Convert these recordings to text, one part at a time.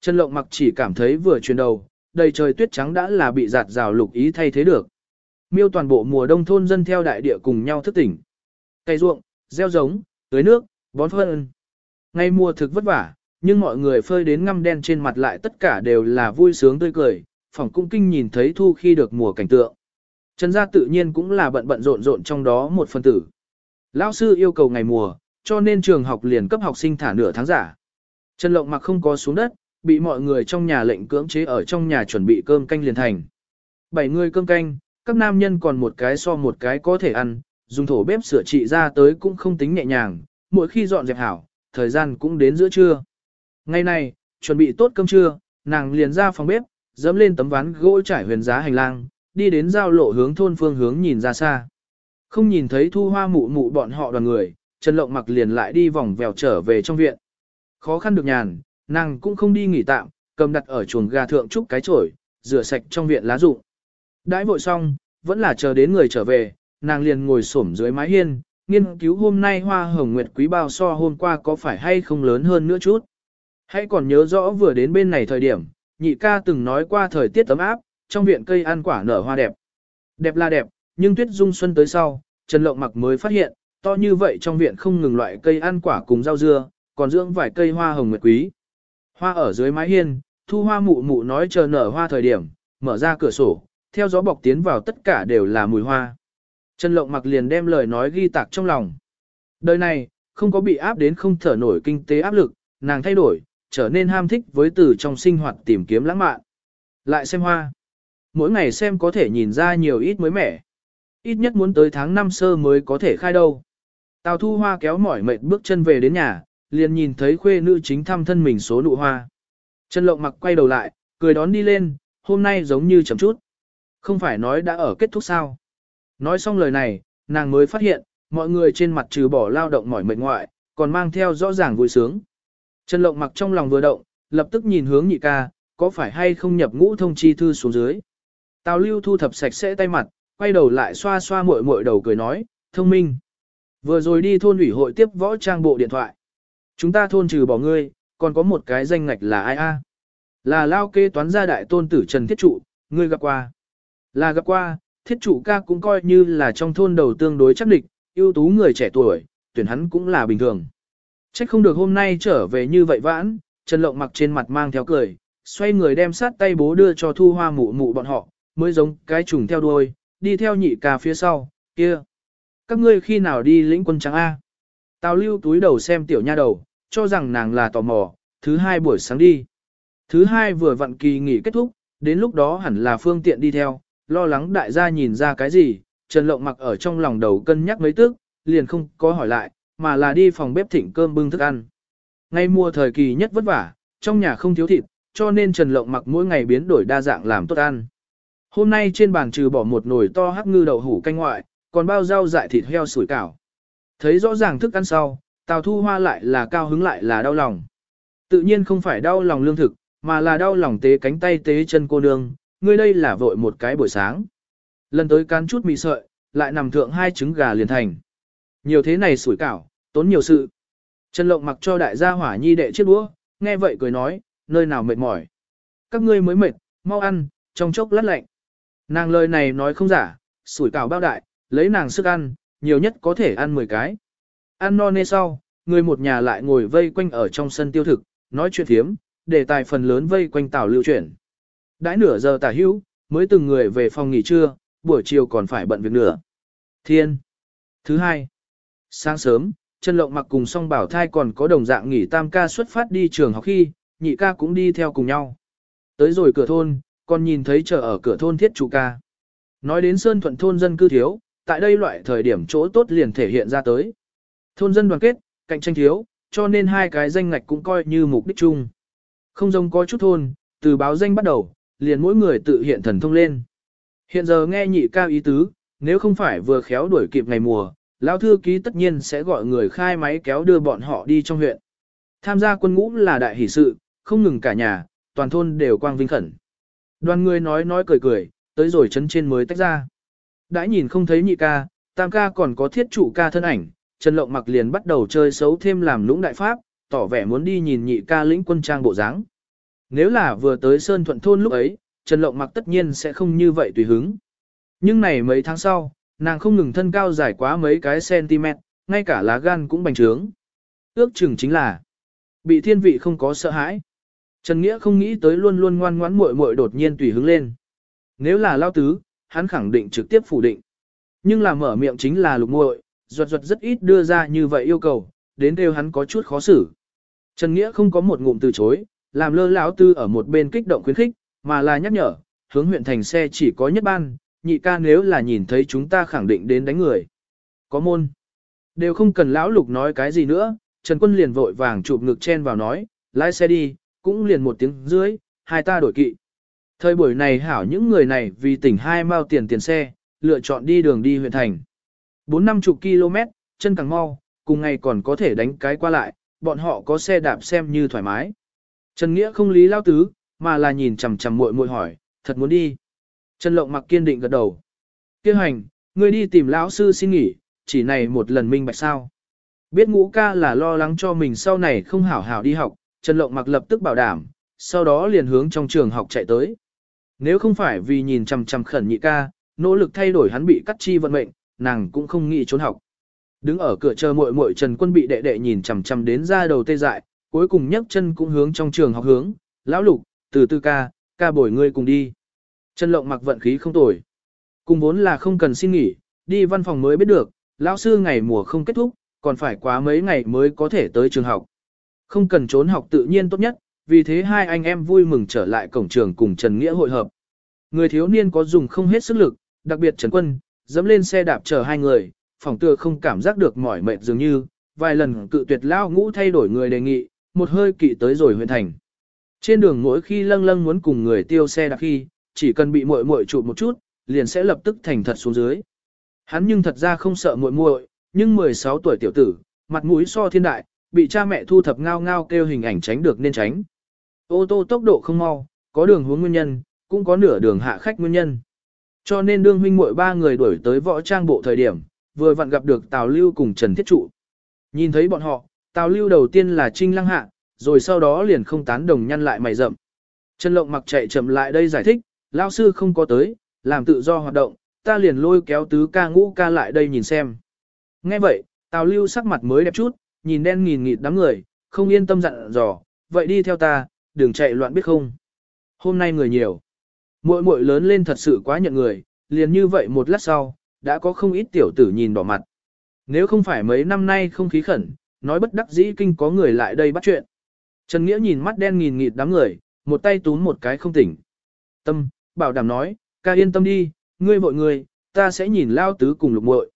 Trần Lộng mặc chỉ cảm thấy vừa chuyển đầu, đầy trời tuyết trắng đã là bị giạt rào lục ý thay thế được. Miêu toàn bộ mùa đông thôn dân theo đại địa cùng nhau thức tỉnh. Cây ruộng, gieo giống, tưới nước, bón phân. Ngay mùa thực vất vả, nhưng mọi người phơi đến ngăm đen trên mặt lại tất cả đều là vui sướng tươi cười, phòng cung kinh nhìn thấy thu khi được mùa cảnh tượng. Trần gia tự nhiên cũng là bận bận rộn rộn trong đó một phần tử. Lão sư yêu cầu ngày mùa, cho nên trường học liền cấp học sinh thả nửa tháng giả. Trần Lộng mặc không có xuống đất, bị mọi người trong nhà lệnh cưỡng chế ở trong nhà chuẩn bị cơm canh liền thành. Bảy người cơm canh, các nam nhân còn một cái so một cái có thể ăn, dùng thổ bếp sửa trị ra tới cũng không tính nhẹ nhàng, mỗi khi dọn dẹp hảo, thời gian cũng đến giữa trưa. Ngày nay chuẩn bị tốt cơm trưa, nàng liền ra phòng bếp, dẫm lên tấm ván gỗ trải huyền giá hành lang, đi đến giao lộ hướng thôn phương hướng nhìn ra xa. Không nhìn thấy thu hoa mụ mụ bọn họ đoàn người, Trần Lộng mặc liền lại đi vòng vèo trở về trong viện. Khó khăn được nhàn, nàng cũng không đi nghỉ tạm, cầm đặt ở chuồng gà thượng trúc cái chổi, rửa sạch trong viện lá rụng. Đãi vội xong, vẫn là chờ đến người trở về, nàng liền ngồi xổm dưới mái hiên, nghiên cứu hôm nay hoa hồng nguyệt quý bao so hôm qua có phải hay không lớn hơn nữa chút. Hãy còn nhớ rõ vừa đến bên này thời điểm, nhị ca từng nói qua thời tiết ấm áp, trong viện cây ăn quả nở hoa đẹp. Đẹp là đẹp, nhưng tuyết dung xuân tới sau, Trần Lộng mặc mới phát hiện, to như vậy trong viện không ngừng loại cây ăn quả cùng rau dưa, còn dưỡng vài cây hoa hồng nguyệt quý. Hoa ở dưới mái hiên, thu hoa mụ mụ nói chờ nở hoa thời điểm, mở ra cửa sổ, theo gió bọc tiến vào tất cả đều là mùi hoa. Trần Lộng mặc liền đem lời nói ghi tạc trong lòng. Đời này, không có bị áp đến không thở nổi kinh tế áp lực, nàng thay đổi, trở nên ham thích với từ trong sinh hoạt tìm kiếm lãng mạn. Lại xem hoa. Mỗi ngày xem có thể nhìn ra nhiều ít mới mẻ. Ít nhất muốn tới tháng 5 sơ mới có thể khai đâu. Tào thu hoa kéo mỏi mệt bước chân về đến nhà, liền nhìn thấy khuê nữ chính thăm thân mình số nụ hoa. Trần lộng mặc quay đầu lại, cười đón đi lên, hôm nay giống như chậm chút. Không phải nói đã ở kết thúc sao. Nói xong lời này, nàng mới phát hiện, mọi người trên mặt trừ bỏ lao động mỏi mệt ngoại, còn mang theo rõ ràng vui sướng. Trần lộng mặc trong lòng vừa động, lập tức nhìn hướng nhị ca, có phải hay không nhập ngũ thông chi thư xuống dưới. Tào lưu thu thập sạch sẽ tay mặt, quay đầu lại xoa xoa muội muội đầu cười nói, thông minh. Vừa rồi đi thôn ủy hội tiếp võ trang bộ điện thoại. Chúng ta thôn trừ bỏ ngươi, còn có một cái danh ngạch là ai a? Là lao kê toán gia đại tôn tử Trần Thiết Trụ, ngươi gặp qua. Là gặp qua, Thiết Trụ ca cũng coi như là trong thôn đầu tương đối chắc địch, ưu tú người trẻ tuổi, tuyển hắn cũng là bình thường. Trách không được hôm nay trở về như vậy vãn, Trần Lộng mặc trên mặt mang theo cười, xoay người đem sát tay bố đưa cho thu hoa mụ mụ bọn họ, mới giống cái trùng theo đuôi, đi theo nhị ca phía sau, kia. Các ngươi khi nào đi lĩnh quân trắng A? Tào lưu túi đầu xem tiểu nha đầu, cho rằng nàng là tò mò, thứ hai buổi sáng đi. Thứ hai vừa vặn kỳ nghỉ kết thúc, đến lúc đó hẳn là phương tiện đi theo, lo lắng đại gia nhìn ra cái gì, Trần Lộng mặc ở trong lòng đầu cân nhắc mấy tức, liền không có hỏi lại, mà là đi phòng bếp thỉnh cơm bưng thức ăn. Ngay mùa thời kỳ nhất vất vả, trong nhà không thiếu thịt, cho nên Trần Lộng mặc mỗi ngày biến đổi đa dạng làm tốt ăn. Hôm nay trên bàn trừ bỏ một nồi to hắc ngư đậu hủ canh ngoại, còn bao rau dại thịt heo sủi cảo. Thấy rõ ràng thức ăn sau, Tào Thu Hoa lại là cao hứng lại là đau lòng. Tự nhiên không phải đau lòng lương thực, mà là đau lòng tế cánh tay tế chân cô nương, ngươi đây là vội một cái buổi sáng. Lần tới cán chút mì sợi, lại nằm thượng hai trứng gà liền thành. Nhiều thế này sủi cảo, tốn nhiều sự. Trần Lộng mặc cho đại gia hỏa nhi đệ chiếc đũa, nghe vậy cười nói, nơi nào mệt mỏi. Các ngươi mới mệt, mau ăn, trong chốc lát lạnh. Nàng lời này nói không giả, sủi cảo bao đại, lấy nàng sức ăn, nhiều nhất có thể ăn 10 cái. Ăn no nê sau, người một nhà lại ngồi vây quanh ở trong sân tiêu thực, nói chuyện thiếm, để tài phần lớn vây quanh tảo lưu chuyển. Đãi nửa giờ tả hữu, mới từng người về phòng nghỉ trưa, buổi chiều còn phải bận việc nữa. Thiên. Thứ hai. Sáng sớm, chân Lộng mặc cùng song bảo thai còn có đồng dạng nghỉ tam ca xuất phát đi trường học khi, nhị ca cũng đi theo cùng nhau. Tới rồi cửa thôn, còn nhìn thấy chờ ở cửa thôn thiết chủ ca. Nói đến Sơn Thuận thôn dân cư thiếu, tại đây loại thời điểm chỗ tốt liền thể hiện ra tới. Thôn dân đoàn kết, cạnh tranh thiếu, cho nên hai cái danh ngạch cũng coi như mục đích chung. Không giống có chút thôn, từ báo danh bắt đầu, liền mỗi người tự hiện thần thông lên. Hiện giờ nghe nhị ca ý tứ, nếu không phải vừa khéo đuổi kịp ngày mùa, lão thư ký tất nhiên sẽ gọi người khai máy kéo đưa bọn họ đi trong huyện. Tham gia quân ngũ là đại hỷ sự, không ngừng cả nhà, toàn thôn đều quang vinh khẩn. Đoàn người nói nói cười cười, tới rồi chấn trên mới tách ra. Đã nhìn không thấy nhị ca, tam ca còn có thiết chủ ca thân ảnh, Trần Lộng mặc liền bắt đầu chơi xấu thêm làm lũng đại pháp, tỏ vẻ muốn đi nhìn nhị ca lĩnh quân trang bộ dáng. Nếu là vừa tới Sơn Thuận Thôn lúc ấy, Trần Lộng mặc tất nhiên sẽ không như vậy tùy hứng. Nhưng này mấy tháng sau, nàng không ngừng thân cao dài quá mấy cái cm, ngay cả lá gan cũng bành trướng. Ước chừng chính là bị thiên vị không có sợ hãi. Trần Nghĩa không nghĩ tới luôn luôn ngoan ngoãn muội muội đột nhiên tùy hứng lên. Nếu là lao tứ, hắn khẳng định trực tiếp phủ định. Nhưng là mở miệng chính là lục muội, ruột ruột rất ít đưa ra như vậy yêu cầu, đến đều hắn có chút khó xử. Trần Nghĩa không có một ngụm từ chối, làm lơ lão tư ở một bên kích động khuyến khích, mà là nhắc nhở, hướng huyện thành xe chỉ có nhất ban, nhị ca nếu là nhìn thấy chúng ta khẳng định đến đánh người. Có môn. Đều không cần lão lục nói cái gì nữa, Trần Quân liền vội vàng chụp ngực chen vào nói, lái xe đi, cũng liền một tiếng dưới, hai ta đổi kỵ. Thời buổi này hảo những người này vì tỉnh hai mao tiền tiền xe, lựa chọn đi đường đi huyện thành. Bốn năm chục km, chân càng mau, cùng ngày còn có thể đánh cái qua lại, bọn họ có xe đạp xem như thoải mái. Trần Nghĩa không lý lao tứ, mà là nhìn chằm chằm muội muội hỏi, thật muốn đi. Trần Lộng mặc kiên định gật đầu. Kêu hành, ngươi đi tìm lão sư xin nghỉ, chỉ này một lần minh bạch sao. Biết ngũ ca là lo lắng cho mình sau này không hảo hảo đi học, Trần Lộng mặc lập tức bảo đảm, sau đó liền hướng trong trường học chạy tới. Nếu không phải vì nhìn chằm chằm khẩn nhị ca, nỗ lực thay đổi hắn bị cắt chi vận mệnh, nàng cũng không nghĩ trốn học. Đứng ở cửa chờ muội muội Trần Quân bị đệ đệ nhìn chằm chằm đến ra đầu tê dại, cuối cùng nhấc chân cũng hướng trong trường học hướng, "Lão Lục, từ từ ca, ca bồi ngươi cùng đi." Trần Lộng mặc vận khí không tồi. Cùng vốn là không cần xin nghỉ, đi văn phòng mới biết được, lão sư ngày mùa không kết thúc, còn phải quá mấy ngày mới có thể tới trường học. Không cần trốn học tự nhiên tốt nhất, vì thế hai anh em vui mừng trở lại cổng trường cùng Trần Nghĩa hội hợp. Người thiếu niên có dùng không hết sức lực, đặc biệt Trần Quân, dẫm lên xe đạp chờ hai người, phòng tựa không cảm giác được mỏi mệt dường như, vài lần cự tuyệt lao ngũ thay đổi người đề nghị, một hơi kỵ tới rồi huyện thành. Trên đường mỗi khi lâng lâng muốn cùng người tiêu xe đạp khi, chỉ cần bị muội muội chụp một chút, liền sẽ lập tức thành thật xuống dưới. Hắn nhưng thật ra không sợ muội muội, nhưng 16 tuổi tiểu tử, mặt mũi so thiên đại, bị cha mẹ thu thập ngao ngao kêu hình ảnh tránh được nên tránh. Ô tô tốc độ không mau, có đường hướng nguyên nhân, cũng có nửa đường hạ khách nguyên nhân. Cho nên đương huynh muội ba người đuổi tới võ trang bộ thời điểm, vừa vặn gặp được Tào Lưu cùng Trần Thiết Trụ. Nhìn thấy bọn họ, Tào Lưu đầu tiên là Trinh Lăng Hạ, rồi sau đó liền không tán đồng nhăn lại mày rậm. Trần Lộng mặc chạy chậm lại đây giải thích, lao sư không có tới, làm tự do hoạt động, ta liền lôi kéo tứ ca ngũ ca lại đây nhìn xem. Nghe vậy, Tào Lưu sắc mặt mới đẹp chút, nhìn đen nghìn nghịt đám người, không yên tâm dặn dò, vậy đi theo ta, đừng chạy loạn biết không. Hôm nay người nhiều. Muội muội lớn lên thật sự quá nhận người, liền như vậy một lát sau, đã có không ít tiểu tử nhìn đỏ mặt. Nếu không phải mấy năm nay không khí khẩn, nói bất đắc dĩ kinh có người lại đây bắt chuyện. Trần Nghĩa nhìn mắt đen nghìn nghịt đám người, một tay túm một cái không tỉnh. Tâm, bảo đảm nói, ca yên tâm đi, ngươi vội người, ta sẽ nhìn lao tứ cùng lục muội.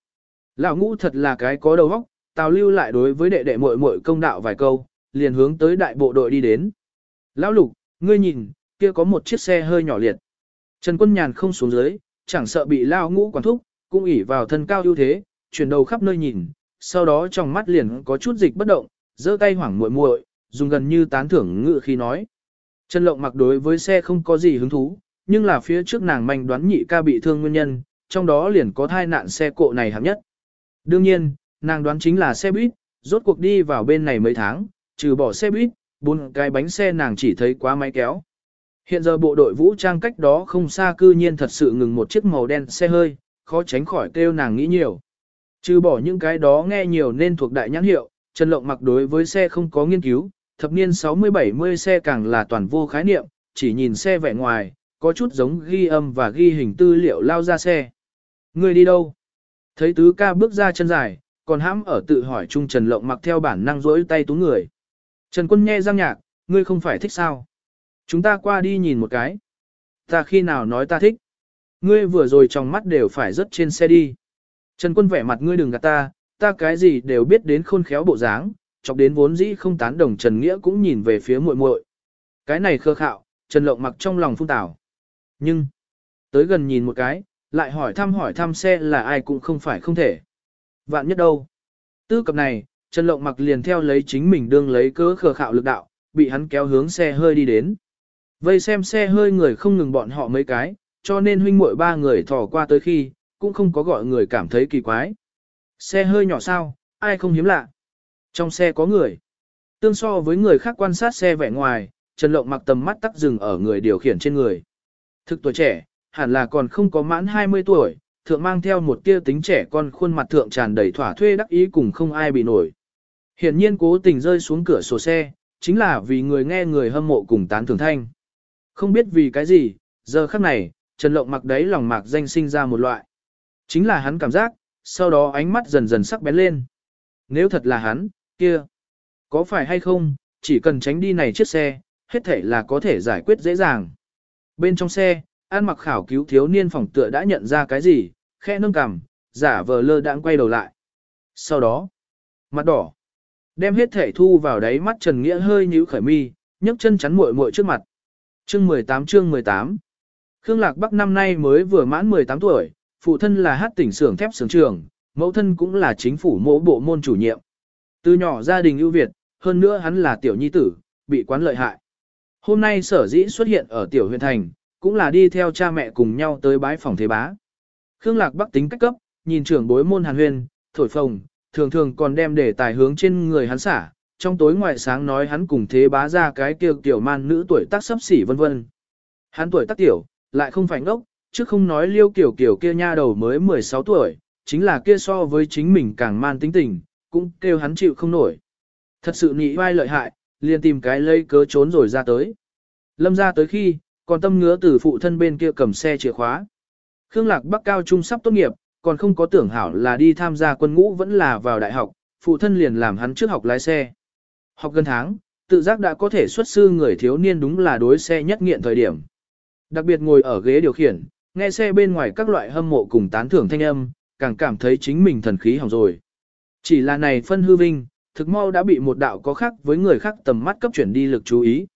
Lão ngũ thật là cái có đầu óc, Tào Lưu lại đối với đệ đệ muội muội công đạo vài câu, liền hướng tới đại bộ đội đi đến. Lão lục, ngươi nhìn, kia có một chiếc xe hơi nhỏ liệt. Trần Quân Nhàn không xuống dưới, chẳng sợ bị lao ngũ quản thúc, cũng ỉ vào thân cao ưu thế, chuyển đầu khắp nơi nhìn, sau đó trong mắt liền có chút dịch bất động, giơ tay hoảng muội muội, dùng gần như tán thưởng ngự khi nói. Trần Lộng mặc đối với xe không có gì hứng thú, nhưng là phía trước nàng manh đoán nhị ca bị thương nguyên nhân, trong đó liền có thai nạn xe cộ này hạng nhất. Đương nhiên, nàng đoán chính là xe buýt, rốt cuộc đi vào bên này mấy tháng, trừ bỏ xe buýt, bốn cái bánh xe nàng chỉ thấy quá máy kéo. Hiện giờ bộ đội vũ trang cách đó không xa cư nhiên thật sự ngừng một chiếc màu đen xe hơi, khó tránh khỏi kêu nàng nghĩ nhiều. Trừ bỏ những cái đó nghe nhiều nên thuộc đại nhãn hiệu, Trần Lộng mặc đối với xe không có nghiên cứu, thập niên 60-70 xe càng là toàn vô khái niệm, chỉ nhìn xe vẻ ngoài, có chút giống ghi âm và ghi hình tư liệu lao ra xe. Người đi đâu? Thấy tứ ca bước ra chân dài, còn hãm ở tự hỏi chung Trần Lộng mặc theo bản năng rỗi tay tú người. Trần Quân nghe răng nhạc, ngươi không phải thích sao? Chúng ta qua đi nhìn một cái. Ta khi nào nói ta thích? Ngươi vừa rồi trong mắt đều phải rất trên xe đi. Trần Quân vẻ mặt ngươi đừng gạt ta, ta cái gì đều biết đến khôn khéo bộ dáng, chọc đến vốn dĩ không tán đồng Trần Nghĩa cũng nhìn về phía muội muội. Cái này khơ khạo, Trần Lộng mặc trong lòng phung tảo. Nhưng, tới gần nhìn một cái, lại hỏi thăm hỏi thăm xe là ai cũng không phải không thể. Vạn nhất đâu. Tư cập này, Trần Lộng mặc liền theo lấy chính mình đương lấy cớ khờ khạo lực đạo, bị hắn kéo hướng xe hơi đi đến. Vây xem xe hơi người không ngừng bọn họ mấy cái, cho nên huynh muội ba người thò qua tới khi, cũng không có gọi người cảm thấy kỳ quái. Xe hơi nhỏ sao, ai không hiếm lạ. Trong xe có người. Tương so với người khác quan sát xe vẻ ngoài, Trần Lộng mặc tầm mắt tắc dừng ở người điều khiển trên người. Thực tuổi trẻ, hẳn là còn không có mãn 20 tuổi, thượng mang theo một tia tính trẻ con khuôn mặt thượng tràn đầy thỏa thuê đắc ý cùng không ai bị nổi. Hiển nhiên cố tình rơi xuống cửa sổ xe, chính là vì người nghe người hâm mộ cùng tán thưởng thanh. Không biết vì cái gì, giờ khắc này, Trần Lộng mặc đấy lòng mạc danh sinh ra một loại. Chính là hắn cảm giác, sau đó ánh mắt dần dần sắc bén lên. Nếu thật là hắn, kia, có phải hay không, chỉ cần tránh đi này chiếc xe, hết thể là có thể giải quyết dễ dàng. Bên trong xe, An mặc khảo cứu thiếu niên phòng tựa đã nhận ra cái gì, khẽ nâng cằm, giả vờ lơ đãng quay đầu lại. Sau đó, mặt đỏ, đem hết thể thu vào đáy mắt Trần Nghĩa hơi nhíu khởi mi, nhấc chân chắn muội muội trước mặt. Chương 18 chương 18 Khương Lạc Bắc năm nay mới vừa mãn 18 tuổi, phụ thân là hát tỉnh xưởng thép xưởng trường, mẫu thân cũng là chính phủ mẫu bộ môn chủ nhiệm. Từ nhỏ gia đình ưu việt, hơn nữa hắn là tiểu nhi tử, bị quán lợi hại. Hôm nay sở dĩ xuất hiện ở tiểu huyện thành, cũng là đi theo cha mẹ cùng nhau tới bái phòng thế bá. Khương Lạc Bắc tính cách cấp, nhìn trưởng bối môn hàn huyền, thổi phồng, thường thường còn đem để tài hướng trên người hắn xả, trong tối ngoài sáng nói hắn cùng thế bá ra cái kia tiểu man nữ tuổi tác sấp xỉ vân vân. Hắn tuổi tác tiểu, lại không phải ngốc, chứ không nói liêu kiểu kiểu kia nha đầu mới 16 tuổi, chính là kia so với chính mình càng man tính tình, cũng kêu hắn chịu không nổi. Thật sự nị vai lợi hại, liền tìm cái lây cớ trốn rồi ra tới. Lâm ra tới khi, còn tâm ngứa từ phụ thân bên kia cầm xe chìa khóa. Khương Lạc Bắc cao trung sắp tốt nghiệp, còn không có tưởng hảo là đi tham gia quân ngũ vẫn là vào đại học, phụ thân liền làm hắn trước học lái xe. Học gần tháng, tự giác đã có thể xuất sư người thiếu niên đúng là đối xe nhất nghiện thời điểm. Đặc biệt ngồi ở ghế điều khiển, nghe xe bên ngoài các loại hâm mộ cùng tán thưởng thanh âm, càng cảm thấy chính mình thần khí hỏng rồi. Chỉ là này phân hư vinh, thực mau đã bị một đạo có khác với người khác tầm mắt cấp chuyển đi lực chú ý.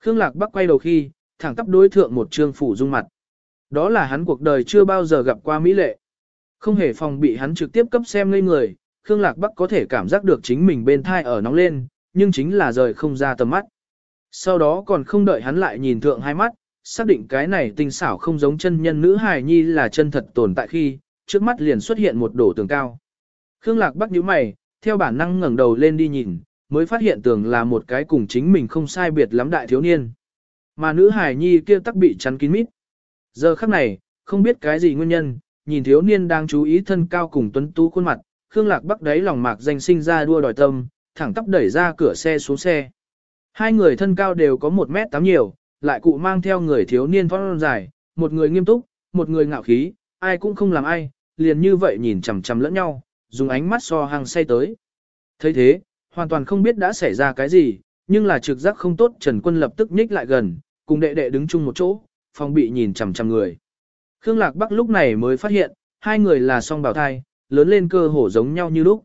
Khương Lạc Bắc quay đầu khi, thẳng tắp đối thượng một trương phủ dung mặt. Đó là hắn cuộc đời chưa bao giờ gặp qua mỹ lệ. Không hề phòng bị hắn trực tiếp cấp xem ngây người, Khương Lạc Bắc có thể cảm giác được chính mình bên thai ở nóng lên, nhưng chính là rời không ra tầm mắt. Sau đó còn không đợi hắn lại nhìn thượng hai mắt, xác định cái này tinh xảo không giống chân nhân nữ hài nhi là chân thật tồn tại khi, trước mắt liền xuất hiện một đổ tường cao. Khương Lạc Bắc nhíu mày, theo bản năng ngẩng đầu lên đi nhìn, mới phát hiện tường là một cái cùng chính mình không sai biệt lắm đại thiếu niên. Mà nữ hài nhi kia tắc bị chắn kín mít. Giờ khắc này, không biết cái gì nguyên nhân, nhìn thiếu niên đang chú ý thân cao cùng tuấn tú khuôn mặt, Khương Lạc Bắc đáy lòng mạc danh sinh ra đua đòi tâm, thẳng tắp đẩy ra cửa xe xuống xe. Hai người thân cao đều có 1 mét 8 nhiều, lại cụ mang theo người thiếu niên phong dài, một người nghiêm túc, một người ngạo khí, ai cũng không làm ai, liền như vậy nhìn chằm chằm lẫn nhau, dùng ánh mắt so hàng say tới. thấy thế, hoàn toàn không biết đã xảy ra cái gì, nhưng là trực giác không tốt Trần Quân lập tức nhích lại gần, cùng đệ đệ đứng chung một chỗ, phòng bị nhìn chằm chằm người. Khương Lạc Bắc lúc này mới phát hiện, hai người là song bào thai, lớn lên cơ hổ giống nhau như lúc.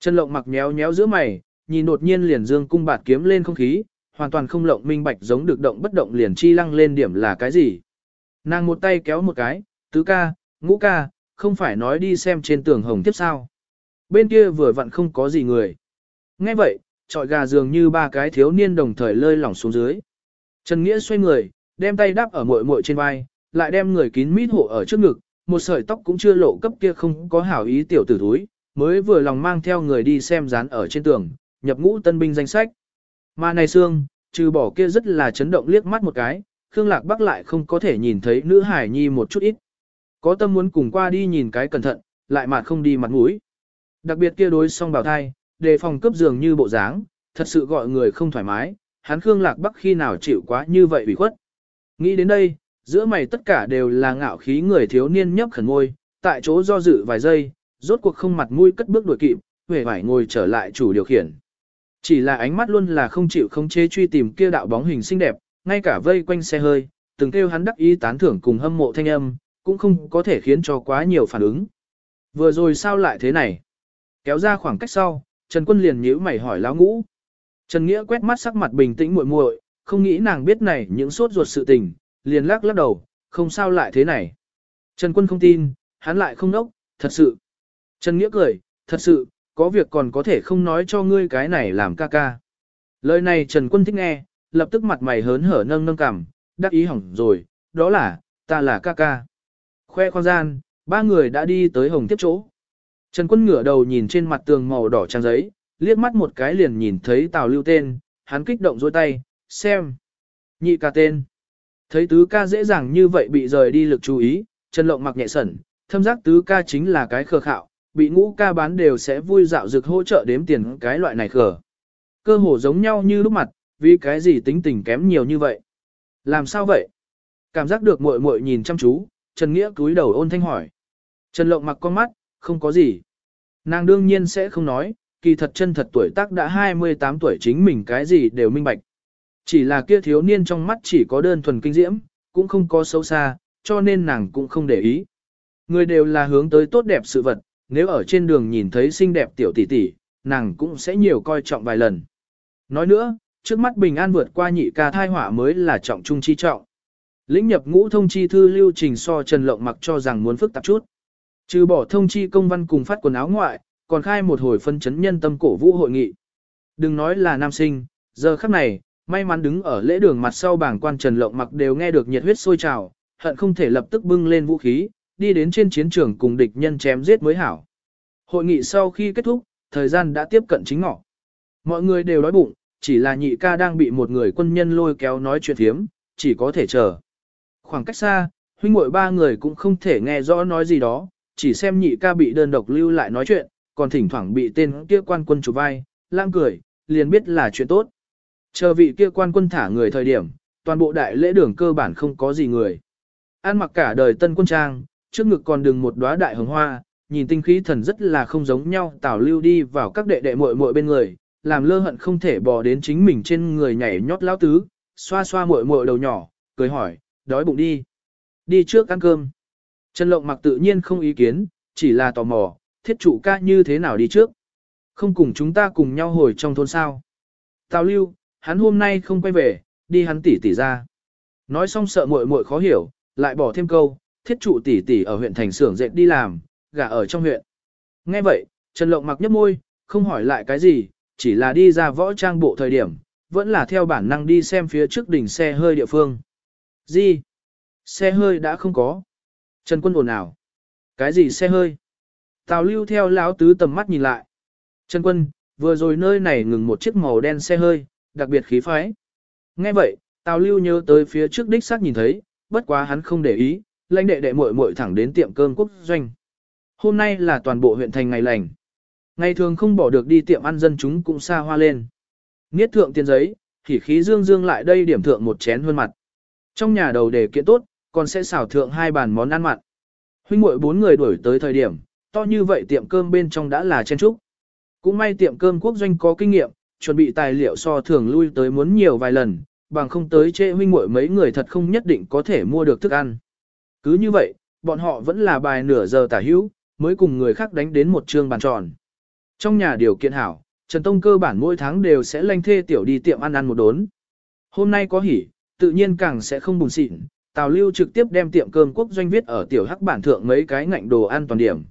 Trần Lộng mặc nhéo nhéo giữa mày, nhìn đột nhiên liền dương cung bạt kiếm lên không khí, hoàn toàn không lộng minh bạch giống được động bất động liền chi lăng lên điểm là cái gì. Nàng một tay kéo một cái, tứ ca, ngũ ca, không phải nói đi xem trên tường hồng tiếp sao. Bên kia vừa vặn không có gì người. Nghe vậy, trọi gà dường như ba cái thiếu niên đồng thời lơi lỏng xuống dưới. Trần Nghĩa xoay người, đem tay đáp ở muội muội trên vai, lại đem người kín mít hộ ở trước ngực, một sợi tóc cũng chưa lộ cấp kia không có hảo ý tiểu tử thúi, mới vừa lòng mang theo người đi xem dán ở trên tường, nhập ngũ tân binh danh sách. Mà này xương, trừ bỏ kia rất là chấn động liếc mắt một cái, Khương Lạc Bắc lại không có thể nhìn thấy nữ hải nhi một chút ít. Có tâm muốn cùng qua đi nhìn cái cẩn thận, lại mà không đi mặt mũi. Đặc biệt kia đối song bào thai, đề phòng cấp giường như bộ dáng, thật sự gọi người không thoải mái, hắn Khương Lạc Bắc khi nào chịu quá như vậy ủy khuất. Nghĩ đến đây, giữa mày tất cả đều là ngạo khí người thiếu niên nhấp khẩn môi, tại chỗ do dự vài giây, rốt cuộc không mặt mũi cất bước đuổi kịp, vẻ vải ngồi trở lại chủ điều khiển. Chỉ là ánh mắt luôn là không chịu không chế truy tìm kia đạo bóng hình xinh đẹp, ngay cả vây quanh xe hơi, từng kêu hắn đắc ý tán thưởng cùng hâm mộ thanh âm, cũng không có thể khiến cho quá nhiều phản ứng. Vừa rồi sao lại thế này? Kéo ra khoảng cách sau, Trần Quân liền nhíu mày hỏi lão ngũ. Trần Nghĩa quét mắt sắc mặt bình tĩnh muội muội, không nghĩ nàng biết này những sốt ruột sự tình, liền lắc lắc đầu, không sao lại thế này. Trần Quân không tin, hắn lại không nốc, thật sự. Trần Nghĩa cười, thật sự, có việc còn có thể không nói cho ngươi cái này làm ca ca. Lời này Trần Quân thích nghe, lập tức mặt mày hớn hở nâng nâng cằm, đắc ý hỏng rồi, đó là, ta là ca ca. Khoe khoang gian, ba người đã đi tới hồng tiếp chỗ. Trần Quân ngửa đầu nhìn trên mặt tường màu đỏ trang giấy, liếc mắt một cái liền nhìn thấy Tào Lưu tên, hắn kích động dôi tay, xem, Nhị ca tên. Thấy tứ ca dễ dàng như vậy bị rời đi lực chú ý, Trần Lộng mặc nhẹ sẩn, thâm giác tứ ca chính là cái khờ khạo, bị ngũ ca bán đều sẽ vui dạo dược hỗ trợ đếm tiền cái loại này khở. Cơ hồ giống nhau như lúc mặt, vì cái gì tính tình kém nhiều như vậy. Làm sao vậy? Cảm giác được muội muội nhìn chăm chú, Trần Nghĩa cúi đầu ôn thanh hỏi. Trần Lộng mặc con mắt, không có gì. Nàng đương nhiên sẽ không nói, kỳ thật chân thật tuổi tác đã 28 tuổi chính mình cái gì đều minh bạch. Chỉ là kia thiếu niên trong mắt chỉ có đơn thuần kinh diễm, cũng không có xấu xa, cho nên nàng cũng không để ý. Người đều là hướng tới tốt đẹp sự vật, nếu ở trên đường nhìn thấy xinh đẹp tiểu tỷ tỷ, nàng cũng sẽ nhiều coi trọng vài lần. Nói nữa, trước mắt bình an vượt qua nhị ca thai họa mới là trọng trung chi trọng. Lĩnh nhập ngũ thông chi thư lưu trình so Trần Lộng mặc cho rằng muốn phức tạp chút. Trừ bỏ thông chi công văn cùng phát quần áo ngoại, còn khai một hồi phân chấn nhân tâm cổ vũ hội nghị. Đừng nói là nam sinh, giờ khắc này, may mắn đứng ở lễ đường mặt sau bảng quan Trần Lộng mặc đều nghe được nhiệt huyết sôi trào, hận không thể lập tức bưng lên vũ khí, đi đến trên chiến trường cùng địch nhân chém giết mới hảo. Hội nghị sau khi kết thúc, thời gian đã tiếp cận chính ngọ. Mọi người đều đói bụng, chỉ là nhị ca đang bị một người quân nhân lôi kéo nói chuyện thiếm, chỉ có thể chờ. Khoảng cách xa, huynh muội ba người cũng không thể nghe rõ nói gì đó, chỉ xem nhị ca bị đơn độc lưu lại nói chuyện, còn thỉnh thoảng bị tên kia quan quân chụp vai, lang cười, liền biết là chuyện tốt. Chờ vị kia quan quân thả người thời điểm, toàn bộ đại lễ đường cơ bản không có gì người. An mặc cả đời tân quân trang, trước ngực còn đừng một đóa đại hồng hoa, nhìn tinh khí thần rất là không giống nhau Tào lưu đi vào các đệ đệ muội muội bên người, làm lơ hận không thể bò đến chính mình trên người nhảy nhót lão tứ, xoa xoa muội muội đầu nhỏ, cười hỏi, đói bụng đi. Đi trước ăn cơm. Trần Lộng mặc tự nhiên không ý kiến, chỉ là tò mò, thiết trụ ca như thế nào đi trước. Không cùng chúng ta cùng nhau hồi trong thôn sao. Tào lưu, hắn hôm nay không quay về, đi hắn tỉ tỉ ra. Nói xong sợ muội muội khó hiểu, lại bỏ thêm câu, thiết trụ tỷ tỷ ở huyện thành xưởng dệt đi làm, gả ở trong huyện. Nghe vậy, Trần Lộng mặc nhấp môi, không hỏi lại cái gì, chỉ là đi ra võ trang bộ thời điểm, vẫn là theo bản năng đi xem phía trước đỉnh xe hơi địa phương. Gì? Xe hơi đã không có. Trần quân ồn ào. Cái gì xe hơi? Tào lưu theo lão tứ tầm mắt nhìn lại. Trần quân, vừa rồi nơi này ngừng một chiếc màu đen xe hơi, đặc biệt khí phái. Nghe vậy, Tào lưu nhớ tới phía trước đích xác nhìn thấy, bất quá hắn không để ý, lãnh đệ đệ muội muội thẳng đến tiệm cơm quốc doanh. Hôm nay là toàn bộ huyện thành ngày lành. Ngày thường không bỏ được đi tiệm ăn dân chúng cũng xa hoa lên. Niết thượng tiền giấy, thì khí dương dương lại đây điểm thượng một chén hơn mặt. Trong nhà đầu đề kiện tốt, còn sẽ xào thượng hai bàn món ăn mặn. Huynh muội bốn người đuổi tới thời điểm, to như vậy tiệm cơm bên trong đã là chen trúc. Cũng may tiệm cơm quốc doanh có kinh nghiệm, chuẩn bị tài liệu so thường lui tới muốn nhiều vài lần, bằng không tới trễ huynh muội mấy người thật không nhất định có thể mua được thức ăn. Cứ như vậy, bọn họ vẫn là bài nửa giờ tả hữu, mới cùng người khác đánh đến một trường bàn tròn. Trong nhà điều kiện hảo, Trần Tông cơ bản mỗi tháng đều sẽ lanh thê tiểu đi tiệm ăn ăn một đốn. Hôm nay có hỉ, tự nhiên càng sẽ không buồn xịn, Tào Lưu trực tiếp đem tiệm cơm quốc doanh viết ở tiểu hắc bản thượng mấy cái ngạnh đồ ăn toàn điểm.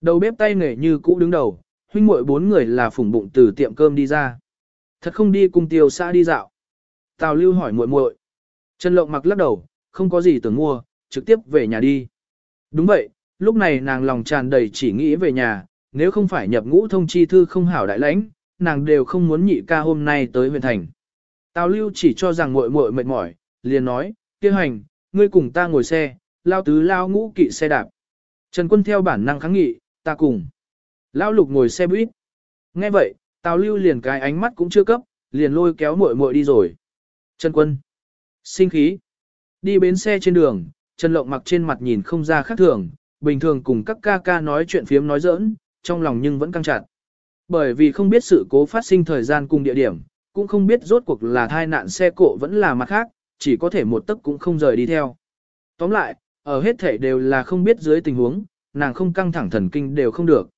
Đầu bếp tay nghề như cũ đứng đầu, huynh muội bốn người là phủng bụng từ tiệm cơm đi ra. Thật không đi cùng tiêu xa đi dạo. Tào Lưu hỏi muội muội. Trần Lộng mặc lắc đầu, không có gì tưởng mua, trực tiếp về nhà đi. Đúng vậy, lúc này nàng lòng tràn đầy chỉ nghĩ về nhà, nếu không phải nhập ngũ thông chi thư không hảo đại lãnh, nàng đều không muốn nhị ca hôm nay tới huyện thành. Tào Lưu chỉ cho rằng muội muội mệt mỏi, liền nói, kia hành, ngươi cùng ta ngồi xe, lao tứ lao ngũ kỵ xe đạp. Trần Quân theo bản năng kháng nghị, ta cùng. Lao lục ngồi xe buýt. Nghe vậy, Tào Lưu liền cái ánh mắt cũng chưa cấp, liền lôi kéo muội muội đi rồi. Trần Quân. Sinh khí. Đi bến xe trên đường, Trần Lộng mặc trên mặt nhìn không ra khác thường, bình thường cùng các ca ca nói chuyện phiếm nói giỡn, trong lòng nhưng vẫn căng chặt. Bởi vì không biết sự cố phát sinh thời gian cùng địa điểm, cũng không biết rốt cuộc là thai nạn xe cộ vẫn là mặt khác, chỉ có thể một tấc cũng không rời đi theo. Tóm lại, ở hết thể đều là không biết dưới tình huống, nàng không căng thẳng thần kinh đều không được.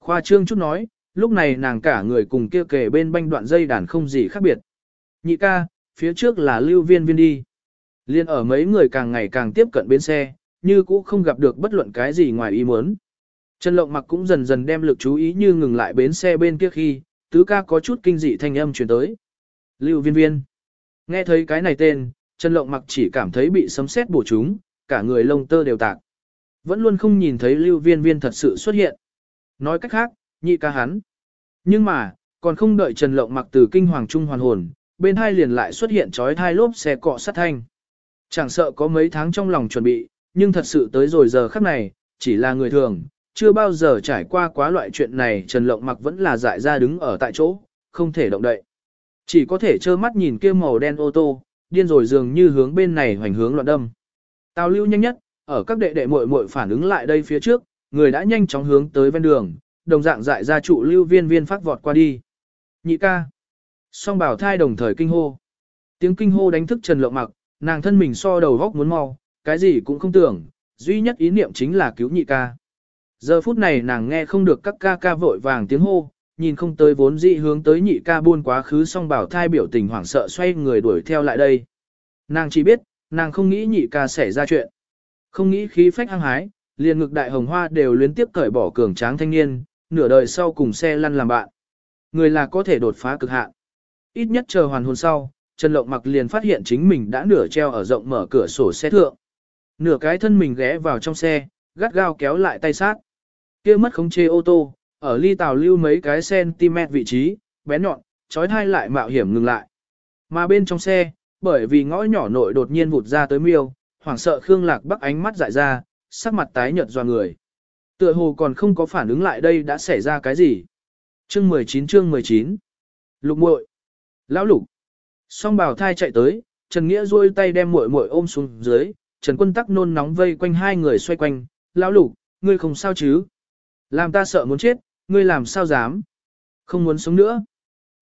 Khoa trương chút nói, lúc này nàng cả người cùng kia kề bên banh đoạn dây đàn không gì khác biệt. Nhị ca, phía trước là lưu viên viên đi. Liên ở mấy người càng ngày càng tiếp cận bên xe, như cũ không gặp được bất luận cái gì ngoài ý muốn. Trần Lộng mặc cũng dần dần đem lực chú ý như ngừng lại bến xe bên kia khi, tứ ca có chút kinh dị thanh âm truyền tới. Lưu viên viên. Nghe thấy cái này tên, Trần Lộng mặc chỉ cảm thấy bị sấm sét bổ trúng, cả người lông tơ đều tạc. Vẫn luôn không nhìn thấy lưu viên viên thật sự xuất hiện. Nói cách khác, nhị ca hắn. Nhưng mà, còn không đợi Trần Lộng mặc từ kinh hoàng trung hoàn hồn, bên hai liền lại xuất hiện chói thai lốp xe cọ sát thanh. Chẳng sợ có mấy tháng trong lòng chuẩn bị, nhưng thật sự tới rồi giờ khắc này, chỉ là người thường, chưa bao giờ trải qua quá loại chuyện này Trần Lộng mặc vẫn là dại ra đứng ở tại chỗ, không thể động đậy. Chỉ có thể trơ mắt nhìn kia màu đen ô tô, điên rồi dường như hướng bên này hoành hướng loạn đâm. Tào lưu nhanh nhất, ở các đệ đệ muội muội phản ứng lại đây phía trước, người đã nhanh chóng hướng tới ven đường, đồng dạng dại ra trụ lưu viên viên phát vọt qua đi. Nhị ca. Song bảo thai đồng thời kinh hô. Tiếng kinh hô đánh thức Trần Lộng mặc, nàng thân mình so đầu góc muốn mau, cái gì cũng không tưởng, duy nhất ý niệm chính là cứu nhị ca. Giờ phút này nàng nghe không được các ca ca vội vàng tiếng hô, nhìn không tới vốn dị hướng tới nhị ca buôn quá khứ song bảo thai biểu tình hoảng sợ xoay người đuổi theo lại đây. Nàng chỉ biết, nàng không nghĩ nhị ca xảy ra chuyện. Không nghĩ khí phách hăng hái, liền ngực đại hồng hoa đều liên tiếp cởi bỏ cường tráng thanh niên, nửa đời sau cùng xe lăn làm bạn. Người là có thể đột phá cực hạn. Ít nhất chờ hoàn hồn sau, Trần Lộng mặc liền phát hiện chính mình đã nửa treo ở rộng mở cửa sổ xe thượng. Nửa cái thân mình ghé vào trong xe, gắt gao kéo lại tay sát. kia mất khống chế ô tô, ở ly tàu lưu mấy cái cm vị trí, bé nhọn, trói thai lại mạo hiểm ngừng lại. Mà bên trong xe, bởi vì ngõ nhỏ nội đột nhiên vụt ra tới miêu, hoảng sợ Khương Lạc Bắc ánh mắt dại ra, sắc mặt tái nhợt doa người. Tựa hồ còn không có phản ứng lại đây đã xảy ra cái gì. Chương 19 chương 19 Lục muội Lão lục Song bào thai chạy tới, Trần Nghĩa duỗi tay đem muội muội ôm xuống dưới, Trần Quân tắc nôn nóng vây quanh hai người xoay quanh, lão lục, ngươi không sao chứ? Làm ta sợ muốn chết, ngươi làm sao dám? Không muốn sống nữa.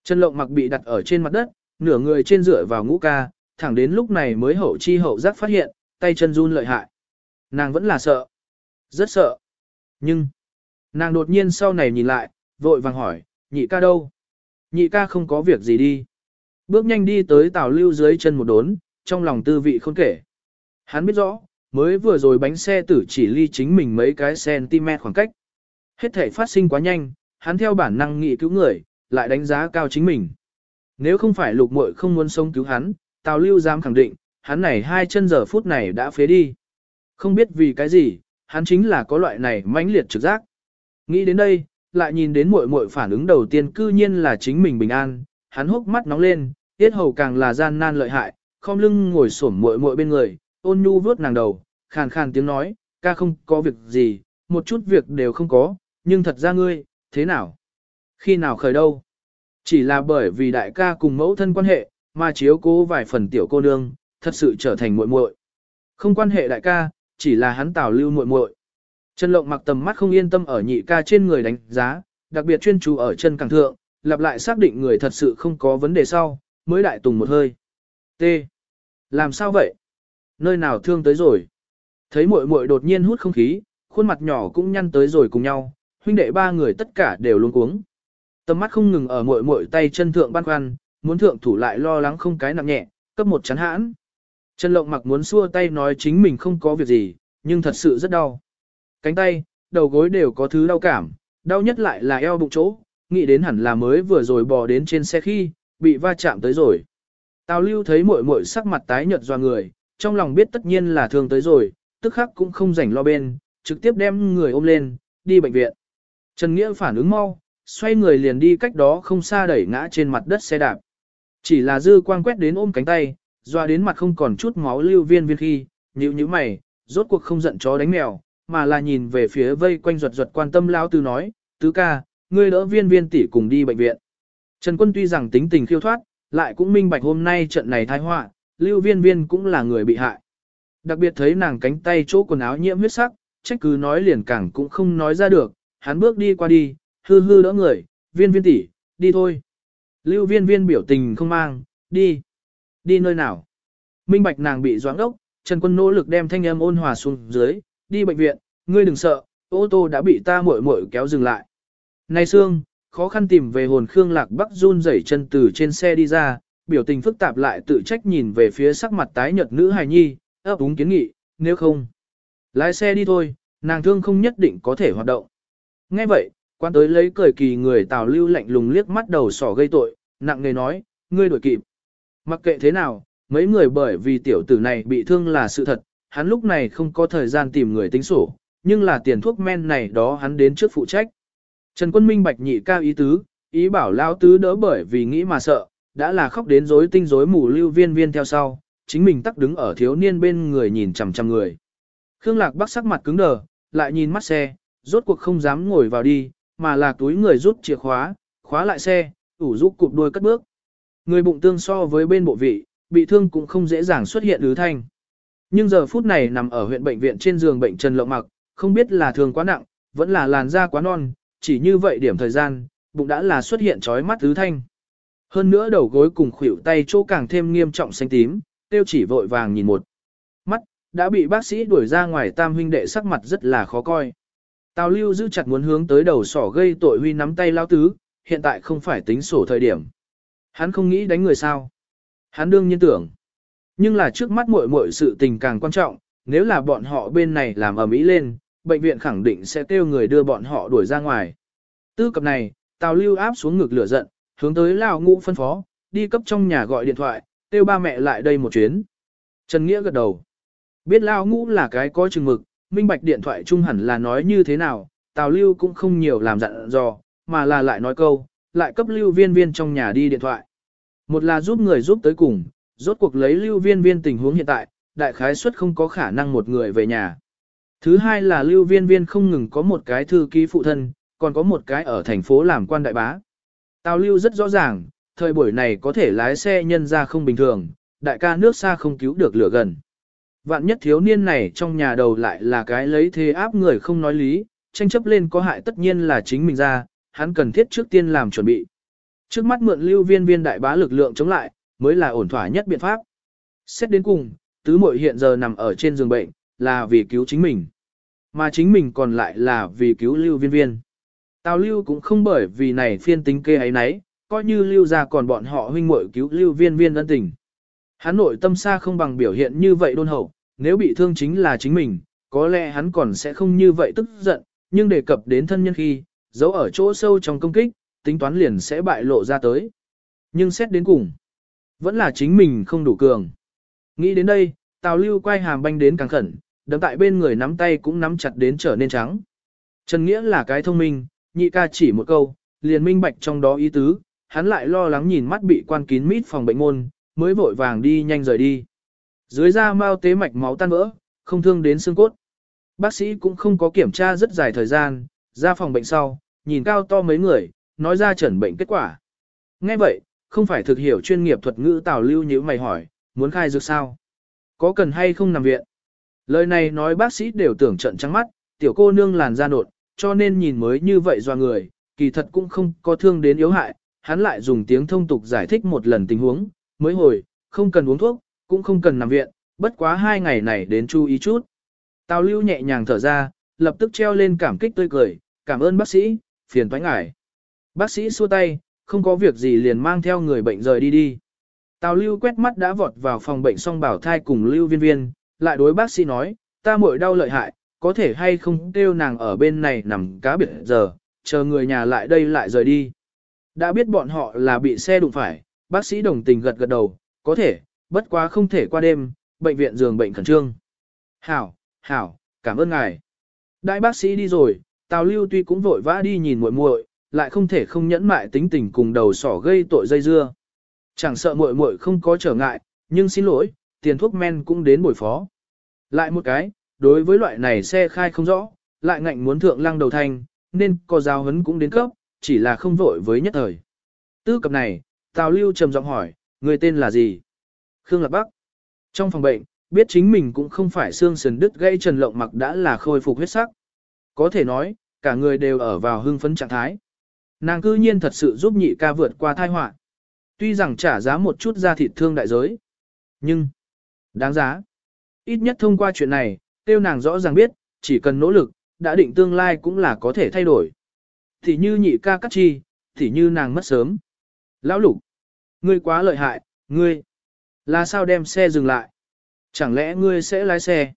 Trần Lộng mặc bị đặt ở trên mặt đất, nửa người trên dựa vào ngũ ca, thẳng đến lúc này mới hậu chi hậu giác phát hiện, tay chân run lợi hại. Nàng vẫn là sợ. Rất sợ. Nhưng, nàng đột nhiên sau này nhìn lại, vội vàng hỏi, nhị ca đâu? Nhị ca không có việc gì đi. Bước nhanh đi tới tào lưu dưới chân một đốn, trong lòng tư vị không kể. Hắn biết rõ, mới vừa rồi bánh xe tử chỉ ly chính mình mấy cái cm khoảng cách. Hết thể phát sinh quá nhanh, hắn theo bản năng nghị cứu người, lại đánh giá cao chính mình. Nếu không phải lục muội không muốn sống cứu hắn, Tào Lưu dám khẳng định, hắn này hai chân giờ phút này đã phế đi. Không biết vì cái gì, hắn chính là có loại này mãnh liệt trực giác. Nghĩ đến đây, lại nhìn đến muội muội phản ứng đầu tiên cư nhiên là chính mình bình an, hắn hốc mắt nóng lên, tiết hầu càng là gian nan lợi hại, không lưng ngồi xổm muội muội bên người, ôn nhu vuốt nàng đầu, khàn khàn tiếng nói, ca không có việc gì, một chút việc đều không có, nhưng thật ra ngươi, thế nào? Khi nào khởi đâu? Chỉ là bởi vì đại ca cùng mẫu thân quan hệ, mà chiếu cố vài phần tiểu cô nương, thật sự trở thành muội muội. Không quan hệ đại ca, chỉ là hắn tảo lưu muội muội. Trần Lộng mặc tầm mắt không yên tâm ở nhị ca trên người đánh giá, đặc biệt chuyên chú ở chân càng thượng, lặp lại xác định người thật sự không có vấn đề sau, mới đại tùng một hơi. T. Làm sao vậy? Nơi nào thương tới rồi? Thấy muội muội đột nhiên hút không khí, khuôn mặt nhỏ cũng nhăn tới rồi cùng nhau, huynh đệ ba người tất cả đều luống cuống. Tầm mắt không ngừng ở muội muội tay chân thượng ban khoăn, muốn thượng thủ lại lo lắng không cái nặng nhẹ, cấp một chán hãn. Trần Lộng mặc muốn xua tay nói chính mình không có việc gì, nhưng thật sự rất đau. Cánh tay, đầu gối đều có thứ đau cảm, đau nhất lại là eo bụng chỗ, nghĩ đến hẳn là mới vừa rồi bò đến trên xe khi, bị va chạm tới rồi. Tào lưu thấy muội muội sắc mặt tái nhợt do người, trong lòng biết tất nhiên là thương tới rồi, tức khắc cũng không rảnh lo bên, trực tiếp đem người ôm lên, đi bệnh viện. Trần Nghĩa phản ứng mau, xoay người liền đi cách đó không xa đẩy ngã trên mặt đất xe đạp. Chỉ là dư quang quét đến ôm cánh tay, doa đến mặt không còn chút máu lưu viên viên khi, nhíu nhíu mày, rốt cuộc không giận chó đánh mèo, mà là nhìn về phía vây quanh ruột ruột quan tâm lao tư nói, tứ ca, ngươi đỡ viên viên tỷ cùng đi bệnh viện. Trần Quân tuy rằng tính tình khiêu thoát, lại cũng minh bạch hôm nay trận này tai họa, lưu viên viên cũng là người bị hại. Đặc biệt thấy nàng cánh tay chỗ quần áo nhiễm huyết sắc, trách cứ nói liền càng cũng không nói ra được, hắn bước đi qua đi, hư hư đỡ người, viên viên tỷ, đi thôi. Lưu viên viên biểu tình không mang, đi. Đi nơi nào? Minh bạch nàng bị doãn đốc, Trần Quân nỗ lực đem thanh âm ôn hòa xuống dưới, đi bệnh viện, ngươi đừng sợ, ô tô đã bị ta muội muội kéo dừng lại. Này xương khó khăn tìm về hồn Khương Lạc Bắc run rẩy chân từ trên xe đi ra, biểu tình phức tạp lại tự trách nhìn về phía sắc mặt tái nhợt nữ hài nhi, ấp úng kiến nghị, nếu không, lái xe đi thôi, nàng thương không nhất định có thể hoạt động. Nghe vậy, quan tới lấy cười kỳ người tào lưu lạnh lùng liếc mắt đầu sỏ gây tội, nặng nề nói, ngươi đuổi kịp. Mặc kệ thế nào, mấy người bởi vì tiểu tử này bị thương là sự thật, hắn lúc này không có thời gian tìm người tính sổ, nhưng là tiền thuốc men này đó hắn đến trước phụ trách. Trần Quân Minh bạch nhị cao ý tứ, ý bảo lao tứ đỡ bởi vì nghĩ mà sợ, đã là khóc đến rối tinh rối mù lưu viên viên theo sau, chính mình tắc đứng ở thiếu niên bên người nhìn chằm chằm người. Khương Lạc Bắc sắc mặt cứng đờ, lại nhìn mắt xe, rốt cuộc không dám ngồi vào đi, mà là túi người rút chìa khóa, khóa lại xe, ủ rút cụp đuôi cất bước. Người bụng tương so với bên bộ vị, bị thương cũng không dễ dàng xuất hiện ứ thanh. Nhưng giờ phút này nằm ở huyện bệnh viện trên giường bệnh Trần Lộng Mặc, không biết là thương quá nặng, vẫn là làn da quá non, chỉ như vậy điểm thời gian, bụng đã là xuất hiện chói mắt tứ thanh. Hơn nữa đầu gối cùng khuỷu tay chỗ càng thêm nghiêm trọng xanh tím, tiêu chỉ vội vàng nhìn một. Mắt, đã bị bác sĩ đuổi ra ngoài tam huynh đệ sắc mặt rất là khó coi. Tào lưu giữ chặt muốn hướng tới đầu sỏ gây tội huy nắm tay lao tứ, hiện tại không phải tính sổ thời điểm. Hắn không nghĩ đánh người sao. Hắn đương nhiên tưởng. Nhưng là trước mắt muội muội sự tình càng quan trọng, nếu là bọn họ bên này làm ở mỹ lên, bệnh viện khẳng định sẽ kêu người đưa bọn họ đuổi ra ngoài. Tư cập này, Tào Lưu áp xuống ngực lửa giận, hướng tới Lão Ngũ phân phó, đi cấp trong nhà gọi điện thoại, kêu ba mẹ lại đây một chuyến. Trần Nghĩa gật đầu. Biết Lão Ngũ là cái có chừng mực, minh bạch điện thoại trung hẳn là nói như thế nào, Tào Lưu cũng không nhiều làm dặn dò, mà là lại nói câu, lại cấp Lưu Viên Viên trong nhà đi điện thoại. Một là giúp người giúp tới cùng, rốt cuộc lấy Lưu Viên Viên tình huống hiện tại, đại khái suất không có khả năng một người về nhà. Thứ hai là Lưu Viên Viên không ngừng có một cái thư ký phụ thân, còn có một cái ở thành phố làm quan đại bá. Tào Lưu rất rõ ràng, thời buổi này có thể lái xe nhân ra không bình thường, đại ca nước xa không cứu được lửa gần. Vạn nhất thiếu niên này trong nhà đầu lại là cái lấy thế áp người không nói lý, tranh chấp lên có hại tất nhiên là chính mình ra, hắn cần thiết trước tiên làm chuẩn bị. Trước mắt mượn lưu viên viên đại bá lực lượng chống lại, mới là ổn thỏa nhất biện pháp. Xét đến cùng, tứ muội hiện giờ nằm ở trên giường bệnh, là vì cứu chính mình. Mà chính mình còn lại là vì cứu lưu viên viên. Tào lưu cũng không bởi vì này phiên tính kê ấy nấy, coi như lưu ra còn bọn họ huynh muội cứu lưu viên viên ân tình. Hắn nội tâm xa không bằng biểu hiện như vậy đôn hậu, nếu bị thương chính là chính mình, có lẽ hắn còn sẽ không như vậy tức giận, nhưng đề cập đến thân nhân khi, giấu ở chỗ sâu trong công kích, tính toán liền sẽ bại lộ ra tới. Nhưng xét đến cùng, vẫn là chính mình không đủ cường. Nghĩ đến đây, Tào Lưu quay hàm banh đến càng khẩn, đấm tại bên người nắm tay cũng nắm chặt đến trở nên trắng. Trần Nghĩa là cái thông minh, nhị ca chỉ một câu, liền minh bạch trong đó ý tứ, hắn lại lo lắng nhìn mắt bị quan kín mít phòng bệnh môn, mới vội vàng đi nhanh rời đi. Dưới da mau tế mạch máu tan vỡ, không thương đến xương cốt. Bác sĩ cũng không có kiểm tra rất dài thời gian, ra phòng bệnh sau, nhìn cao to mấy người, nói ra chẩn bệnh kết quả. Nghe vậy, không phải thực hiểu chuyên nghiệp thuật ngữ tào lưu như mày hỏi, muốn khai dược sao? Có cần hay không nằm viện? Lời này nói bác sĩ đều tưởng trận trắng mắt, tiểu cô nương làn da nột, cho nên nhìn mới như vậy do người, kỳ thật cũng không có thương đến yếu hại, hắn lại dùng tiếng thông tục giải thích một lần tình huống, mới hồi, không cần uống thuốc, cũng không cần nằm viện, bất quá hai ngày này đến chú ý chút. Tào lưu nhẹ nhàng thở ra, lập tức treo lên cảm kích tươi cười, cảm ơn bác sĩ, phiền toái ngại. Bác sĩ xua tay, không có việc gì liền mang theo người bệnh rời đi đi. Tào lưu quét mắt đã vọt vào phòng bệnh song bảo thai cùng lưu viên viên, lại đối bác sĩ nói, ta muội đau lợi hại, có thể hay không kêu nàng ở bên này nằm cá biệt giờ, chờ người nhà lại đây lại rời đi. Đã biết bọn họ là bị xe đụng phải, bác sĩ đồng tình gật gật đầu, có thể, bất quá không thể qua đêm, bệnh viện giường bệnh khẩn trương. Hảo, hảo, cảm ơn ngài. Đại bác sĩ đi rồi, Tào Lưu tuy cũng vội vã đi nhìn muội muội, lại không thể không nhẫn mại tính tình cùng đầu sỏ gây tội dây dưa. Chẳng sợ muội muội không có trở ngại, nhưng xin lỗi, tiền thuốc men cũng đến buổi phó. Lại một cái, đối với loại này xe khai không rõ, lại ngạnh muốn thượng lăng đầu thành nên có giáo hấn cũng đến cấp, chỉ là không vội với nhất thời. Tư cập này, Tào Lưu trầm giọng hỏi, người tên là gì? Khương Lạc Bắc. Trong phòng bệnh, biết chính mình cũng không phải xương sườn đứt gây trần lộng mặc đã là khôi phục huyết sắc. Có thể nói, cả người đều ở vào hưng phấn trạng thái. Nàng cư nhiên thật sự giúp nhị ca vượt qua thai họa. Tuy rằng trả giá một chút ra thịt thương đại giới, nhưng đáng giá. Ít nhất thông qua chuyện này, tiêu nàng rõ ràng biết, chỉ cần nỗ lực, đã định tương lai cũng là có thể thay đổi. Thì như nhị ca cắt chi, thì như nàng mất sớm. Lão lục, ngươi quá lợi hại, ngươi, là sao đem xe dừng lại? Chẳng lẽ ngươi sẽ lái xe?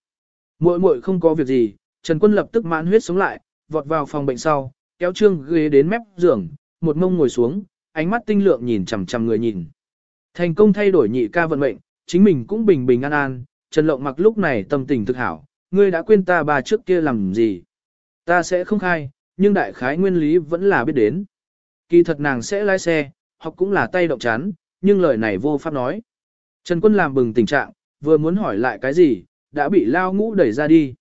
Muội muội không có việc gì, Trần Quân lập tức mãn huyết sống lại, vọt vào phòng bệnh sau, kéo trương ghế đến mép giường, một mông ngồi xuống, ánh mắt tinh lượng nhìn chằm chằm người nhìn. Thành công thay đổi nhị ca vận mệnh, chính mình cũng bình bình an an, Trần Lộng mặc lúc này tâm tình thực hảo, ngươi đã quên ta bà trước kia làm gì. Ta sẽ không khai, nhưng đại khái nguyên lý vẫn là biết đến. Kỳ thật nàng sẽ lái xe, học cũng là tay động chán, nhưng lời này vô pháp nói. Trần Quân làm bừng tình trạng, vừa muốn hỏi lại cái gì, đã bị lao ngũ đẩy ra đi.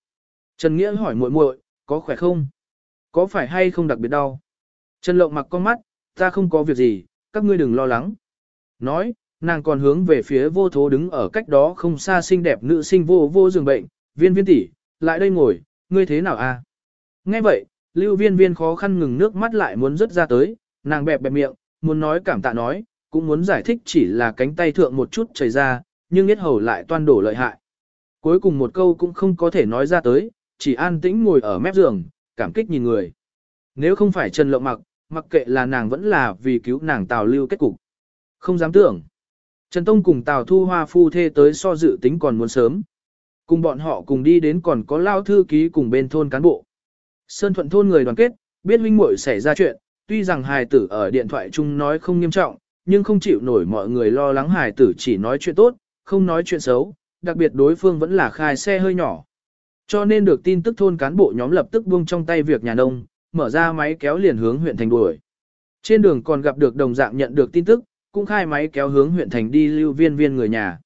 Trần Nghĩa hỏi muội muội, có khỏe không? Có phải hay không đặc biệt đau? Trần Lộng mặc con mắt, ta không có việc gì, các ngươi đừng lo lắng. Nói, nàng còn hướng về phía vô thố đứng ở cách đó không xa xinh đẹp nữ sinh vô vô giường bệnh, viên viên tỷ, lại đây ngồi, ngươi thế nào a? Nghe vậy, lưu viên viên khó khăn ngừng nước mắt lại muốn rớt ra tới, nàng bẹp bẹp miệng, muốn nói cảm tạ nói, cũng muốn giải thích chỉ là cánh tay thượng một chút chảy ra, nhưng biết hầu lại toan đổ lợi hại. Cuối cùng một câu cũng không có thể nói ra tới, chỉ an tĩnh ngồi ở mép giường, cảm kích nhìn người. Nếu không phải Trần Lộng mặc, mặc kệ là nàng vẫn là vì cứu nàng Tào Lưu kết cục. Không dám tưởng. Trần Tông cùng Tào Thu Hoa phu thê tới so dự tính còn muốn sớm. Cùng bọn họ cùng đi đến còn có lao thư ký cùng bên thôn cán bộ. Sơn thuận thôn người đoàn kết, biết huynh muội xảy ra chuyện, tuy rằng hài tử ở điện thoại chung nói không nghiêm trọng, nhưng không chịu nổi mọi người lo lắng hài tử chỉ nói chuyện tốt, không nói chuyện xấu, đặc biệt đối phương vẫn là khai xe hơi nhỏ. Cho nên được tin tức thôn cán bộ nhóm lập tức buông trong tay việc nhà nông, mở ra máy kéo liền hướng huyện thành đuổi. Trên đường còn gặp được đồng dạng nhận được tin tức, cũng khai máy kéo hướng huyện thành đi lưu viên viên người nhà.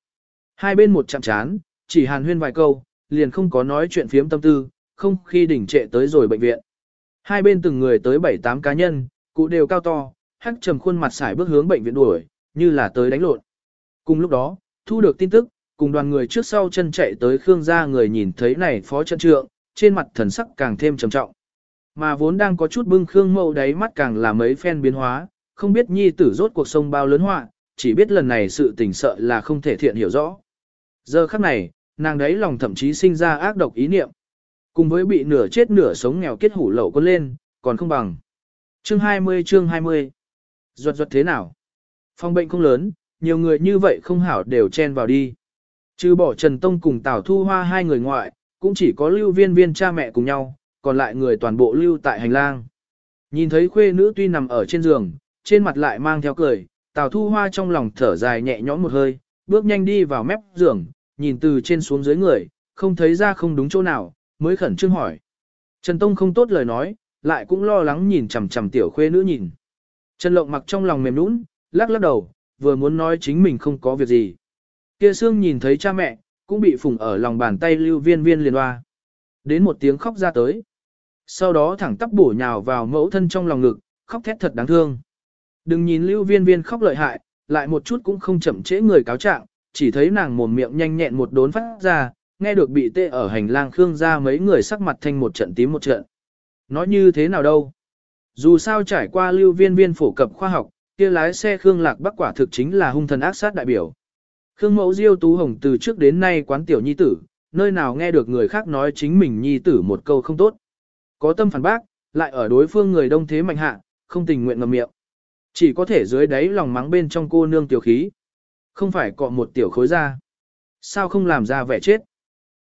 Hai bên một chạm chán, chỉ hàn huyên vài câu, liền không có nói chuyện phiếm tâm tư, không khi đỉnh trệ tới rồi bệnh viện. Hai bên từng người tới bảy tám cá nhân, cụ đều cao to, hắc trầm khuôn mặt xài bước hướng bệnh viện đuổi, như là tới đánh lộn. Cùng lúc đó, thu được tin tức, cùng đoàn người trước sau chân chạy tới Khương gia người nhìn thấy này phó chân trượng, trên mặt thần sắc càng thêm trầm trọng. Mà vốn đang có chút bưng Khương mậu đáy mắt càng là mấy phen biến hóa, không biết nhi tử rốt cuộc sông bao lớn họa, chỉ biết lần này sự tình sợ là không thể thiện hiểu rõ. Giờ khắc này, nàng đấy lòng thậm chí sinh ra ác độc ý niệm. Cùng với bị nửa chết nửa sống nghèo kết hủ lậu con lên, còn không bằng. Chương 20 chương 20 Ruột ruột thế nào? Phòng bệnh không lớn, nhiều người như vậy không hảo đều chen vào đi. Trừ bỏ Trần Tông cùng Tào Thu Hoa hai người ngoại, cũng chỉ có lưu viên viên cha mẹ cùng nhau, còn lại người toàn bộ lưu tại hành lang. Nhìn thấy khuê nữ tuy nằm ở trên giường, trên mặt lại mang theo cười, Tào Thu Hoa trong lòng thở dài nhẹ nhõm một hơi, bước nhanh đi vào mép giường, nhìn từ trên xuống dưới người, không thấy ra không đúng chỗ nào, mới khẩn trương hỏi. Trần Tông không tốt lời nói, lại cũng lo lắng nhìn chằm chằm tiểu khuê nữ nhìn. Trần Lộng mặc trong lòng mềm nũng, lắc lắc đầu, vừa muốn nói chính mình không có việc gì. Kia Sương nhìn thấy cha mẹ, cũng bị phùng ở lòng bàn tay lưu viên viên liền hoa. Đến một tiếng khóc ra tới. Sau đó thẳng tắp bổ nhào vào mẫu thân trong lòng ngực, khóc thét thật đáng thương. Đừng nhìn lưu viên viên khóc lợi hại, lại một chút cũng không chậm trễ người cáo trạng, chỉ thấy nàng mồm miệng nhanh nhẹn một đốn phát ra, nghe được bị tê ở hành lang khương ra mấy người sắc mặt thành một trận tím một trận. Nói như thế nào đâu? Dù sao trải qua lưu viên viên phổ cập khoa học, kia lái xe Khương Lạc Bắc quả thực chính là hung thần ác sát đại biểu. Khương Mẫu Diêu Tú Hồng từ trước đến nay quán tiểu nhi tử, nơi nào nghe được người khác nói chính mình nhi tử một câu không tốt. Có tâm phản bác, lại ở đối phương người đông thế mạnh hạ, không tình nguyện ngậm miệng. Chỉ có thể dưới đáy lòng mắng bên trong cô nương tiểu khí. Không phải cọ một tiểu khối ra. Sao không làm ra vẻ chết?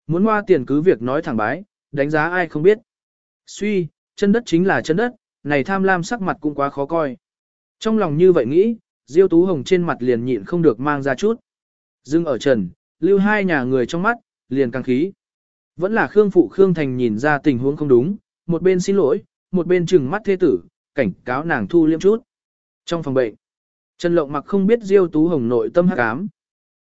Muốn hoa tiền cứ việc nói thẳng bái, đánh giá ai không biết. Suy, chân đất chính là chân đất, này tham lam sắc mặt cũng quá khó coi. Trong lòng như vậy nghĩ, Diêu Tú Hồng trên mặt liền nhịn không được mang ra chút. Dưng ở trần, lưu hai nhà người trong mắt, liền càng khí. Vẫn là Khương Phụ Khương Thành nhìn ra tình huống không đúng, một bên xin lỗi, một bên trừng mắt thê tử, cảnh cáo nàng thu liêm chút. Trong phòng bệnh, Trần Lộng mặc không biết Diêu Tú Hồng nội tâm hắc ám.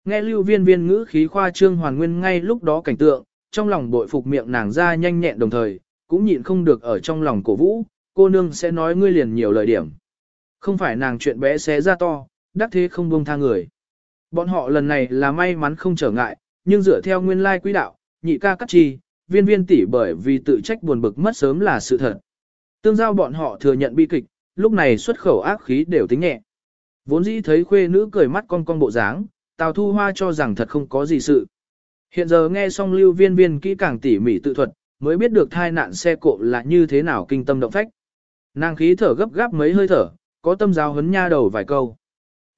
Nghe lưu viên viên ngữ khí khoa trương hoàn nguyên ngay lúc đó cảnh tượng, trong lòng bội phục miệng nàng ra nhanh nhẹn đồng thời, cũng nhịn không được ở trong lòng cổ vũ, cô nương sẽ nói ngươi liền nhiều lời điểm. Không phải nàng chuyện bé xé ra to, đắc thế không buông tha người. Bọn họ lần này là may mắn không trở ngại, nhưng dựa theo nguyên lai quỹ đạo, nhị ca cắt chi, viên viên tỷ bởi vì tự trách buồn bực mất sớm là sự thật. Tương giao bọn họ thừa nhận bi kịch, lúc này xuất khẩu ác khí đều tính nhẹ. Vốn dĩ thấy khuê nữ cười mắt con con bộ dáng, Tào Thu Hoa cho rằng thật không có gì sự. Hiện giờ nghe xong lưu viên viên kỹ càng tỉ mỉ tự thuật, mới biết được thai nạn xe cộ là như thế nào kinh tâm động phách. Nàng khí thở gấp gáp mấy hơi thở, có tâm giáo hấn nha đầu vài câu.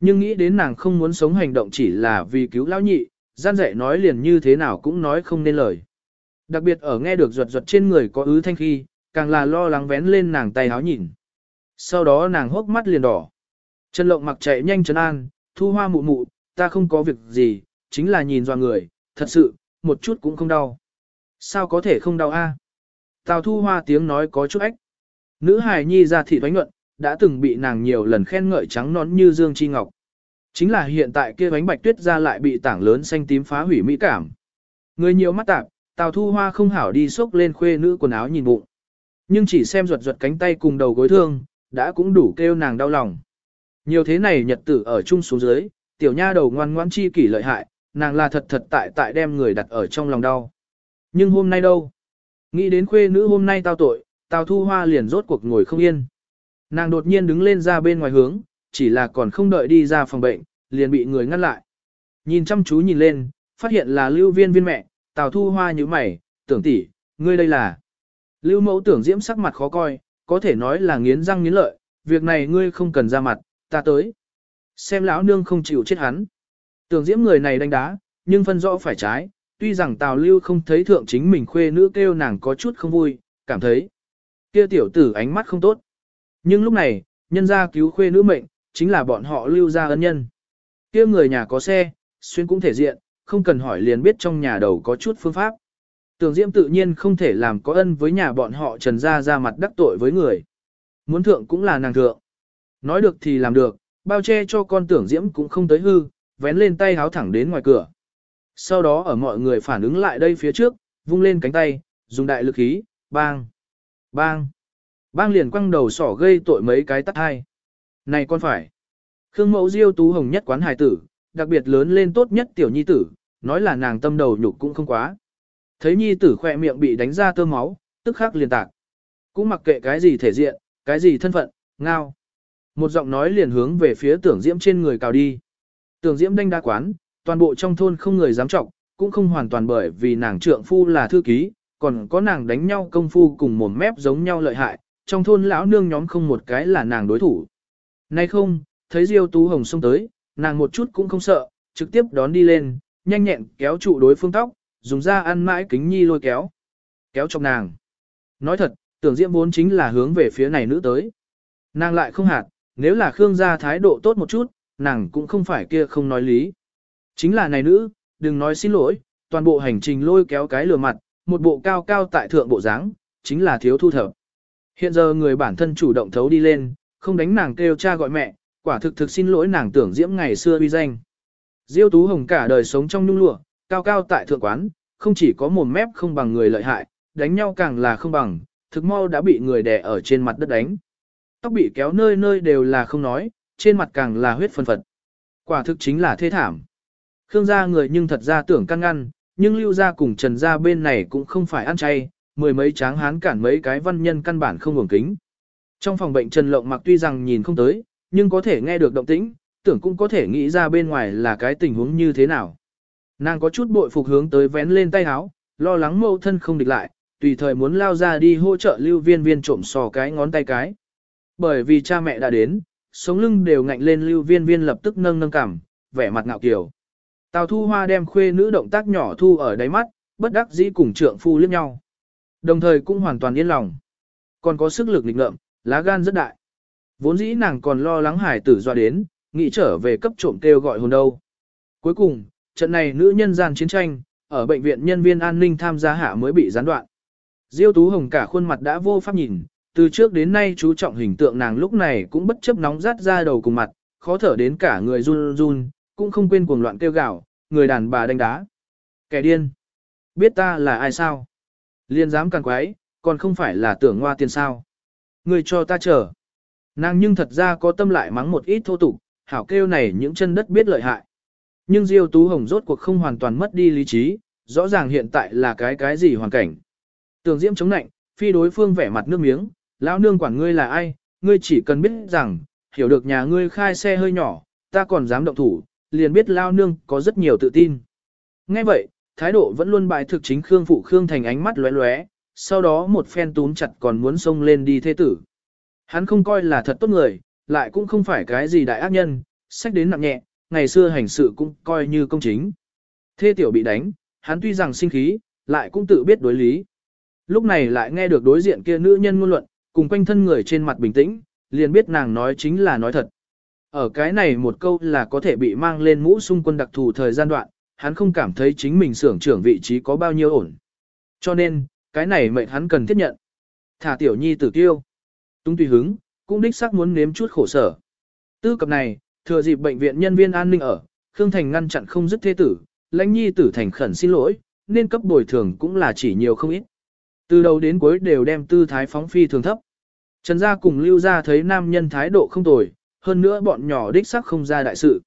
Nhưng nghĩ đến nàng không muốn sống hành động chỉ là vì cứu lão nhị, gian dạy nói liền như thế nào cũng nói không nên lời. Đặc biệt ở nghe được ruột ruột trên người có ứ thanh khi, càng là lo lắng vén lên nàng tay háo nhìn. Sau đó nàng hốc mắt liền đỏ. Trần lộng mặc chạy nhanh trấn an, thu hoa mụ mụ, ta không có việc gì, chính là nhìn dò người, thật sự, một chút cũng không đau. Sao có thể không đau a? Tào thu hoa tiếng nói có chút ách. Nữ hài nhi ra thị thoái nhuận, đã từng bị nàng nhiều lần khen ngợi trắng nón như dương chi ngọc. Chính là hiện tại kia bánh bạch tuyết ra lại bị tảng lớn xanh tím phá hủy mỹ cảm. Người nhiều mắt tạp, Tào Thu Hoa không hảo đi xốc lên khuê nữ quần áo nhìn bụng. Nhưng chỉ xem ruột ruột cánh tay cùng đầu gối thương, đã cũng đủ kêu nàng đau lòng. Nhiều thế này nhật tử ở chung xuống dưới, tiểu nha đầu ngoan ngoãn chi kỷ lợi hại, nàng là thật thật tại tại đem người đặt ở trong lòng đau. Nhưng hôm nay đâu? Nghĩ đến khuê nữ hôm nay tao tội, Tào Thu Hoa liền rốt cuộc ngồi không yên. Nàng đột nhiên đứng lên ra bên ngoài hướng, chỉ là còn không đợi đi ra phòng bệnh, liền bị người ngăn lại. Nhìn chăm chú nhìn lên, phát hiện là lưu viên viên mẹ, Tào Thu Hoa như mày, tưởng tỷ, ngươi đây là. Lưu mẫu tưởng diễm sắc mặt khó coi, có thể nói là nghiến răng nghiến lợi, việc này ngươi không cần ra mặt, ta tới. Xem lão nương không chịu chết hắn. Tưởng diễm người này đánh đá, nhưng phân rõ phải trái, tuy rằng Tào Lưu không thấy thượng chính mình khuê nữ kêu nàng có chút không vui, cảm thấy kia tiểu tử ánh mắt không tốt. Nhưng lúc này, nhân gia cứu khuê nữ mệnh, chính là bọn họ lưu ra ân nhân. kia người nhà có xe, xuyên cũng thể diện, không cần hỏi liền biết trong nhà đầu có chút phương pháp. Tưởng Diễm tự nhiên không thể làm có ân với nhà bọn họ trần ra ra mặt đắc tội với người. Muốn thượng cũng là nàng thượng. Nói được thì làm được, bao che cho con tưởng Diễm cũng không tới hư, vén lên tay háo thẳng đến ngoài cửa. Sau đó ở mọi người phản ứng lại đây phía trước, vung lên cánh tay, dùng đại lực khí, bang, bang, bang liền quăng đầu sỏ gây tội mấy cái tắt hai. Này con phải. Khương mẫu diêu tú hồng nhất quán hài tử, đặc biệt lớn lên tốt nhất tiểu nhi tử, nói là nàng tâm đầu nhục cũng không quá. Thấy nhi tử khỏe miệng bị đánh ra tơ máu, tức khắc liền tạc. Cũng mặc kệ cái gì thể diện, cái gì thân phận, ngao. Một giọng nói liền hướng về phía tưởng diễm trên người cào đi. Tưởng diễm đanh đa quán, toàn bộ trong thôn không người dám trọng, cũng không hoàn toàn bởi vì nàng trượng phu là thư ký, còn có nàng đánh nhau công phu cùng một mép giống nhau lợi hại, trong thôn lão nương nhóm không một cái là nàng đối thủ. Nay không, thấy Diêu Tú Hồng xông tới, nàng một chút cũng không sợ, trực tiếp đón đi lên, nhanh nhẹn kéo trụ đối phương tóc, dùng ra ăn mãi kính nhi lôi kéo. Kéo trong nàng. Nói thật, tưởng diễm vốn chính là hướng về phía này nữ tới. Nàng lại không hạt, nếu là Khương gia thái độ tốt một chút, nàng cũng không phải kia không nói lý. Chính là này nữ, đừng nói xin lỗi, toàn bộ hành trình lôi kéo cái lừa mặt, một bộ cao cao tại thượng bộ dáng, chính là thiếu thu thập. Hiện giờ người bản thân chủ động thấu đi lên, không đánh nàng kêu cha gọi mẹ, quả thực thực xin lỗi nàng tưởng diễm ngày xưa uy danh. Diêu Tú Hồng cả đời sống trong nhung lụa, cao cao tại thượng quán, không chỉ có mồm mép không bằng người lợi hại, đánh nhau càng là không bằng, thực mau đã bị người đè ở trên mặt đất đánh. Tóc bị kéo nơi nơi đều là không nói, trên mặt càng là huyết phân phật. Quả thực chính là thế thảm. Khương gia người nhưng thật ra tưởng căn ngăn, nhưng lưu gia cùng trần gia bên này cũng không phải ăn chay, mười mấy tráng hán cản mấy cái văn nhân căn bản không hưởng kính. Trong phòng bệnh Trần Lộng mặc tuy rằng nhìn không tới, nhưng có thể nghe được động tĩnh, tưởng cũng có thể nghĩ ra bên ngoài là cái tình huống như thế nào. Nàng có chút bội phục hướng tới vén lên tay háo, lo lắng mâu thân không địch lại, tùy thời muốn lao ra đi hỗ trợ lưu viên viên trộm sò cái ngón tay cái. Bởi vì cha mẹ đã đến, sống lưng đều ngạnh lên lưu viên viên lập tức nâng nâng cảm, vẻ mặt ngạo kiều. Tào thu hoa đem khuê nữ động tác nhỏ thu ở đáy mắt, bất đắc dĩ cùng trượng phu liếc nhau. Đồng thời cũng hoàn toàn yên lòng. Còn có sức lực lịch ngợm, lá gan rất đại. Vốn dĩ nàng còn lo lắng hải tử doa đến, nghĩ trở về cấp trộm kêu gọi hồn đâu. Cuối cùng, trận này nữ nhân gian chiến tranh, ở bệnh viện nhân viên an ninh tham gia hạ mới bị gián đoạn. Diêu Tú Hồng cả khuôn mặt đã vô pháp nhìn, từ trước đến nay chú trọng hình tượng nàng lúc này cũng bất chấp nóng rát ra đầu cùng mặt, khó thở đến cả người run run, cũng không quên cuồng loạn kêu gào, người đàn bà đánh đá. Kẻ điên. Biết ta là ai sao? Liên dám càng quái, còn không phải là tưởng hoa tiền sao. Người cho ta chờ. Nàng nhưng thật ra có tâm lại mắng một ít thô tục, hảo kêu này những chân đất biết lợi hại. Nhưng Diêu Tú Hồng rốt cuộc không hoàn toàn mất đi lý trí, rõ ràng hiện tại là cái cái gì hoàn cảnh. Tường Diễm chống nạnh, phi đối phương vẻ mặt nước miếng, lão nương quản ngươi là ai, ngươi chỉ cần biết rằng, hiểu được nhà ngươi khai xe hơi nhỏ, ta còn dám động thủ, liền biết lao nương có rất nhiều tự tin. Nghe vậy, thái độ vẫn luôn bại thực chính Khương Phụ Khương thành ánh mắt lóe lóe, sau đó một phen túm chặt còn muốn xông lên đi thế tử. Hắn không coi là thật tốt người, lại cũng không phải cái gì đại ác nhân, sách đến nặng nhẹ, ngày xưa hành sự cũng coi như công chính. Thê tiểu bị đánh, hắn tuy rằng sinh khí, lại cũng tự biết đối lý. Lúc này lại nghe được đối diện kia nữ nhân ngôn luận, cùng quanh thân người trên mặt bình tĩnh, liền biết nàng nói chính là nói thật. Ở cái này một câu là có thể bị mang lên mũ xung quân đặc thù thời gian đoạn, hắn không cảm thấy chính mình sưởng trưởng vị trí có bao nhiêu ổn. Cho nên, cái này mệnh hắn cần tiếp nhận. Thả tiểu nhi tử tiêu. Tung tùy hứng, cũng đích xác muốn nếm chút khổ sở. Tư cập này, thừa dịp bệnh viện nhân viên an ninh ở, Khương Thành ngăn chặn không dứt thế tử, lãnh nhi tử thành khẩn xin lỗi, nên cấp bồi thường cũng là chỉ nhiều không ít. Từ đầu đến cuối đều đem tư thái phóng phi thường thấp. Trần gia cùng lưu gia thấy nam nhân thái độ không tồi, hơn nữa bọn nhỏ đích xác không ra đại sự.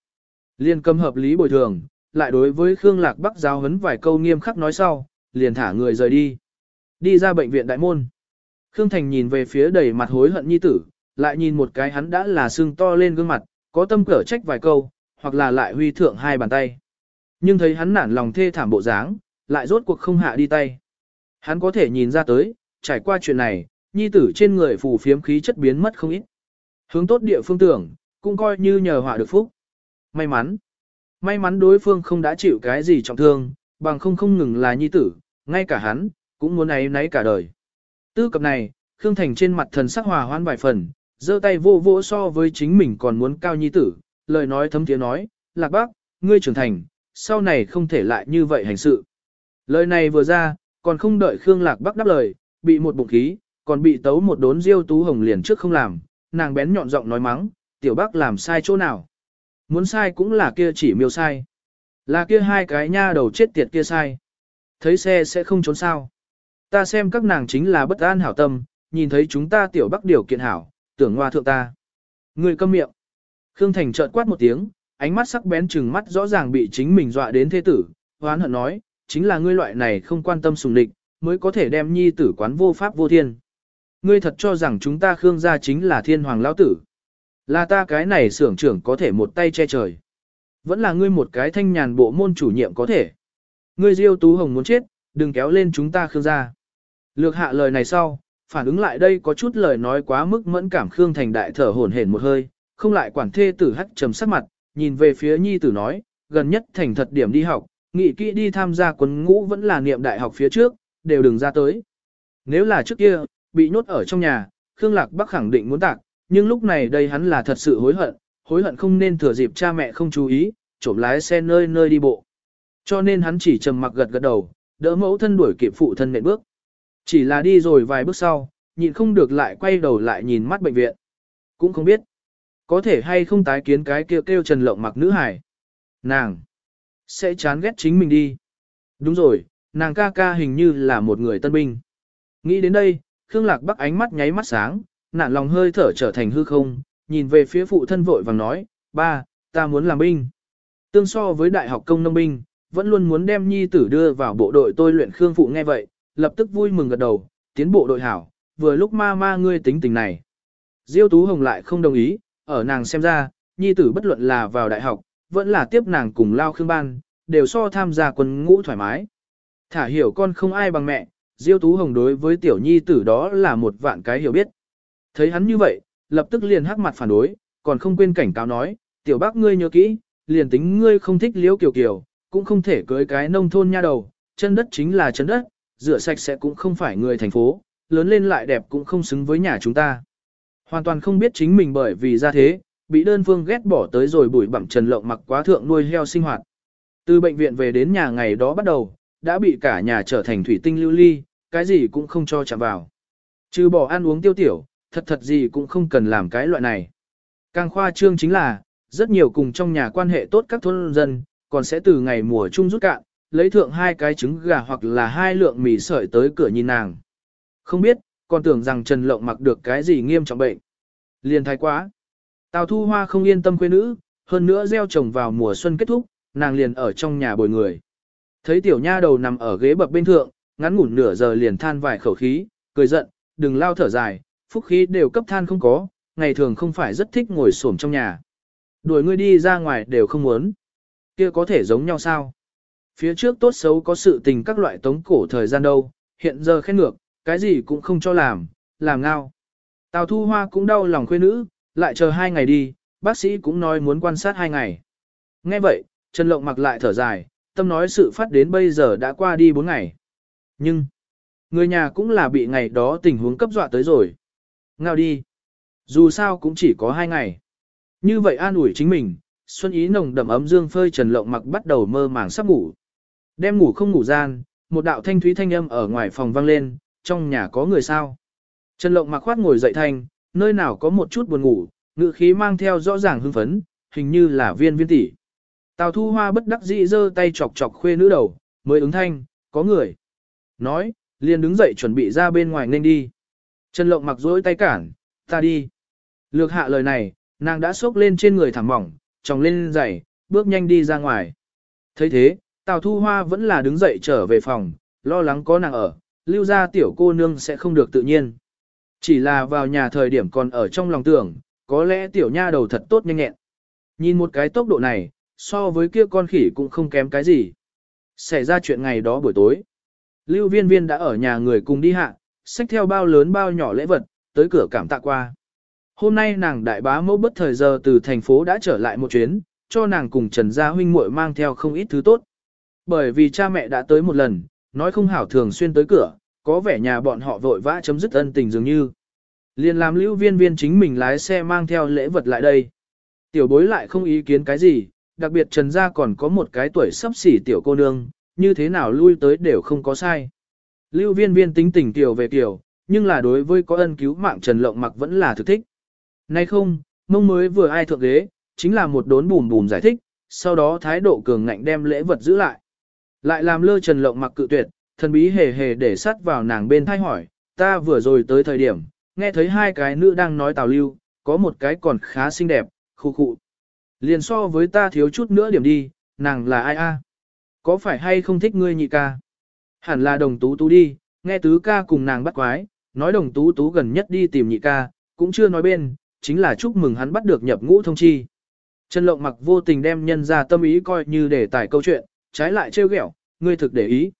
Liên cầm hợp lý bồi thường, lại đối với Khương Lạc Bắc giáo huấn vài câu nghiêm khắc nói sau, liền thả người rời đi. Đi ra bệnh viện đại môn. Khương Thành nhìn về phía đầy mặt hối hận nhi tử, lại nhìn một cái hắn đã là xương to lên gương mặt, có tâm cỡ trách vài câu, hoặc là lại huy thượng hai bàn tay. Nhưng thấy hắn nản lòng thê thảm bộ dáng, lại rốt cuộc không hạ đi tay. Hắn có thể nhìn ra tới, trải qua chuyện này, nhi tử trên người phù phiếm khí chất biến mất không ít. Hướng tốt địa phương tưởng, cũng coi như nhờ họa được phúc. May mắn. May mắn đối phương không đã chịu cái gì trọng thương, bằng không không ngừng là nhi tử, ngay cả hắn, cũng muốn ấy nấy cả đời. Tư cập này, Khương Thành trên mặt thần sắc hòa hoan vài phần, giơ tay vô vô so với chính mình còn muốn cao nhi tử, lời nói thấm tiếng nói, lạc bác, ngươi trưởng thành, sau này không thể lại như vậy hành sự. Lời này vừa ra, còn không đợi Khương Lạc Bắc đáp lời, bị một bụng khí, còn bị tấu một đốn diêu tú hồng liền trước không làm, nàng bén nhọn giọng nói mắng, tiểu bác làm sai chỗ nào. Muốn sai cũng là kia chỉ miêu sai. Là kia hai cái nha đầu chết tiệt kia sai. Thấy xe sẽ không trốn sao. Ta xem các nàng chính là bất an hảo tâm, nhìn thấy chúng ta tiểu bắc điều kiện hảo, tưởng ngoa thượng ta. Người câm miệng. Khương Thành trợn quát một tiếng, ánh mắt sắc bén chừng mắt rõ ràng bị chính mình dọa đến thế tử, hoán hận nói, chính là ngươi loại này không quan tâm sùng địch, mới có thể đem nhi tử quán vô pháp vô thiên. Ngươi thật cho rằng chúng ta Khương gia chính là thiên hoàng lão tử. Là ta cái này xưởng trưởng có thể một tay che trời. Vẫn là ngươi một cái thanh nhàn bộ môn chủ nhiệm có thể. Ngươi Diêu Tú Hồng muốn chết, đừng kéo lên chúng ta Khương gia. Lược hạ lời này sau, phản ứng lại đây có chút lời nói quá mức mẫn cảm Khương Thành đại thở hổn hển một hơi, không lại quản thê tử hắt trầm sắc mặt, nhìn về phía nhi tử nói, gần nhất thành thật điểm đi học, nghị kỹ đi tham gia quân ngũ vẫn là niệm đại học phía trước, đều đừng ra tới. Nếu là trước kia, bị nhốt ở trong nhà, Khương Lạc Bắc khẳng định muốn tạc, nhưng lúc này đây hắn là thật sự hối hận, hối hận không nên thừa dịp cha mẹ không chú ý, trộm lái xe nơi nơi đi bộ. Cho nên hắn chỉ trầm mặc gật gật đầu, đỡ mẫu thân đuổi kịp phụ thân nện bước. Chỉ là đi rồi vài bước sau, nhịn không được lại quay đầu lại nhìn mắt bệnh viện. Cũng không biết, có thể hay không tái kiến cái kêu kêu trần lộng mặc nữ hải. Nàng, sẽ chán ghét chính mình đi. Đúng rồi, nàng ca ca hình như là một người tân binh. Nghĩ đến đây, Khương Lạc Bắc ánh mắt nháy mắt sáng, nạn lòng hơi thở trở thành hư không, nhìn về phía phụ thân vội vàng nói, ba, ta muốn làm binh. Tương so với đại học công nông binh, vẫn luôn muốn đem nhi tử đưa vào bộ đội tôi luyện Khương Phụ nghe vậy, lập tức vui mừng gật đầu, tiến bộ đội hảo, vừa lúc ma ma ngươi tính tình này. Diêu Tú Hồng lại không đồng ý, ở nàng xem ra, nhi tử bất luận là vào đại học, vẫn là tiếp nàng cùng lao khương ban, đều so tham gia quân ngũ thoải mái. Thả hiểu con không ai bằng mẹ, Diêu Tú Hồng đối với tiểu nhi tử đó là một vạn cái hiểu biết. Thấy hắn như vậy, lập tức liền hắc mặt phản đối, còn không quên cảnh cáo nói, tiểu bác ngươi nhớ kỹ, liền tính ngươi không thích liễu kiều kiều, cũng không thể cưới cái nông thôn nha đầu, chân đất chính là chân đất, rửa sạch sẽ cũng không phải người thành phố, lớn lên lại đẹp cũng không xứng với nhà chúng ta. Hoàn toàn không biết chính mình bởi vì ra thế, bị đơn phương ghét bỏ tới rồi bụi bặm trần lộng mặc quá thượng nuôi heo sinh hoạt. Từ bệnh viện về đến nhà ngày đó bắt đầu, đã bị cả nhà trở thành thủy tinh lưu ly, cái gì cũng không cho chạm vào. Trừ bỏ ăn uống tiêu tiểu, thật thật gì cũng không cần làm cái loại này. Càng khoa trương chính là, rất nhiều cùng trong nhà quan hệ tốt các thôn dân, còn sẽ từ ngày mùa chung rút cạn, lấy thượng hai cái trứng gà hoặc là hai lượng mì sợi tới cửa nhìn nàng. Không biết, còn tưởng rằng Trần Lộng mặc được cái gì nghiêm trọng bệnh. Liền thái quá. Tào Thu Hoa không yên tâm quê nữ, hơn nữa gieo trồng vào mùa xuân kết thúc, nàng liền ở trong nhà bồi người. Thấy tiểu nha đầu nằm ở ghế bập bên thượng, ngắn ngủn nửa giờ liền than vài khẩu khí, cười giận, đừng lao thở dài, phúc khí đều cấp than không có, ngày thường không phải rất thích ngồi xổm trong nhà. Đuổi ngươi đi ra ngoài đều không muốn. Kia có thể giống nhau sao? Phía trước tốt xấu có sự tình các loại tống cổ thời gian đâu, hiện giờ khen ngược, cái gì cũng không cho làm, làm ngao. Tào Thu Hoa cũng đau lòng khuê nữ, lại chờ hai ngày đi, bác sĩ cũng nói muốn quan sát hai ngày. Nghe vậy, Trần Lộng mặc lại thở dài, tâm nói sự phát đến bây giờ đã qua đi bốn ngày. Nhưng, người nhà cũng là bị ngày đó tình huống cấp dọa tới rồi. Ngao đi. Dù sao cũng chỉ có hai ngày. Như vậy an ủi chính mình, xuân ý nồng đậm ấm dương phơi Trần Lộng mặc bắt đầu mơ màng sắp ngủ. Đem ngủ không ngủ gian, một đạo thanh thúy thanh âm ở ngoài phòng vang lên, trong nhà có người sao. Trần Lộng mặc khoát ngồi dậy thanh, nơi nào có một chút buồn ngủ, ngự khí mang theo rõ ràng hưng phấn, hình như là viên viên tỷ. Tào thu hoa bất đắc dĩ giơ tay chọc chọc khuê nữ đầu, mới ứng thanh, có người. Nói, liền đứng dậy chuẩn bị ra bên ngoài nên đi. Trần Lộng mặc dối tay cản, ta đi. Lược hạ lời này, nàng đã xốc lên trên người thẳng mỏng, tròng lên giày, bước nhanh đi ra ngoài. thấy thế, Tào Thu Hoa vẫn là đứng dậy trở về phòng, lo lắng có nàng ở, lưu ra tiểu cô nương sẽ không được tự nhiên. Chỉ là vào nhà thời điểm còn ở trong lòng tưởng, có lẽ tiểu nha đầu thật tốt nhanh nhẹn. Nhìn một cái tốc độ này, so với kia con khỉ cũng không kém cái gì. Xảy ra chuyện ngày đó buổi tối. Lưu viên viên đã ở nhà người cùng đi hạ, xách theo bao lớn bao nhỏ lễ vật, tới cửa cảm tạ qua. Hôm nay nàng đại bá mẫu bất thời giờ từ thành phố đã trở lại một chuyến, cho nàng cùng Trần Gia huynh muội mang theo không ít thứ tốt. Bởi vì cha mẹ đã tới một lần, nói không hảo thường xuyên tới cửa, có vẻ nhà bọn họ vội vã chấm dứt ân tình dường như. Liền làm lưu viên viên chính mình lái xe mang theo lễ vật lại đây. Tiểu bối lại không ý kiến cái gì, đặc biệt Trần Gia còn có một cái tuổi sắp xỉ tiểu cô nương, như thế nào lui tới đều không có sai. Lưu viên viên tính tình tiểu về tiểu, nhưng là đối với có ân cứu mạng Trần Lộng mặc vẫn là thực thích. Nay không, mông mới vừa ai thượng ghế, chính là một đốn bùm bùm giải thích, sau đó thái độ cường ngạnh đem lễ vật giữ lại. Lại làm lơ Trần Lộng mặc cự tuyệt, thần bí hề hề để sắt vào nàng bên thay hỏi, ta vừa rồi tới thời điểm, nghe thấy hai cái nữ đang nói tào lưu, có một cái còn khá xinh đẹp, khu khu. Liền so với ta thiếu chút nữa điểm đi, nàng là ai a? Có phải hay không thích ngươi nhị ca? Hẳn là đồng tú tú đi, nghe tứ ca cùng nàng bắt quái, nói đồng tú tú gần nhất đi tìm nhị ca, cũng chưa nói bên, chính là chúc mừng hắn bắt được nhập ngũ thông chi. Trần Lộng mặc vô tình đem nhân ra tâm ý coi như để tải câu chuyện, trái lại trêu ghẹo, ngươi thực để ý.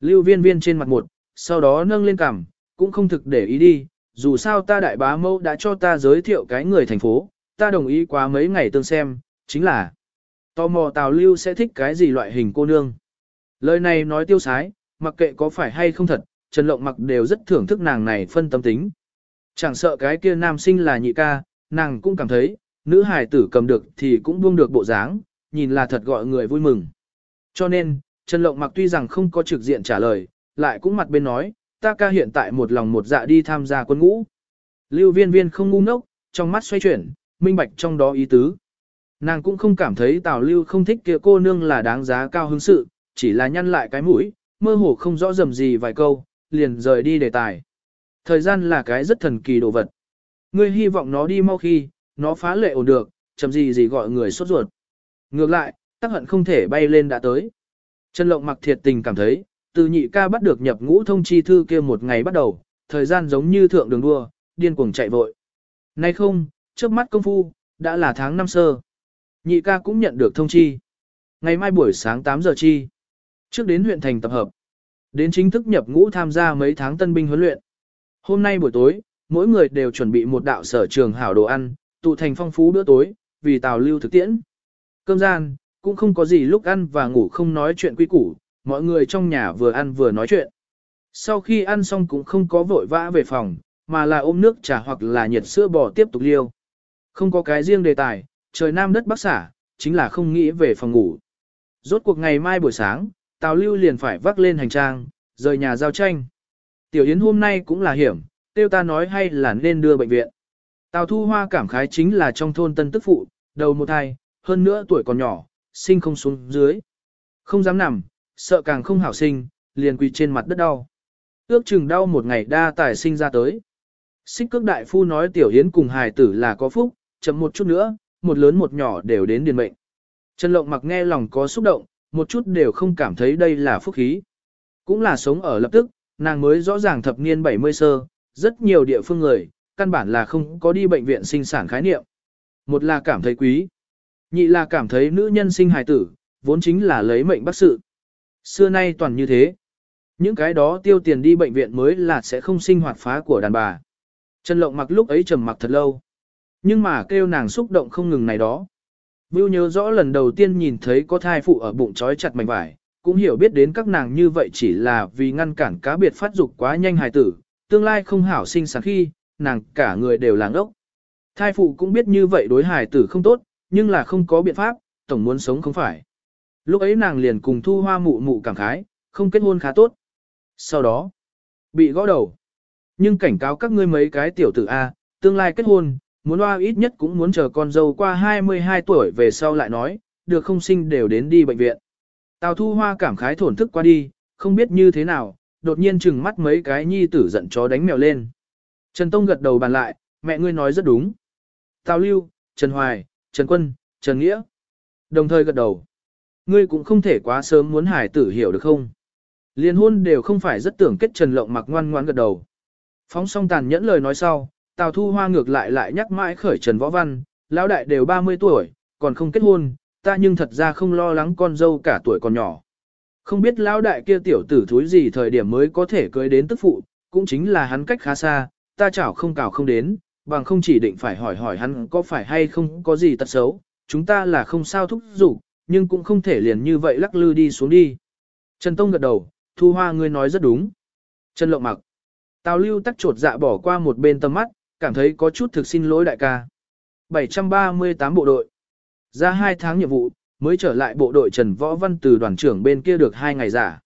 Lưu viên viên trên mặt một, sau đó nâng lên cằm, cũng không thực để ý đi, dù sao ta đại bá mâu đã cho ta giới thiệu cái người thành phố, ta đồng ý quá mấy ngày tương xem, chính là tò mò Tào Lưu sẽ thích cái gì loại hình cô nương. Lời này nói tiêu sái, mặc kệ có phải hay không thật, Trần Lộng mặc đều rất thưởng thức nàng này phân tâm tính. Chẳng sợ cái kia nam sinh là nhị ca, nàng cũng cảm thấy, nữ hài tử cầm được thì cũng buông được bộ dáng, nhìn là thật gọi người vui mừng. Cho nên, Trần Lộng mặc tuy rằng không có trực diện trả lời, lại cũng mặt bên nói, ta ca hiện tại một lòng một dạ đi tham gia quân ngũ. Lưu viên viên không ngu ngốc, trong mắt xoay chuyển, minh bạch trong đó ý tứ. Nàng cũng không cảm thấy Tào Lưu không thích kia cô nương là đáng giá cao hứng sự, chỉ là nhăn lại cái mũi, mơ hồ không rõ rầm gì vài câu, liền rời đi đề tài. Thời gian là cái rất thần kỳ đồ vật. Ngươi hy vọng nó đi mau khi, nó phá lệ ổn được, chậm gì gì gọi người sốt ruột. Ngược lại, tác hận không thể bay lên đã tới. Trần Lộng mặc thiệt tình cảm thấy, từ nhị ca bắt được nhập ngũ thông chi thư kia một ngày bắt đầu, thời gian giống như thượng đường đua, điên cuồng chạy vội. Nay không, trước mắt công phu, đã là tháng năm sơ. Nhị ca cũng nhận được thông chi. Ngày mai buổi sáng 8 giờ chi. Trước đến huyện thành tập hợp. Đến chính thức nhập ngũ tham gia mấy tháng tân binh huấn luyện. Hôm nay buổi tối, mỗi người đều chuẩn bị một đạo sở trường hảo đồ ăn, tụ thành phong phú bữa tối, vì tào lưu thực tiễn. Cơm gian, cũng không có gì lúc ăn và ngủ không nói chuyện quy củ, mọi người trong nhà vừa ăn vừa nói chuyện. Sau khi ăn xong cũng không có vội vã về phòng, mà là ôm nước trà hoặc là nhiệt sữa bò tiếp tục liêu. Không có cái riêng đề tài, trời nam đất bắc xả, chính là không nghĩ về phòng ngủ. Rốt cuộc ngày mai buổi sáng, Tào Lưu liền phải vác lên hành trang, rời nhà giao tranh. Tiểu Yến hôm nay cũng là hiểm, tiêu ta nói hay là nên đưa bệnh viện. Tào Thu Hoa cảm khái chính là trong thôn tân tức phụ, đầu một thai, hơn nữa tuổi còn nhỏ, sinh không xuống dưới. Không dám nằm, sợ càng không hảo sinh, liền quỳ trên mặt đất đau. Ước chừng đau một ngày đa tài sinh ra tới. Xích cước đại phu nói tiểu hiến cùng hài tử là có phúc, chậm một chút nữa, một lớn một nhỏ đều đến điền mệnh. Trần Lộng mặc nghe lòng có xúc động, một chút đều không cảm thấy đây là phúc khí. Cũng là sống ở lập tức, nàng mới rõ ràng thập niên 70 sơ, rất nhiều địa phương người, căn bản là không có đi bệnh viện sinh sản khái niệm. Một là cảm thấy quý, nhị là cảm thấy nữ nhân sinh hài tử, vốn chính là lấy mệnh bác sự. Xưa nay toàn như thế. Những cái đó tiêu tiền đi bệnh viện mới là sẽ không sinh hoạt phá của đàn bà. Trần Lộng mặc lúc ấy trầm mặc thật lâu. Nhưng mà kêu nàng xúc động không ngừng này đó. Vưu nhớ rõ lần đầu tiên nhìn thấy có thai phụ ở bụng trói chặt mảnh vải, cũng hiểu biết đến các nàng như vậy chỉ là vì ngăn cản cá biệt phát dục quá nhanh hài tử, tương lai không hảo sinh sản khi, nàng cả người đều làng ốc. Thai phụ cũng biết như vậy đối hài tử không tốt, nhưng là không có biện pháp, tổng muốn sống không phải. Lúc ấy nàng liền cùng thu hoa mụ mụ cảm khái, không kết hôn khá tốt. Sau đó, bị gõ đầu. Nhưng cảnh cáo các ngươi mấy cái tiểu tử A, tương lai kết hôn, muốn hoa ít nhất cũng muốn chờ con dâu qua 22 tuổi về sau lại nói, được không sinh đều đến đi bệnh viện. Tào Thu Hoa cảm khái thổn thức qua đi, không biết như thế nào, đột nhiên chừng mắt mấy cái nhi tử giận chó đánh mèo lên. Trần Tông gật đầu bàn lại, mẹ ngươi nói rất đúng. Tào Lưu, Trần Hoài, Trần Quân, Trần Nghĩa. Đồng thời gật đầu. Ngươi cũng không thể quá sớm muốn hải tử hiểu được không? Liên hôn đều không phải rất tưởng kết Trần Lộng mặc ngoan ngoan gật đầu. Phóng song tàn nhẫn lời nói sau, Tào Thu Hoa ngược lại lại nhắc mãi khởi Trần Võ Văn, lão đại đều 30 tuổi, còn không kết hôn, ta nhưng thật ra không lo lắng con dâu cả tuổi còn nhỏ. Không biết lão đại kia tiểu tử thúi gì thời điểm mới có thể cưới đến tức phụ, cũng chính là hắn cách khá xa, ta chảo không cào không đến, bằng không chỉ định phải hỏi hỏi hắn có phải hay không có gì tật xấu, chúng ta là không sao thúc giục, nhưng cũng không thể liền như vậy lắc lư đi xuống đi. Trần Tông gật đầu, Thu Hoa ngươi nói rất đúng. Trần Lộng mặc. Tào lưu tắc trột dạ bỏ qua một bên tầm mắt, cảm thấy có chút thực xin lỗi đại ca. 738 bộ đội. Ra 2 tháng nhiệm vụ, mới trở lại bộ đội Trần Võ Văn từ đoàn trưởng bên kia được 2 ngày giả.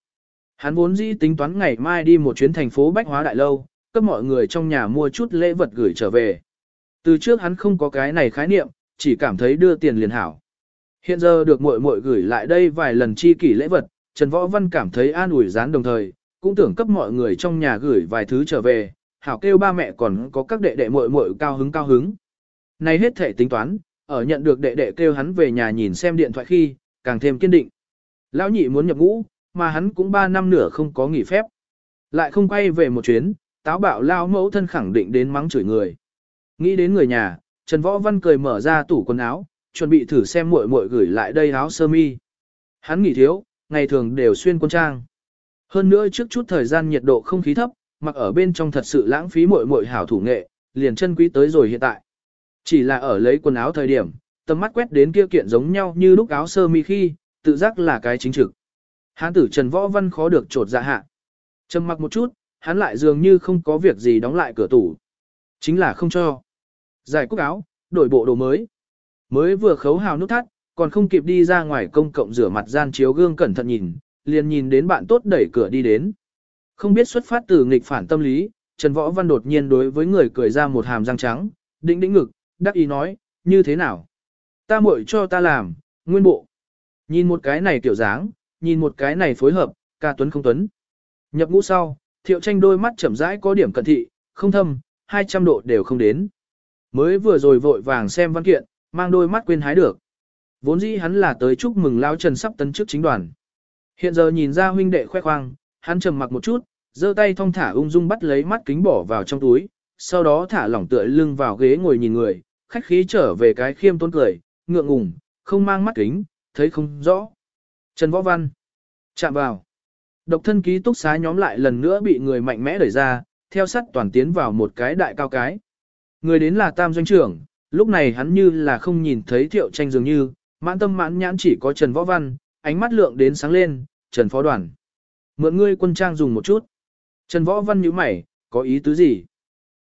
Hắn vốn dĩ tính toán ngày mai đi một chuyến thành phố Bách Hóa Đại Lâu, cấp mọi người trong nhà mua chút lễ vật gửi trở về. Từ trước hắn không có cái này khái niệm, chỉ cảm thấy đưa tiền liền hảo. Hiện giờ được muội muội gửi lại đây vài lần chi kỷ lễ vật, Trần Võ Văn cảm thấy an ủi gián đồng thời, cũng tưởng cấp mọi người trong nhà gửi vài thứ trở về, hảo kêu ba mẹ còn có các đệ đệ muội muội cao hứng cao hứng. nay hết thể tính toán, ở nhận được đệ đệ kêu hắn về nhà nhìn xem điện thoại khi, càng thêm kiên định. Lão nhị muốn nhập ngũ, mà hắn cũng 3 năm nửa không có nghỉ phép. Lại không quay về một chuyến, táo bạo lao mẫu thân khẳng định đến mắng chửi người. Nghĩ đến người nhà, Trần Võ Văn cười mở ra tủ quần áo, chuẩn bị thử xem muội muội gửi lại đây áo sơ mi. Hắn nghỉ thiếu, ngày thường đều xuyên quân trang. Hơn nữa trước chút thời gian nhiệt độ không khí thấp, mặc ở bên trong thật sự lãng phí muội muội hảo thủ nghệ, liền chân quý tới rồi hiện tại. Chỉ là ở lấy quần áo thời điểm, tầm mắt quét đến kia kiện giống nhau như lúc áo sơ mi khi, tự giác là cái chính trực. Hán tử Trần Võ Văn khó được trột dạ hạ. Trầm mặc một chút, hắn lại dường như không có việc gì đóng lại cửa tủ. Chính là không cho. Giải cúc áo, đổi bộ đồ mới. Mới vừa khấu hào nút thắt, còn không kịp đi ra ngoài công cộng rửa mặt gian chiếu gương cẩn thận nhìn, liền nhìn đến bạn tốt đẩy cửa đi đến. Không biết xuất phát từ nghịch phản tâm lý, Trần Võ Văn đột nhiên đối với người cười ra một hàm răng trắng, đĩnh đĩnh ngực, đắc ý nói, như thế nào? Ta muội cho ta làm, nguyên bộ. Nhìn một cái này tiểu dáng, nhìn một cái này phối hợp, ca tuấn không tuấn. Nhập ngũ sau, thiệu tranh đôi mắt chậm rãi có điểm cận thị, không thâm, 200 độ đều không đến. Mới vừa rồi vội vàng xem văn kiện, mang đôi mắt quên hái được. Vốn dĩ hắn là tới chúc mừng Lao Trần sắp tấn chức chính đoàn. Hiện giờ nhìn ra huynh đệ khoe khoang, hắn trầm mặc một chút, giơ tay thong thả ung dung bắt lấy mắt kính bỏ vào trong túi, sau đó thả lỏng tựa lưng vào ghế ngồi nhìn người, khách khí trở về cái khiêm tôn cười, ngượng ngùng, không mang mắt kính, thấy không rõ. Trần Võ Văn chạm vào. Độc thân ký túc xá nhóm lại lần nữa bị người mạnh mẽ đẩy ra, theo sắt toàn tiến vào một cái đại cao cái. Người đến là tam doanh trưởng, lúc này hắn như là không nhìn thấy thiệu tranh dường như, mãn tâm mãn nhãn chỉ có Trần Võ Văn, ánh mắt lượng đến sáng lên, Trần Phó Đoàn. Mượn ngươi quân trang dùng một chút. Trần Võ Văn nhíu mày, có ý tứ gì?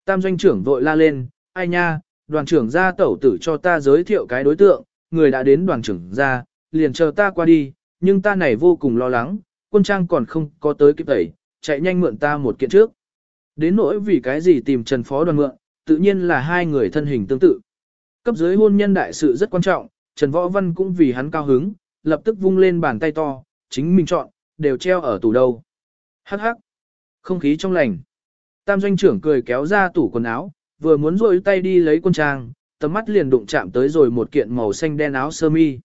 Tam doanh trưởng vội la lên, ai nha, đoàn trưởng ra tẩu tử cho ta giới thiệu cái đối tượng, người đã đến đoàn trưởng ra, liền chờ ta qua đi, nhưng ta này vô cùng lo lắng, quân trang còn không có tới kịp tẩy, chạy nhanh mượn ta một kiện trước. Đến nỗi vì cái gì tìm Trần Phó đoàn mượn, tự nhiên là hai người thân hình tương tự. Cấp dưới hôn nhân đại sự rất quan trọng, Trần Võ Văn cũng vì hắn cao hứng, lập tức vung lên bàn tay to, chính mình chọn, đều treo ở tủ đầu. Hắc hắc, không khí trong lành. Tam doanh trưởng cười kéo ra tủ quần áo, vừa muốn rôi tay đi lấy quân trang, tầm mắt liền đụng chạm tới rồi một kiện màu xanh đen áo sơ mi.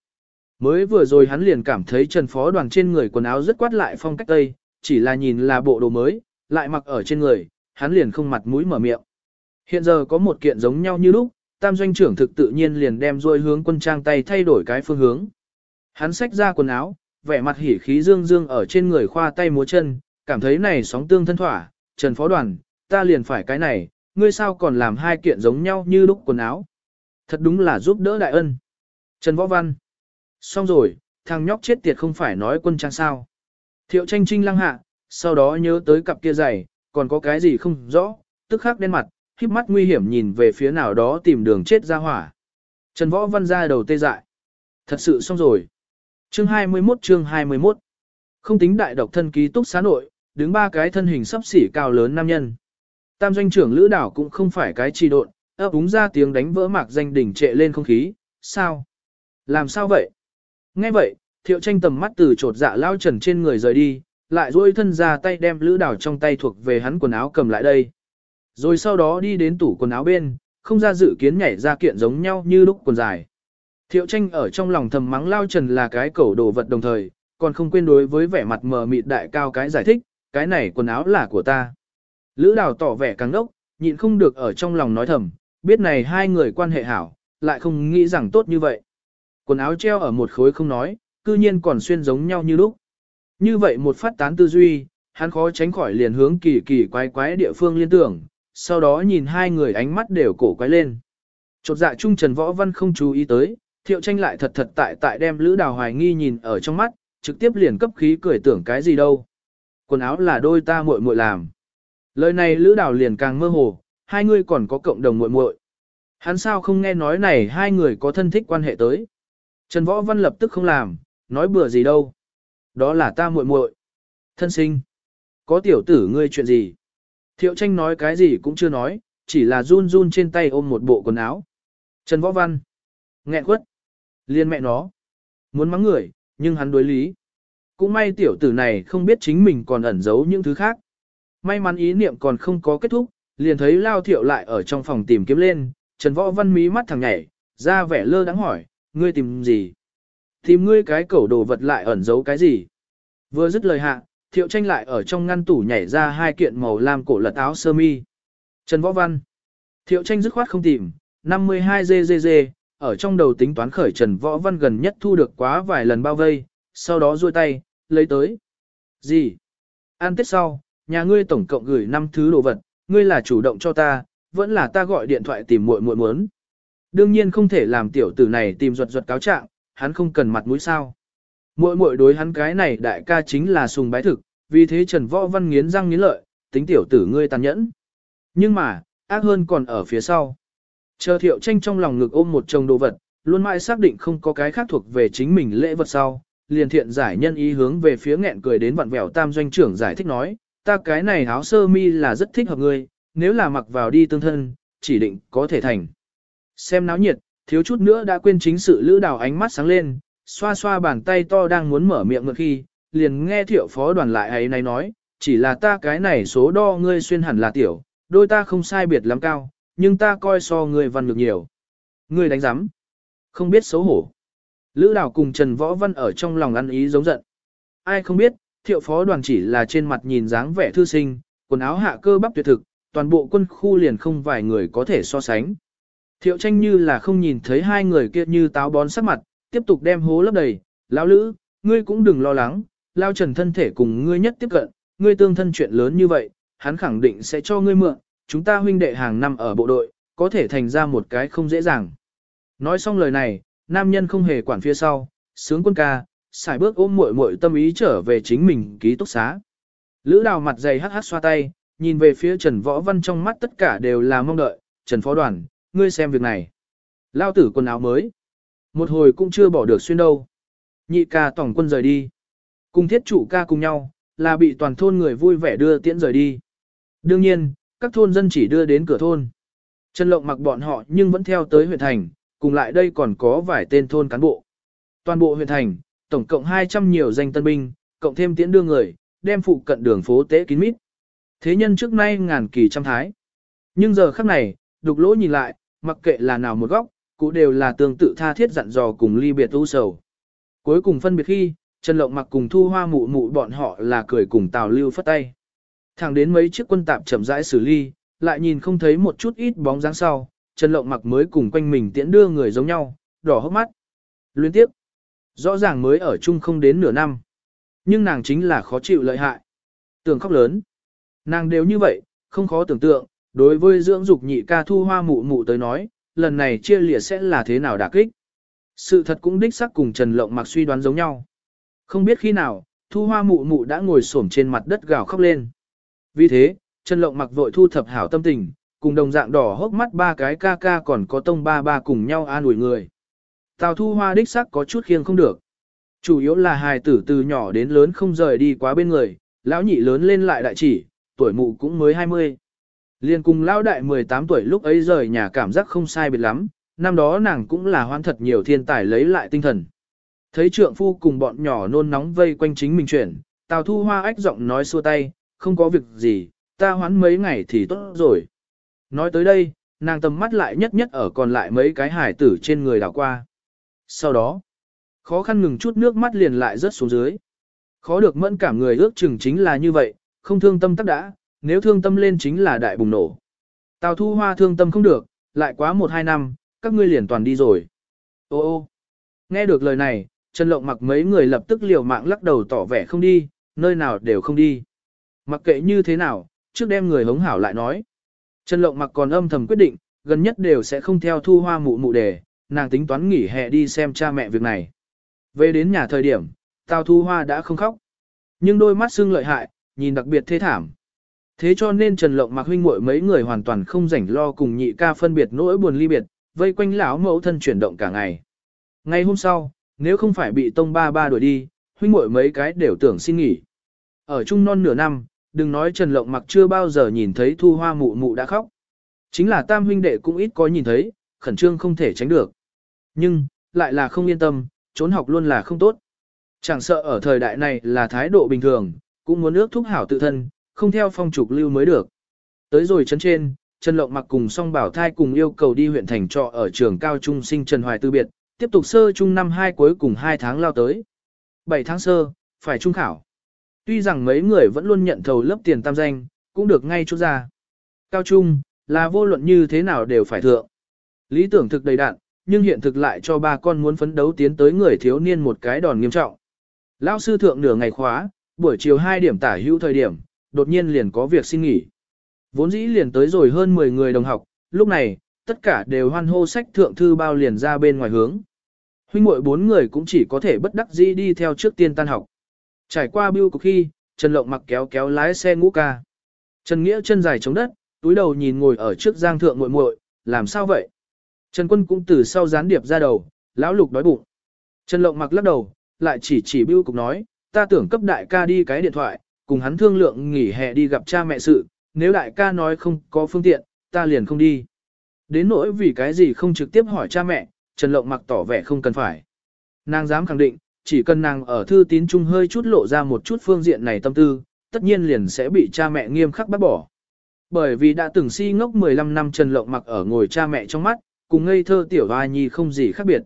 Mới vừa rồi hắn liền cảm thấy Trần Phó đoàn trên người quần áo rất quát lại phong cách tây, chỉ là nhìn là bộ đồ mới, lại mặc ở trên người, hắn liền không mặt mũi mở miệng. Hiện giờ có một kiện giống nhau như lúc, tam doanh trưởng thực tự nhiên liền đem rôi hướng quân trang tay thay đổi cái phương hướng. Hắn xách ra quần áo, vẻ mặt hỉ khí dương dương ở trên người khoa tay múa chân, cảm thấy này sóng tương thân thỏa, Trần Phó Đoàn, ta liền phải cái này, ngươi sao còn làm hai kiện giống nhau như lúc quần áo. Thật đúng là giúp đỡ đại ân. Trần Võ Văn. Xong rồi, thằng nhóc chết tiệt không phải nói quân trang sao. Thiệu tranh trinh lăng hạ, sau đó nhớ tới cặp kia giày, còn có cái gì không rõ, tức khắc đen mặt, híp mắt nguy hiểm nhìn về phía nào đó tìm đường chết ra hỏa. Trần Võ Văn ra đầu tê dại. Thật sự xong rồi. Chương 21 chương 21 Không tính đại độc thân ký túc xá nội, đứng ba cái thân hình sắp xỉ cao lớn nam nhân. Tam doanh trưởng Lữ Đảo cũng không phải cái trì độn, ấp úng ra tiếng đánh vỡ mạc danh đỉnh trệ lên không khí, sao? Làm sao vậy? Nghe vậy, thiệu tranh tầm mắt từ trột dạ lao trần trên người rời đi, lại duỗi thân ra tay đem lữ đảo trong tay thuộc về hắn quần áo cầm lại đây. Rồi sau đó đi đến tủ quần áo bên, không ra dự kiến nhảy ra kiện giống nhau như lúc quần dài. Thiệu tranh ở trong lòng thầm mắng lao trần là cái cẩu đồ vật đồng thời, còn không quên đối với vẻ mặt mờ mịt đại cao cái giải thích, cái này quần áo là của ta. Lữ đào tỏ vẻ càng đốc, nhịn không được ở trong lòng nói thầm, biết này hai người quan hệ hảo, lại không nghĩ rằng tốt như vậy. Quần áo treo ở một khối không nói, cư nhiên còn xuyên giống nhau như lúc. Như vậy một phát tán tư duy, hắn khó tránh khỏi liền hướng kỳ kỳ quái quái địa phương liên tưởng, sau đó nhìn hai người ánh mắt đều cổ quái lên. Chột dạ trung Trần Võ Văn không chú ý tới, thiệu tranh lại thật thật tại tại đem Lữ Đào hoài nghi nhìn ở trong mắt, trực tiếp liền cấp khí cười tưởng cái gì đâu. Quần áo là đôi ta muội muội làm. Lời này Lữ Đào liền càng mơ hồ, hai người còn có cộng đồng muội muội. Hắn sao không nghe nói này hai người có thân thích quan hệ tới. Trần Võ Văn lập tức không làm, nói bừa gì đâu. Đó là ta muội muội. Thân sinh. Có tiểu tử ngươi chuyện gì? Thiệu tranh nói cái gì cũng chưa nói, chỉ là run run trên tay ôm một bộ quần áo. Trần Võ Văn. Nghẹn quất. Liên mẹ nó. Muốn mắng người, nhưng hắn đối lý. Cũng may tiểu tử này không biết chính mình còn ẩn giấu những thứ khác. May mắn ý niệm còn không có kết thúc, liền thấy Lao Thiệu lại ở trong phòng tìm kiếm lên, Trần Võ Văn mí mắt thằng nhảy, ra vẻ lơ đắng hỏi, ngươi tìm gì? Tìm ngươi cái cẩu đồ vật lại ẩn giấu cái gì? Vừa dứt lời hạ, Thiệu tranh lại ở trong ngăn tủ nhảy ra hai kiện màu lam cổ lật áo sơ mi. Trần Võ Văn. Thiệu tranh dứt khoát không tìm, 52 GGG, ở trong đầu tính toán khởi Trần Võ Văn gần nhất thu được quá vài lần bao vây, sau đó duỗi tay, lấy tới. Gì? An tết sau, nhà ngươi tổng cộng gửi 5 thứ đồ vật, ngươi là chủ động cho ta, vẫn là ta gọi điện thoại tìm muội muội muốn. Đương nhiên không thể làm tiểu tử này tìm ruột ruột cáo trạng, hắn không cần mặt mũi sao. Muội muội đối hắn cái này đại ca chính là sùng bái thực, vì thế Trần Võ Văn nghiến răng nghiến lợi, tính tiểu tử ngươi tàn nhẫn. Nhưng mà, ác hơn còn ở phía sau. Chờ thiệu tranh trong lòng ngực ôm một chồng đồ vật, luôn mãi xác định không có cái khác thuộc về chính mình lễ vật sau, liền thiện giải nhân ý hướng về phía nghẹn cười đến vặn vẹo tam doanh trưởng giải thích nói, ta cái này áo sơ mi là rất thích hợp ngươi, nếu là mặc vào đi tương thân, chỉ định có thể thành. Xem náo nhiệt, thiếu chút nữa đã quên chính sự lữ đào ánh mắt sáng lên, xoa xoa bàn tay to đang muốn mở miệng ngược khi, liền nghe thiệu phó đoàn lại ấy này nói, chỉ là ta cái này số đo ngươi xuyên hẳn là tiểu, đôi ta không sai biệt lắm cao, nhưng ta coi so ngươi văn được nhiều. Ngươi đánh giám, không biết xấu hổ. Lữ đào cùng Trần Võ Văn ở trong lòng ăn ý giống giận. Ai không biết, thiệu phó đoàn chỉ là trên mặt nhìn dáng vẻ thư sinh, quần áo hạ cơ bắp tuyệt thực, toàn bộ quân khu liền không vài người có thể so sánh. Thiệu tranh như là không nhìn thấy hai người kia như táo bón sắc mặt, tiếp tục đem hố lấp đầy, lão lữ, ngươi cũng đừng lo lắng, lao trần thân thể cùng ngươi nhất tiếp cận, ngươi tương thân chuyện lớn như vậy, hắn khẳng định sẽ cho ngươi mượn, chúng ta huynh đệ hàng năm ở bộ đội, có thể thành ra một cái không dễ dàng. Nói xong lời này, nam nhân không hề quản phía sau, sướng quân ca, xài bước ôm muội muội tâm ý trở về chính mình ký túc xá. Lữ đào mặt dày hắc hắc xoa tay, nhìn về phía Trần Võ Văn trong mắt tất cả đều là mong đợi, Trần Phó Đoàn, ngươi xem việc này. Lao tử quần áo mới. Một hồi cũng chưa bỏ được xuyên đâu. Nhị ca tổng quân rời đi. Cùng thiết chủ ca cùng nhau, là bị toàn thôn người vui vẻ đưa tiễn rời đi. Đương nhiên, các thôn dân chỉ đưa đến cửa thôn. Trần Lộng mặc bọn họ nhưng vẫn theo tới huyện thành, cùng lại đây còn có vài tên thôn cán bộ. Toàn bộ huyện thành, tổng cộng 200 nhiều danh tân binh, cộng thêm tiễn đưa người, đem phụ cận đường phố tế kín mít. Thế nhân trước nay ngàn kỳ trăm thái. Nhưng giờ khắc này, đục lỗ nhìn lại, mặc kệ là nào một góc, cũng đều là tương tự tha thiết dặn dò cùng ly biệt u sầu. Cuối cùng phân biệt khi, Trần Lộng mặc cùng thu hoa mụ mụ bọn họ là cười cùng Tào Lưu phất tay. Thẳng đến mấy chiếc quân tạp chậm rãi xử ly, lại nhìn không thấy một chút ít bóng dáng sau, Trần Lộng mặc mới cùng quanh mình tiễn đưa người giống nhau, đỏ hốc mắt. Liên tiếp, rõ ràng mới ở chung không đến nửa năm. Nhưng nàng chính là khó chịu lợi hại. Tưởng khóc lớn. Nàng đều như vậy, không khó tưởng tượng, đối với dưỡng dục nhị ca thu hoa mụ mụ tới nói, lần này chia lìa sẽ là thế nào đả kích. Sự thật cũng đích xác cùng Trần Lộng mặc suy đoán giống nhau. Không biết khi nào, thu hoa mụ mụ đã ngồi xổm trên mặt đất gào khóc lên. Vì thế, Trần Lộng mặc vội thu thập hảo tâm tình, cùng đồng dạng đỏ hốc mắt ba cái ca ca còn có tông ba ba cùng nhau an ủi người. Tào thu hoa đích sắc có chút khiêng không được. Chủ yếu là hài tử từ nhỏ đến lớn không rời đi quá bên người, lão nhị lớn lên lại đại chỉ, tuổi mụ cũng mới 20. Liên cùng lao đại 18 tuổi lúc ấy rời nhà cảm giác không sai biệt lắm, năm đó nàng cũng là hoan thật nhiều thiên tài lấy lại tinh thần. Thấy trượng phu cùng bọn nhỏ nôn nóng vây quanh chính mình chuyển, Tào Thu Hoa ách giọng nói xua tay, không có việc gì, ta hoán mấy ngày thì tốt rồi. Nói tới đây, nàng tầm mắt lại nhất nhất ở còn lại mấy cái hải tử trên người đảo qua. Sau đó, khó khăn ngừng chút nước mắt liền lại rớt xuống dưới. Khó được mẫn cảm người ước chừng chính là như vậy, không thương tâm tắc đã, nếu thương tâm lên chính là đại bùng nổ. Tào thu hoa thương tâm không được, lại quá một hai năm, các ngươi liền toàn đi rồi. Ô ô, nghe được lời này, Trần Lộng mặc mấy người lập tức liều mạng lắc đầu tỏ vẻ không đi, nơi nào đều không đi. Mặc kệ như thế nào, trước đem người hống hảo lại nói. Trần Lộng mặc còn âm thầm quyết định, gần nhất đều sẽ không theo thu hoa mụ mụ đề, nàng tính toán nghỉ hè đi xem cha mẹ việc này. Về đến nhà thời điểm, Tào Thu Hoa đã không khóc. Nhưng đôi mắt sưng lợi hại, nhìn đặc biệt thê thảm. Thế cho nên Trần Lộng mặc huynh muội mấy người hoàn toàn không rảnh lo cùng nhị ca phân biệt nỗi buồn ly biệt, vây quanh lão mẫu thân chuyển động cả ngày. Ngày hôm sau, nếu không phải bị tông ba ba đuổi đi, huynh muội mấy cái đều tưởng xin nghỉ. Ở chung non nửa năm, đừng nói Trần Lộng mặc chưa bao giờ nhìn thấy thu hoa mụ mụ đã khóc. Chính là tam huynh đệ cũng ít có nhìn thấy, khẩn trương không thể tránh được. Nhưng, lại là không yên tâm, trốn học luôn là không tốt. Chẳng sợ ở thời đại này là thái độ bình thường, cũng muốn ước thúc hảo tự thân, không theo phong trục lưu mới được. Tới rồi chấn trên, Trần Lộng mặc cùng song bảo thai cùng yêu cầu đi huyện thành trọ ở trường cao trung sinh Trần Hoài Tư biệt, tiếp tục sơ trung năm 2 cuối cùng 2 tháng lao tới. 7 tháng sơ, phải trung khảo. Tuy rằng mấy người vẫn luôn nhận thầu lớp tiền tam danh, cũng được ngay chút ra. Cao trung, là vô luận như thế nào đều phải thượng. Lý tưởng thực đầy đạn, nhưng hiện thực lại cho ba con muốn phấn đấu tiến tới người thiếu niên một cái đòn nghiêm trọng. Lão sư thượng nửa ngày khóa, buổi chiều 2 điểm tả hữu thời điểm, đột nhiên liền có việc xin nghỉ. Vốn dĩ liền tới rồi hơn 10 người đồng học, lúc này, tất cả đều hoan hô sách thượng thư bao liền ra bên ngoài hướng. Huynh muội bốn người cũng chỉ có thể bất đắc dĩ đi theo trước tiên tan học. Trải qua bưu cục khi, Trần Lộng mặc kéo kéo lái xe ngũ ca. Trần Nghĩa chân dài chống đất, túi đầu nhìn ngồi ở trước giang thượng muội muội, làm sao vậy? Trần Quân cũng từ sau gián điệp ra đầu, lão lục đói bụng. Trần Lộng mặc lắc đầu, lại chỉ chỉ bưu cục nói, ta tưởng cấp đại ca đi cái điện thoại, cùng hắn thương lượng nghỉ hè đi gặp cha mẹ sự, nếu đại ca nói không có phương tiện, ta liền không đi. Đến nỗi vì cái gì không trực tiếp hỏi cha mẹ, Trần Lộng mặc tỏ vẻ không cần phải. Nàng dám khẳng định, chỉ cần nàng ở thư tín trung hơi chút lộ ra một chút phương diện này tâm tư, tất nhiên liền sẽ bị cha mẹ nghiêm khắc bắt bỏ. Bởi vì đã từng si ngốc 15 năm Trần Lộng mặc ở ngồi cha mẹ trong mắt, cùng ngây thơ tiểu hoa nhi không gì khác biệt.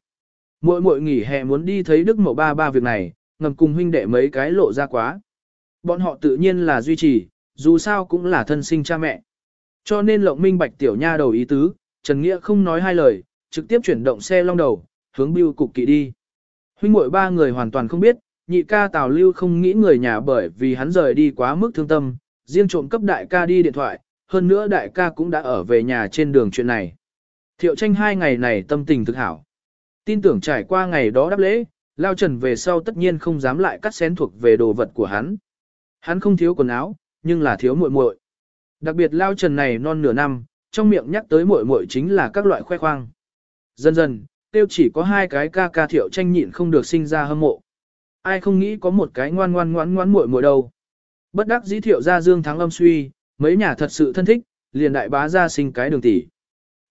Mỗi mỗi nghỉ hè muốn đi thấy Đức Mậu ba ba việc này, ngầm cùng huynh đệ mấy cái lộ ra quá. Bọn họ tự nhiên là duy trì, dù sao cũng là thân sinh cha mẹ. Cho nên lộng minh bạch tiểu nha đầu ý tứ, Trần Nghĩa không nói hai lời, trực tiếp chuyển động xe long đầu, hướng bưu cục kỵ đi. Huynh muội ba người hoàn toàn không biết, nhị ca Tào Lưu không nghĩ người nhà bởi vì hắn rời đi quá mức thương tâm, riêng trộm cấp đại ca đi điện thoại, hơn nữa đại ca cũng đã ở về nhà trên đường chuyện này. Thiệu tranh hai ngày này tâm tình thực hảo. Tin tưởng trải qua ngày đó đáp lễ, Lao Trần về sau tất nhiên không dám lại cắt xén thuộc về đồ vật của hắn. Hắn không thiếu quần áo, nhưng là thiếu muội muội. Đặc biệt Lao Trần này non nửa năm, trong miệng nhắc tới muội muội chính là các loại khoe khoang. Dần dần, tiêu chỉ có hai cái ca ca thiệu tranh nhịn không được sinh ra hâm mộ. Ai không nghĩ có một cái ngoan ngoan ngoan ngoan muội muội đâu. Bất đắc dĩ thiệu ra dương thắng âm suy, mấy nhà thật sự thân thích, liền đại bá ra sinh cái đường tỷ.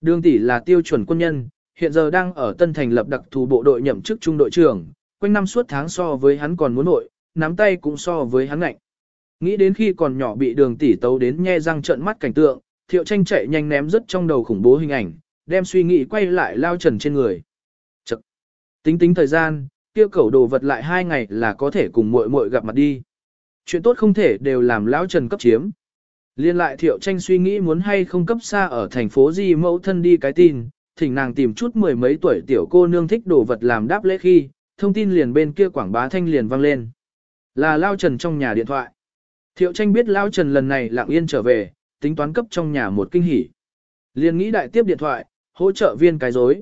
Đường tỷ là tiêu chuẩn quân nhân, hiện giờ đang ở Tân Thành lập đặc thù bộ đội nhậm chức trung đội trưởng, quanh năm suốt tháng so với hắn còn muốn nội, nắm tay cũng so với hắn ngạnh. Nghĩ đến khi còn nhỏ bị đường tỷ tấu đến nhe răng trợn mắt cảnh tượng, thiệu tranh chạy nhanh ném rất trong đầu khủng bố hình ảnh, đem suy nghĩ quay lại lao trần trên người. Chật! Tính tính thời gian, kia cầu đồ vật lại hai ngày là có thể cùng muội muội gặp mặt đi. Chuyện tốt không thể đều làm lão trần cấp chiếm. Liên lại thiệu tranh suy nghĩ muốn hay không cấp xa ở thành phố gì mẫu thân đi cái tin, thỉnh nàng tìm chút mười mấy tuổi tiểu cô nương thích đồ vật làm đáp lễ khi, thông tin liền bên kia quảng bá thanh liền vang lên. Là Lao Trần trong nhà điện thoại. Thiệu tranh biết Lao Trần lần này lặng yên trở về, tính toán cấp trong nhà một kinh hỉ. Liền nghĩ đại tiếp điện thoại, hỗ trợ viên cái dối.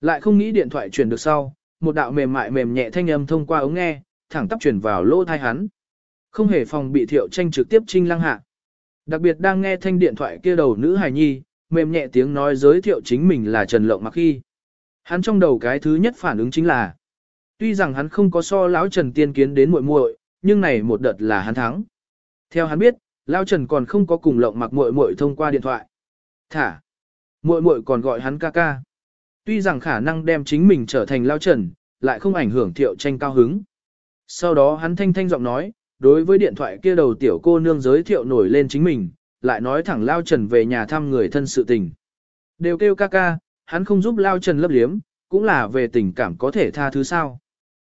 Lại không nghĩ điện thoại chuyển được sau, một đạo mềm mại mềm nhẹ thanh âm thông qua ống nghe, thẳng tắp chuyển vào lỗ thai hắn. Không hề phòng bị thiệu tranh trực tiếp trinh lăng hạ. Đặc biệt đang nghe thanh điện thoại kia đầu nữ hài nhi, mềm nhẹ tiếng nói giới thiệu chính mình là Trần Lộng Mặc khi. Hắn trong đầu cái thứ nhất phản ứng chính là, tuy rằng hắn không có so lão Trần tiên kiến đến muội muội, nhưng này một đợt là hắn thắng. Theo hắn biết, Lao Trần còn không có cùng lộng mặc muội muội thông qua điện thoại. Thả. Muội muội còn gọi hắn ca ca. Tuy rằng khả năng đem chính mình trở thành Lao Trần, lại không ảnh hưởng thiệu tranh cao hứng. Sau đó hắn thanh thanh giọng nói, đối với điện thoại kia đầu tiểu cô nương giới thiệu nổi lên chính mình, lại nói thẳng Lao Trần về nhà thăm người thân sự tình. Đều kêu ca ca, hắn không giúp Lao Trần lấp liếm, cũng là về tình cảm có thể tha thứ sao.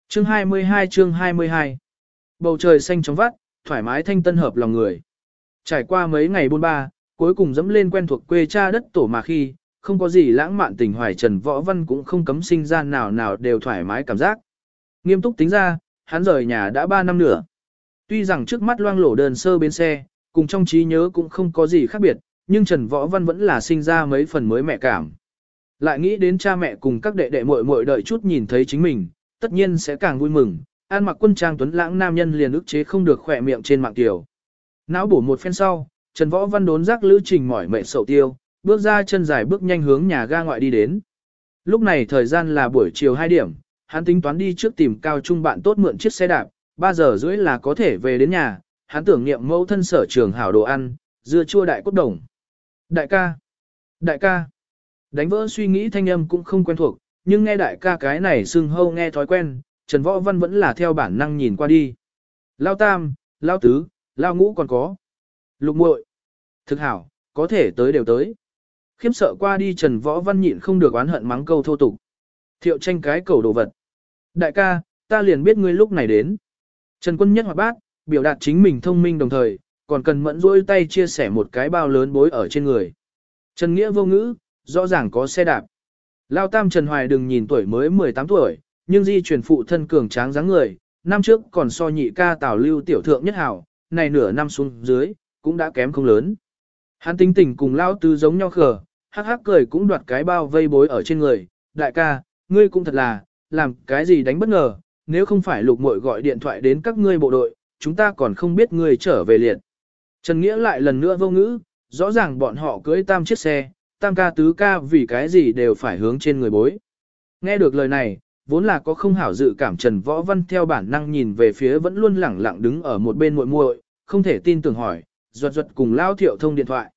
Chương 22 chương 22 Bầu trời xanh trong vắt, thoải mái thanh tân hợp lòng người. Trải qua mấy ngày buôn ba, cuối cùng dẫm lên quen thuộc quê cha đất tổ mà khi, không có gì lãng mạn tình hoài Trần Võ Văn cũng không cấm sinh ra nào nào đều thoải mái cảm giác. Nghiêm túc tính ra, hắn rời nhà đã 3 năm nữa. Tuy rằng trước mắt loang lổ đơn sơ bên xe, cùng trong trí nhớ cũng không có gì khác biệt, nhưng Trần Võ Văn vẫn là sinh ra mấy phần mới mẹ cảm. Lại nghĩ đến cha mẹ cùng các đệ đệ muội muội đợi chút nhìn thấy chính mình, tất nhiên sẽ càng vui mừng. An mặc quân trang tuấn lãng nam nhân liền ức chế không được khỏe miệng trên mạng tiểu. Não bổ một phen sau, Trần Võ Văn đốn giác lữ trình mỏi mệt sầu tiêu, bước ra chân dài bước nhanh hướng nhà ga ngoại đi đến. Lúc này thời gian là buổi chiều 2 điểm, hắn tính toán đi trước tìm cao trung bạn tốt mượn chiếc xe đạp, 3 giờ rưỡi là có thể về đến nhà, hắn tưởng niệm mẫu thân sở trường hảo đồ ăn, dưa chua đại cốt đồng. Đại ca! Đại ca! Đánh vỡ suy nghĩ thanh âm cũng không quen thuộc, nhưng nghe đại ca cái này xưng hâu nghe thói quen, Trần Võ Văn vẫn là theo bản năng nhìn qua đi. Lao tam, lao tứ, lao ngũ còn có. Lục muội, Thực hảo, có thể tới đều tới. Khiếm sợ qua đi Trần Võ Văn nhịn không được oán hận mắng câu thô tục. Thiệu tranh cái cầu đồ vật. Đại ca, ta liền biết ngươi lúc này đến. Trần Quân Nhất hoạt bát, biểu đạt chính mình thông minh đồng thời, còn cần mẫn rỗi tay chia sẻ một cái bao lớn bối ở trên người. Trần Nghĩa vô ngữ, rõ ràng có xe đạp. Lao Tam Trần Hoài đừng nhìn tuổi mới 18 tuổi, nhưng di truyền phụ thân cường tráng dáng người, năm trước còn so nhị ca tào lưu tiểu thượng nhất hảo, này nửa năm xuống dưới, cũng đã kém không lớn. Hắn tính tình cùng Lao Tư giống nhau khờ, hắc hắc cười cũng đoạt cái bao vây bối ở trên người, đại ca, ngươi cũng thật là, làm cái gì đánh bất ngờ, nếu không phải lục muội gọi điện thoại đến các ngươi bộ đội, chúng ta còn không biết ngươi trở về liệt. Trần Nghĩa lại lần nữa vô ngữ, rõ ràng bọn họ cưới tam chiếc xe, tam ca tứ ca vì cái gì đều phải hướng trên người bối. Nghe được lời này, vốn là có không hảo dự cảm Trần Võ Văn theo bản năng nhìn về phía vẫn luôn lẳng lặng đứng ở một bên muội muội, không thể tin tưởng hỏi, ruột ruột cùng lao thiệu thông điện thoại.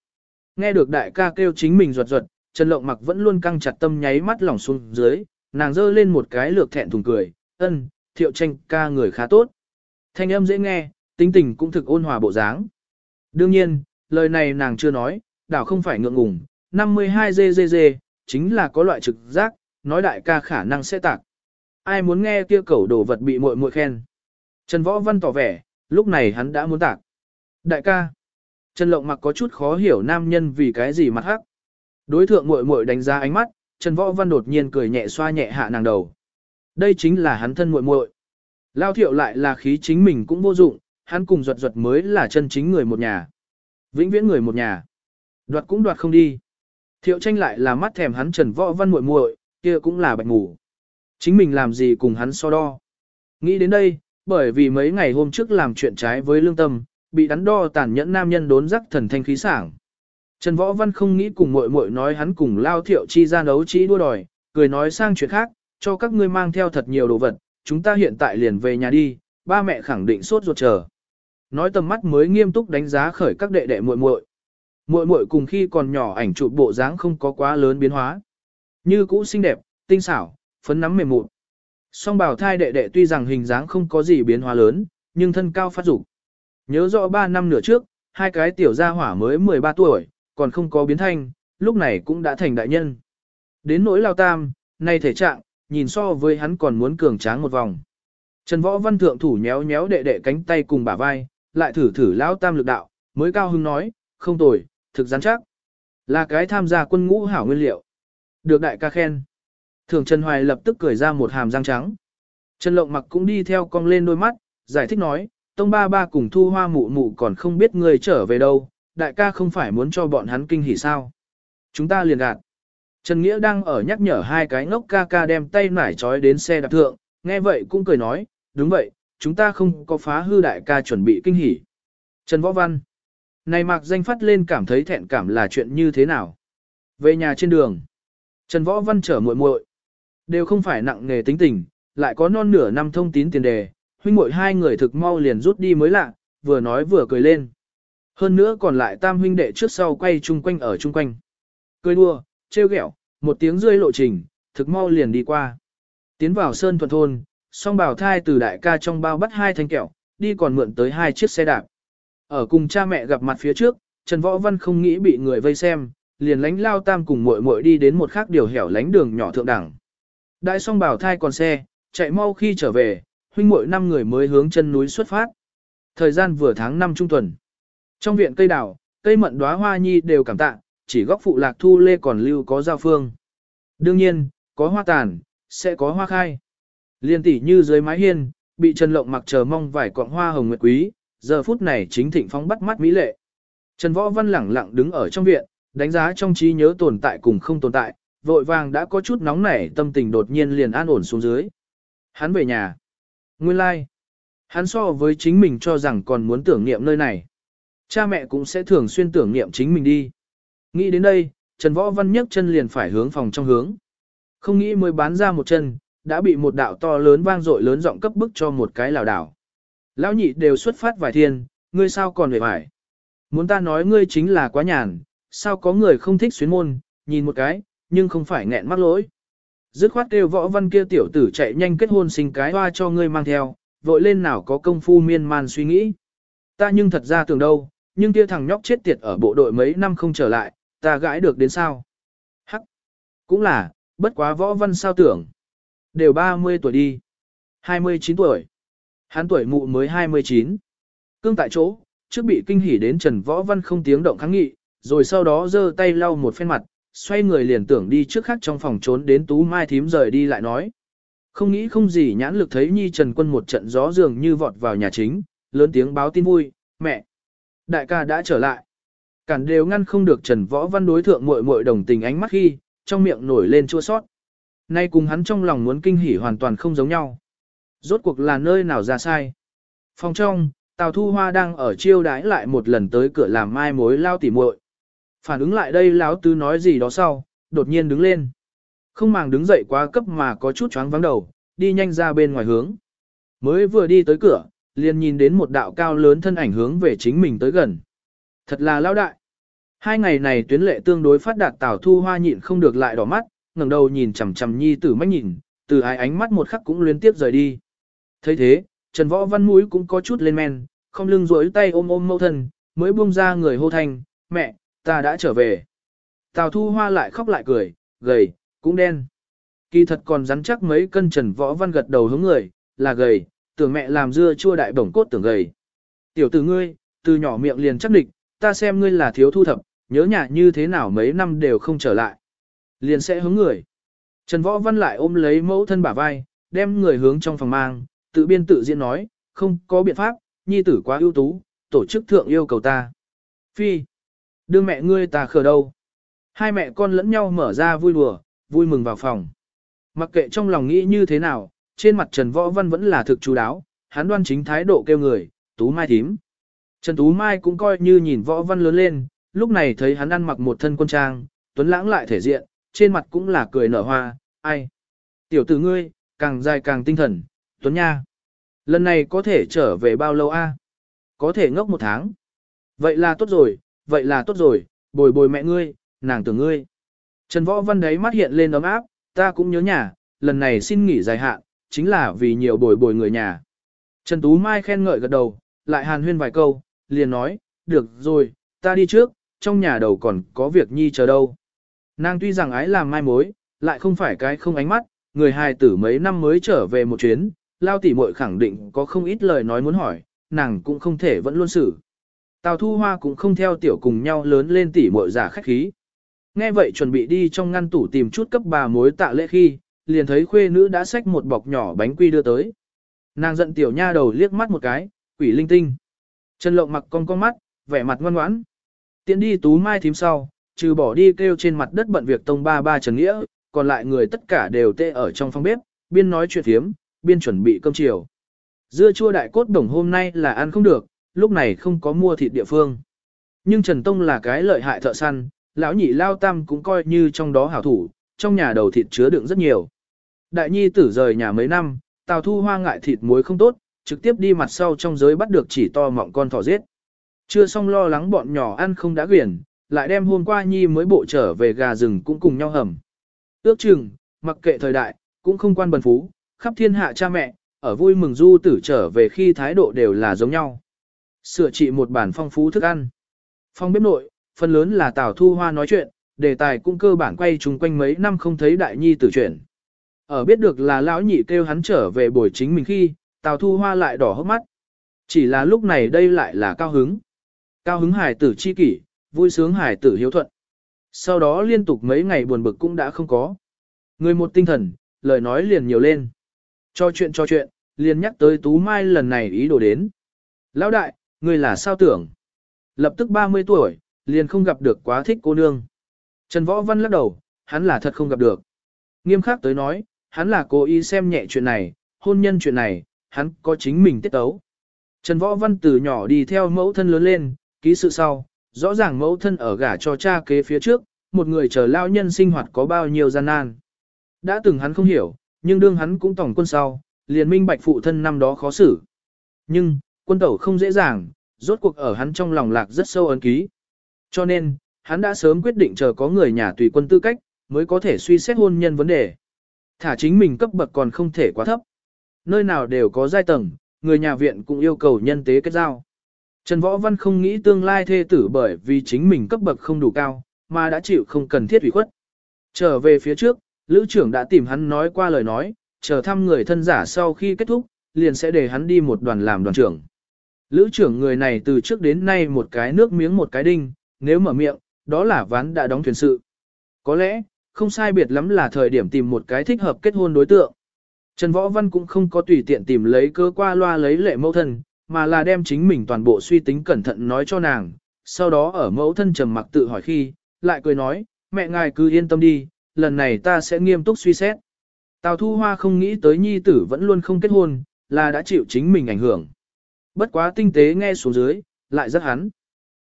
Nghe được đại ca kêu chính mình ruột ruột, Trần Lộng mặc vẫn luôn căng chặt tâm nháy mắt lỏng xuống dưới, nàng giơ lên một cái lược thẹn thùng cười, ân, thiệu tranh ca người khá tốt. Thanh âm dễ nghe, tính tình cũng thực ôn hòa bộ dáng. Đương nhiên, lời này nàng chưa nói, đảo không phải ngượng ngùng, 52 GGG, chính là có loại trực giác, nói đại ca khả năng sẽ tạc. Ai muốn nghe kia cẩu đồ vật bị muội muội khen. Trần Võ Văn tỏ vẻ, lúc này hắn đã muốn tạc. Đại ca. Trần Lộng mặc có chút khó hiểu nam nhân vì cái gì mặt hắc. Đối thượng muội muội đánh giá ánh mắt, Trần Võ Văn đột nhiên cười nhẹ xoa nhẹ hạ nàng đầu. Đây chính là hắn thân muội muội. Lao thiệu lại là khí chính mình cũng vô dụng, hắn cùng ruột ruột mới là chân chính người một nhà. Vĩnh viễn người một nhà. Đoạt cũng đoạt không đi. Thiệu tranh lại là mắt thèm hắn Trần Võ Văn muội muội, kia cũng là bạch ngủ. Chính mình làm gì cùng hắn so đo. Nghĩ đến đây, bởi vì mấy ngày hôm trước làm chuyện trái với lương tâm, bị đắn đo tàn nhẫn nam nhân đốn rắc thần thanh khí sảng. Trần Võ Văn không nghĩ cùng muội muội nói hắn cùng lao thiệu chi ra đấu trí đua đòi, cười nói sang chuyện khác, cho các ngươi mang theo thật nhiều đồ vật, chúng ta hiện tại liền về nhà đi, ba mẹ khẳng định sốt ruột chờ. Nói tầm mắt mới nghiêm túc đánh giá khởi các đệ đệ muội muội. Muội muội cùng khi còn nhỏ ảnh chụp bộ dáng không có quá lớn biến hóa. Như cũ xinh đẹp, tinh xảo, phấn nắm mềm mụn. Song bảo thai đệ đệ tuy rằng hình dáng không có gì biến hóa lớn, nhưng thân cao phát dục. Nhớ rõ 3 năm nửa trước, hai cái tiểu gia hỏa mới 13 tuổi, còn không có biến thanh, lúc này cũng đã thành đại nhân. Đến nỗi lao tam, nay thể trạng, nhìn so với hắn còn muốn cường tráng một vòng. Trần Võ Văn thượng thủ nhéo nhéo đệ đệ cánh tay cùng bả vai, lại thử thử lao tam lực đạo, mới cao hưng nói, không tồi, thực rắn chắc. Là cái tham gia quân ngũ hảo nguyên liệu. Được đại ca khen. Thường Trần Hoài lập tức cười ra một hàm răng trắng. Trần Lộng mặc cũng đi theo cong lên đôi mắt, giải thích nói, Tông ba ba cùng thu hoa mụ mụ còn không biết người trở về đâu, đại ca không phải muốn cho bọn hắn kinh hỉ sao. Chúng ta liền gạt. Trần Nghĩa đang ở nhắc nhở hai cái ngốc ca ca đem tay nải trói đến xe đạp thượng, nghe vậy cũng cười nói, đúng vậy, chúng ta không có phá hư đại ca chuẩn bị kinh hỉ. Trần Võ Văn. Này mạc danh phát lên cảm thấy thẹn cảm là chuyện như thế nào? Về nhà trên đường. Trần Võ Văn trở muội muội Đều không phải nặng nghề tính tình, lại có non nửa năm thông tín tiền đề, huynh muội hai người thực mau liền rút đi mới lạ, vừa nói vừa cười lên. Hơn nữa còn lại tam huynh đệ trước sau quay chung quanh ở chung quanh. Cười đua, trêu ghẹo, một tiếng rơi lộ trình, thực mau liền đi qua. Tiến vào sơn thuần thôn, song bảo thai từ đại ca trong bao bắt hai thanh kẹo, đi còn mượn tới hai chiếc xe đạp. Ở cùng cha mẹ gặp mặt phía trước, Trần Võ Văn không nghĩ bị người vây xem, liền lánh lao tam cùng muội muội đi đến một khác điều hẻo lánh đường nhỏ thượng đẳng. Đại song bảo thai còn xe, chạy mau khi trở về, huynh muội năm người mới hướng chân núi xuất phát. Thời gian vừa tháng 5 trung tuần. Trong viện cây đào, cây mận đóa hoa nhi đều cảm tạ, chỉ góc phụ lạc thu lê còn lưu có giao phương. Đương nhiên, có hoa tàn, sẽ có hoa khai. Liên tỷ như dưới mái hiên, bị Trần Lộng mặc chờ mong vài cọng hoa hồng nguyệt quý, giờ phút này chính thịnh phóng bắt mắt mỹ lệ. Trần Võ Văn lẳng lặng đứng ở trong viện, đánh giá trong trí nhớ tồn tại cùng không tồn tại, vội vàng đã có chút nóng nảy tâm tình đột nhiên liền an ổn xuống dưới. Hắn về nhà. Nguyên lai. Like. Hắn so với chính mình cho rằng còn muốn tưởng niệm nơi này. Cha mẹ cũng sẽ thường xuyên tưởng niệm chính mình đi. Nghĩ đến đây, Trần Võ Văn nhấc chân liền phải hướng phòng trong hướng. Không nghĩ mới bán ra một chân, đã bị một đạo to lớn vang dội lớn giọng cấp bức cho một cái lảo đảo. Lão nhị đều xuất phát vài thiên, ngươi sao còn về phải. Muốn ta nói ngươi chính là quá nhàn, sao có người không thích xuyến môn, nhìn một cái, nhưng không phải nghẹn mắc lỗi. Dứt khoát kêu võ văn kia tiểu tử chạy nhanh kết hôn sinh cái hoa cho ngươi mang theo, vội lên nào có công phu miên man suy nghĩ. Ta nhưng thật ra tưởng đâu, nhưng kia thằng nhóc chết tiệt ở bộ đội mấy năm không trở lại, ta gãi được đến sao? Hắc! Cũng là, bất quá võ văn sao tưởng. Đều 30 tuổi đi. 29 tuổi. Hắn tuổi mụ mới 29. Cương tại chỗ, trước bị kinh hỉ đến Trần Võ Văn không tiếng động kháng nghị, rồi sau đó giơ tay lau một phen mặt, xoay người liền tưởng đi trước khác trong phòng trốn đến Tú Mai thím rời đi lại nói. Không nghĩ không gì nhãn lực thấy Nhi Trần Quân một trận gió dường như vọt vào nhà chính, lớn tiếng báo tin vui, mẹ. Đại ca đã trở lại. Cản đều ngăn không được Trần Võ Văn đối thượng muội muội đồng tình ánh mắt khi, trong miệng nổi lên chua sót. Nay cùng hắn trong lòng muốn kinh hỉ hoàn toàn không giống nhau. Rốt cuộc là nơi nào ra sai. Phòng trong, Tào Thu Hoa đang ở chiêu đái lại một lần tới cửa làm mai mối lao tỉ muội. Phản ứng lại đây lão tứ nói gì đó sau, đột nhiên đứng lên. Không màng đứng dậy quá cấp mà có chút choáng vắng đầu, đi nhanh ra bên ngoài hướng. Mới vừa đi tới cửa, liền nhìn đến một đạo cao lớn thân ảnh hướng về chính mình tới gần. Thật là lão đại. Hai ngày này tuyến lệ tương đối phát đạt tảo Thu Hoa nhịn không được lại đỏ mắt, ngẩng đầu nhìn chằm chằm nhi tử mắt nhìn, từ ai ánh mắt một khắc cũng liên tiếp rời đi. thấy thế, Trần Võ Văn mũi cũng có chút lên men, không lưng rối tay ôm ôm mẫu thân, mới buông ra người hô thanh, mẹ, ta đã trở về. Tào Thu Hoa lại khóc lại cười, gầy, cũng đen. Kỳ thật còn rắn chắc mấy cân Trần Võ Văn gật đầu hướng người, là gầy, tưởng mẹ làm dưa chua đại bổng cốt tưởng gầy. Tiểu tử ngươi, từ nhỏ miệng liền chắc địch, ta xem ngươi là thiếu thu thập, nhớ nhà như thế nào mấy năm đều không trở lại. Liền sẽ hướng người. Trần Võ Văn lại ôm lấy mẫu thân bả vai, đem người hướng trong phòng mang, tự biên tự diễn nói, không có biện pháp, nhi tử quá ưu tú, tổ chức thượng yêu cầu ta. Phi, đưa mẹ ngươi ta khờ đâu. Hai mẹ con lẫn nhau mở ra vui đùa, vui mừng vào phòng. Mặc kệ trong lòng nghĩ như thế nào, trên mặt Trần Võ Văn vẫn là thực chú đáo, hắn đoan chính thái độ kêu người, Tú Mai thím. Trần Tú Mai cũng coi như nhìn Võ Văn lớn lên, lúc này thấy hắn ăn mặc một thân quân trang, tuấn lãng lại thể diện, trên mặt cũng là cười nở hoa, ai. Tiểu tử ngươi, càng dài càng tinh thần, tuấn nha. Lần này có thể trở về bao lâu a? Có thể ngốc một tháng. Vậy là tốt rồi, vậy là tốt rồi, bồi bồi mẹ ngươi, nàng tưởng ngươi. Trần Võ Văn đấy mắt hiện lên ấm áp, ta cũng nhớ nhà, lần này xin nghỉ dài hạn, chính là vì nhiều bồi bồi người nhà. Trần Tú Mai khen ngợi gật đầu, lại hàn huyên vài câu, liền nói, được rồi, ta đi trước, trong nhà đầu còn có việc nhi chờ đâu. Nàng tuy rằng ái làm mai mối, lại không phải cái không ánh mắt, người hài tử mấy năm mới trở về một chuyến, lao tỉ muội khẳng định có không ít lời nói muốn hỏi, nàng cũng không thể vẫn luôn xử. Tào Thu Hoa cũng không theo tiểu cùng nhau lớn lên tỉ muội giả khách khí. Nghe vậy chuẩn bị đi trong ngăn tủ tìm chút cấp bà mối tạ lễ khi, liền thấy khuê nữ đã xách một bọc nhỏ bánh quy đưa tới. Nàng giận tiểu nha đầu liếc mắt một cái, quỷ linh tinh. Trần Lộng mặc con con mắt, vẻ mặt ngoan ngoãn. Tiến đi tú mai thím sau, trừ bỏ đi kêu trên mặt đất bận việc tông ba ba Trần Nghĩa, còn lại người tất cả đều tê ở trong phòng bếp, biên nói chuyện thiếm, biên chuẩn bị cơm chiều. Dưa chua đại cốt đồng hôm nay là ăn không được, lúc này không có mua thịt địa phương. Nhưng Trần Tông là cái lợi hại thợ săn, lão nhị lao tam cũng coi như trong đó hảo thủ, trong nhà đầu thịt chứa đựng rất nhiều. Đại nhi tử rời nhà mấy năm, Tào Thu Hoa ngại thịt muối không tốt, trực tiếp đi mặt sau trong giới bắt được chỉ to mọng con thỏ giết. Chưa xong lo lắng bọn nhỏ ăn không đã quyển, lại đem hôm qua nhi mới bộ trở về gà rừng cũng cùng nhau hầm. Ước chừng, mặc kệ thời đại, cũng không quan bần phú, khắp thiên hạ cha mẹ, ở vui mừng du tử trở về khi thái độ đều là giống nhau. Sửa trị một bản phong phú thức ăn. Phong bếp nội, phần lớn là Tào Thu Hoa nói chuyện, đề tài cũng cơ bản quay chung quanh mấy năm không thấy đại nhi tử chuyển. Ở biết được là lão nhị kêu hắn trở về buổi chính mình khi, Tào Thu Hoa lại đỏ hốc mắt. Chỉ là lúc này đây lại là cao hứng. Cao hứng hải tử chi kỷ, vui sướng hải tử hiếu thuận. Sau đó liên tục mấy ngày buồn bực cũng đã không có. Người một tinh thần, lời nói liền nhiều lên. Cho chuyện cho chuyện, liền nhắc tới Tú Mai lần này ý đồ đến. Lão đại, Ngươi là sao tưởng? Lập tức 30 tuổi, liền không gặp được quá thích cô nương. Trần Võ Văn lắc đầu, hắn là thật không gặp được. Nghiêm khắc tới nói, hắn là cố ý xem nhẹ chuyện này, hôn nhân chuyện này, hắn có chính mình tiết tấu. Trần Võ Văn từ nhỏ đi theo mẫu thân lớn lên, ký sự sau, rõ ràng mẫu thân ở gả cho cha kế phía trước, một người chờ lao nhân sinh hoạt có bao nhiêu gian nan. Đã từng hắn không hiểu, nhưng đương hắn cũng tổng quân sau, liền minh bạch phụ thân năm đó khó xử. Nhưng, quân tẩu không dễ dàng, rốt cuộc ở hắn trong lòng lạc rất sâu ấn ký. Cho nên, hắn đã sớm quyết định chờ có người nhà tùy quân tư cách, mới có thể suy xét hôn nhân vấn đề. Thả chính mình cấp bậc còn không thể quá thấp. Nơi nào đều có giai tầng, người nhà viện cũng yêu cầu nhân tế kết giao. Trần Võ Văn không nghĩ tương lai thê tử bởi vì chính mình cấp bậc không đủ cao, mà đã chịu không cần thiết ủy khuất. Trở về phía trước, Lữ trưởng đã tìm hắn nói qua lời nói, chờ thăm người thân giả sau khi kết thúc, liền sẽ để hắn đi một đoàn làm đoàn trưởng. Lữ trưởng người này từ trước đến nay một cái nước miếng một cái đinh, nếu mở miệng, đó là ván đã đóng thuyền sự. Có lẽ, không sai biệt lắm là thời điểm tìm một cái thích hợp kết hôn đối tượng. Trần Võ Văn cũng không có tùy tiện tìm lấy cơ qua loa lấy lệ mẫu thân, mà là đem chính mình toàn bộ suy tính cẩn thận nói cho nàng. Sau đó ở mẫu thân trầm mặc tự hỏi khi, lại cười nói, mẹ ngài cứ yên tâm đi, lần này ta sẽ nghiêm túc suy xét. Tào Thu Hoa không nghĩ tới nhi tử vẫn luôn không kết hôn, là đã chịu chính mình ảnh hưởng. Bất quá tinh tế nghe xuống dưới, lại rất hắn.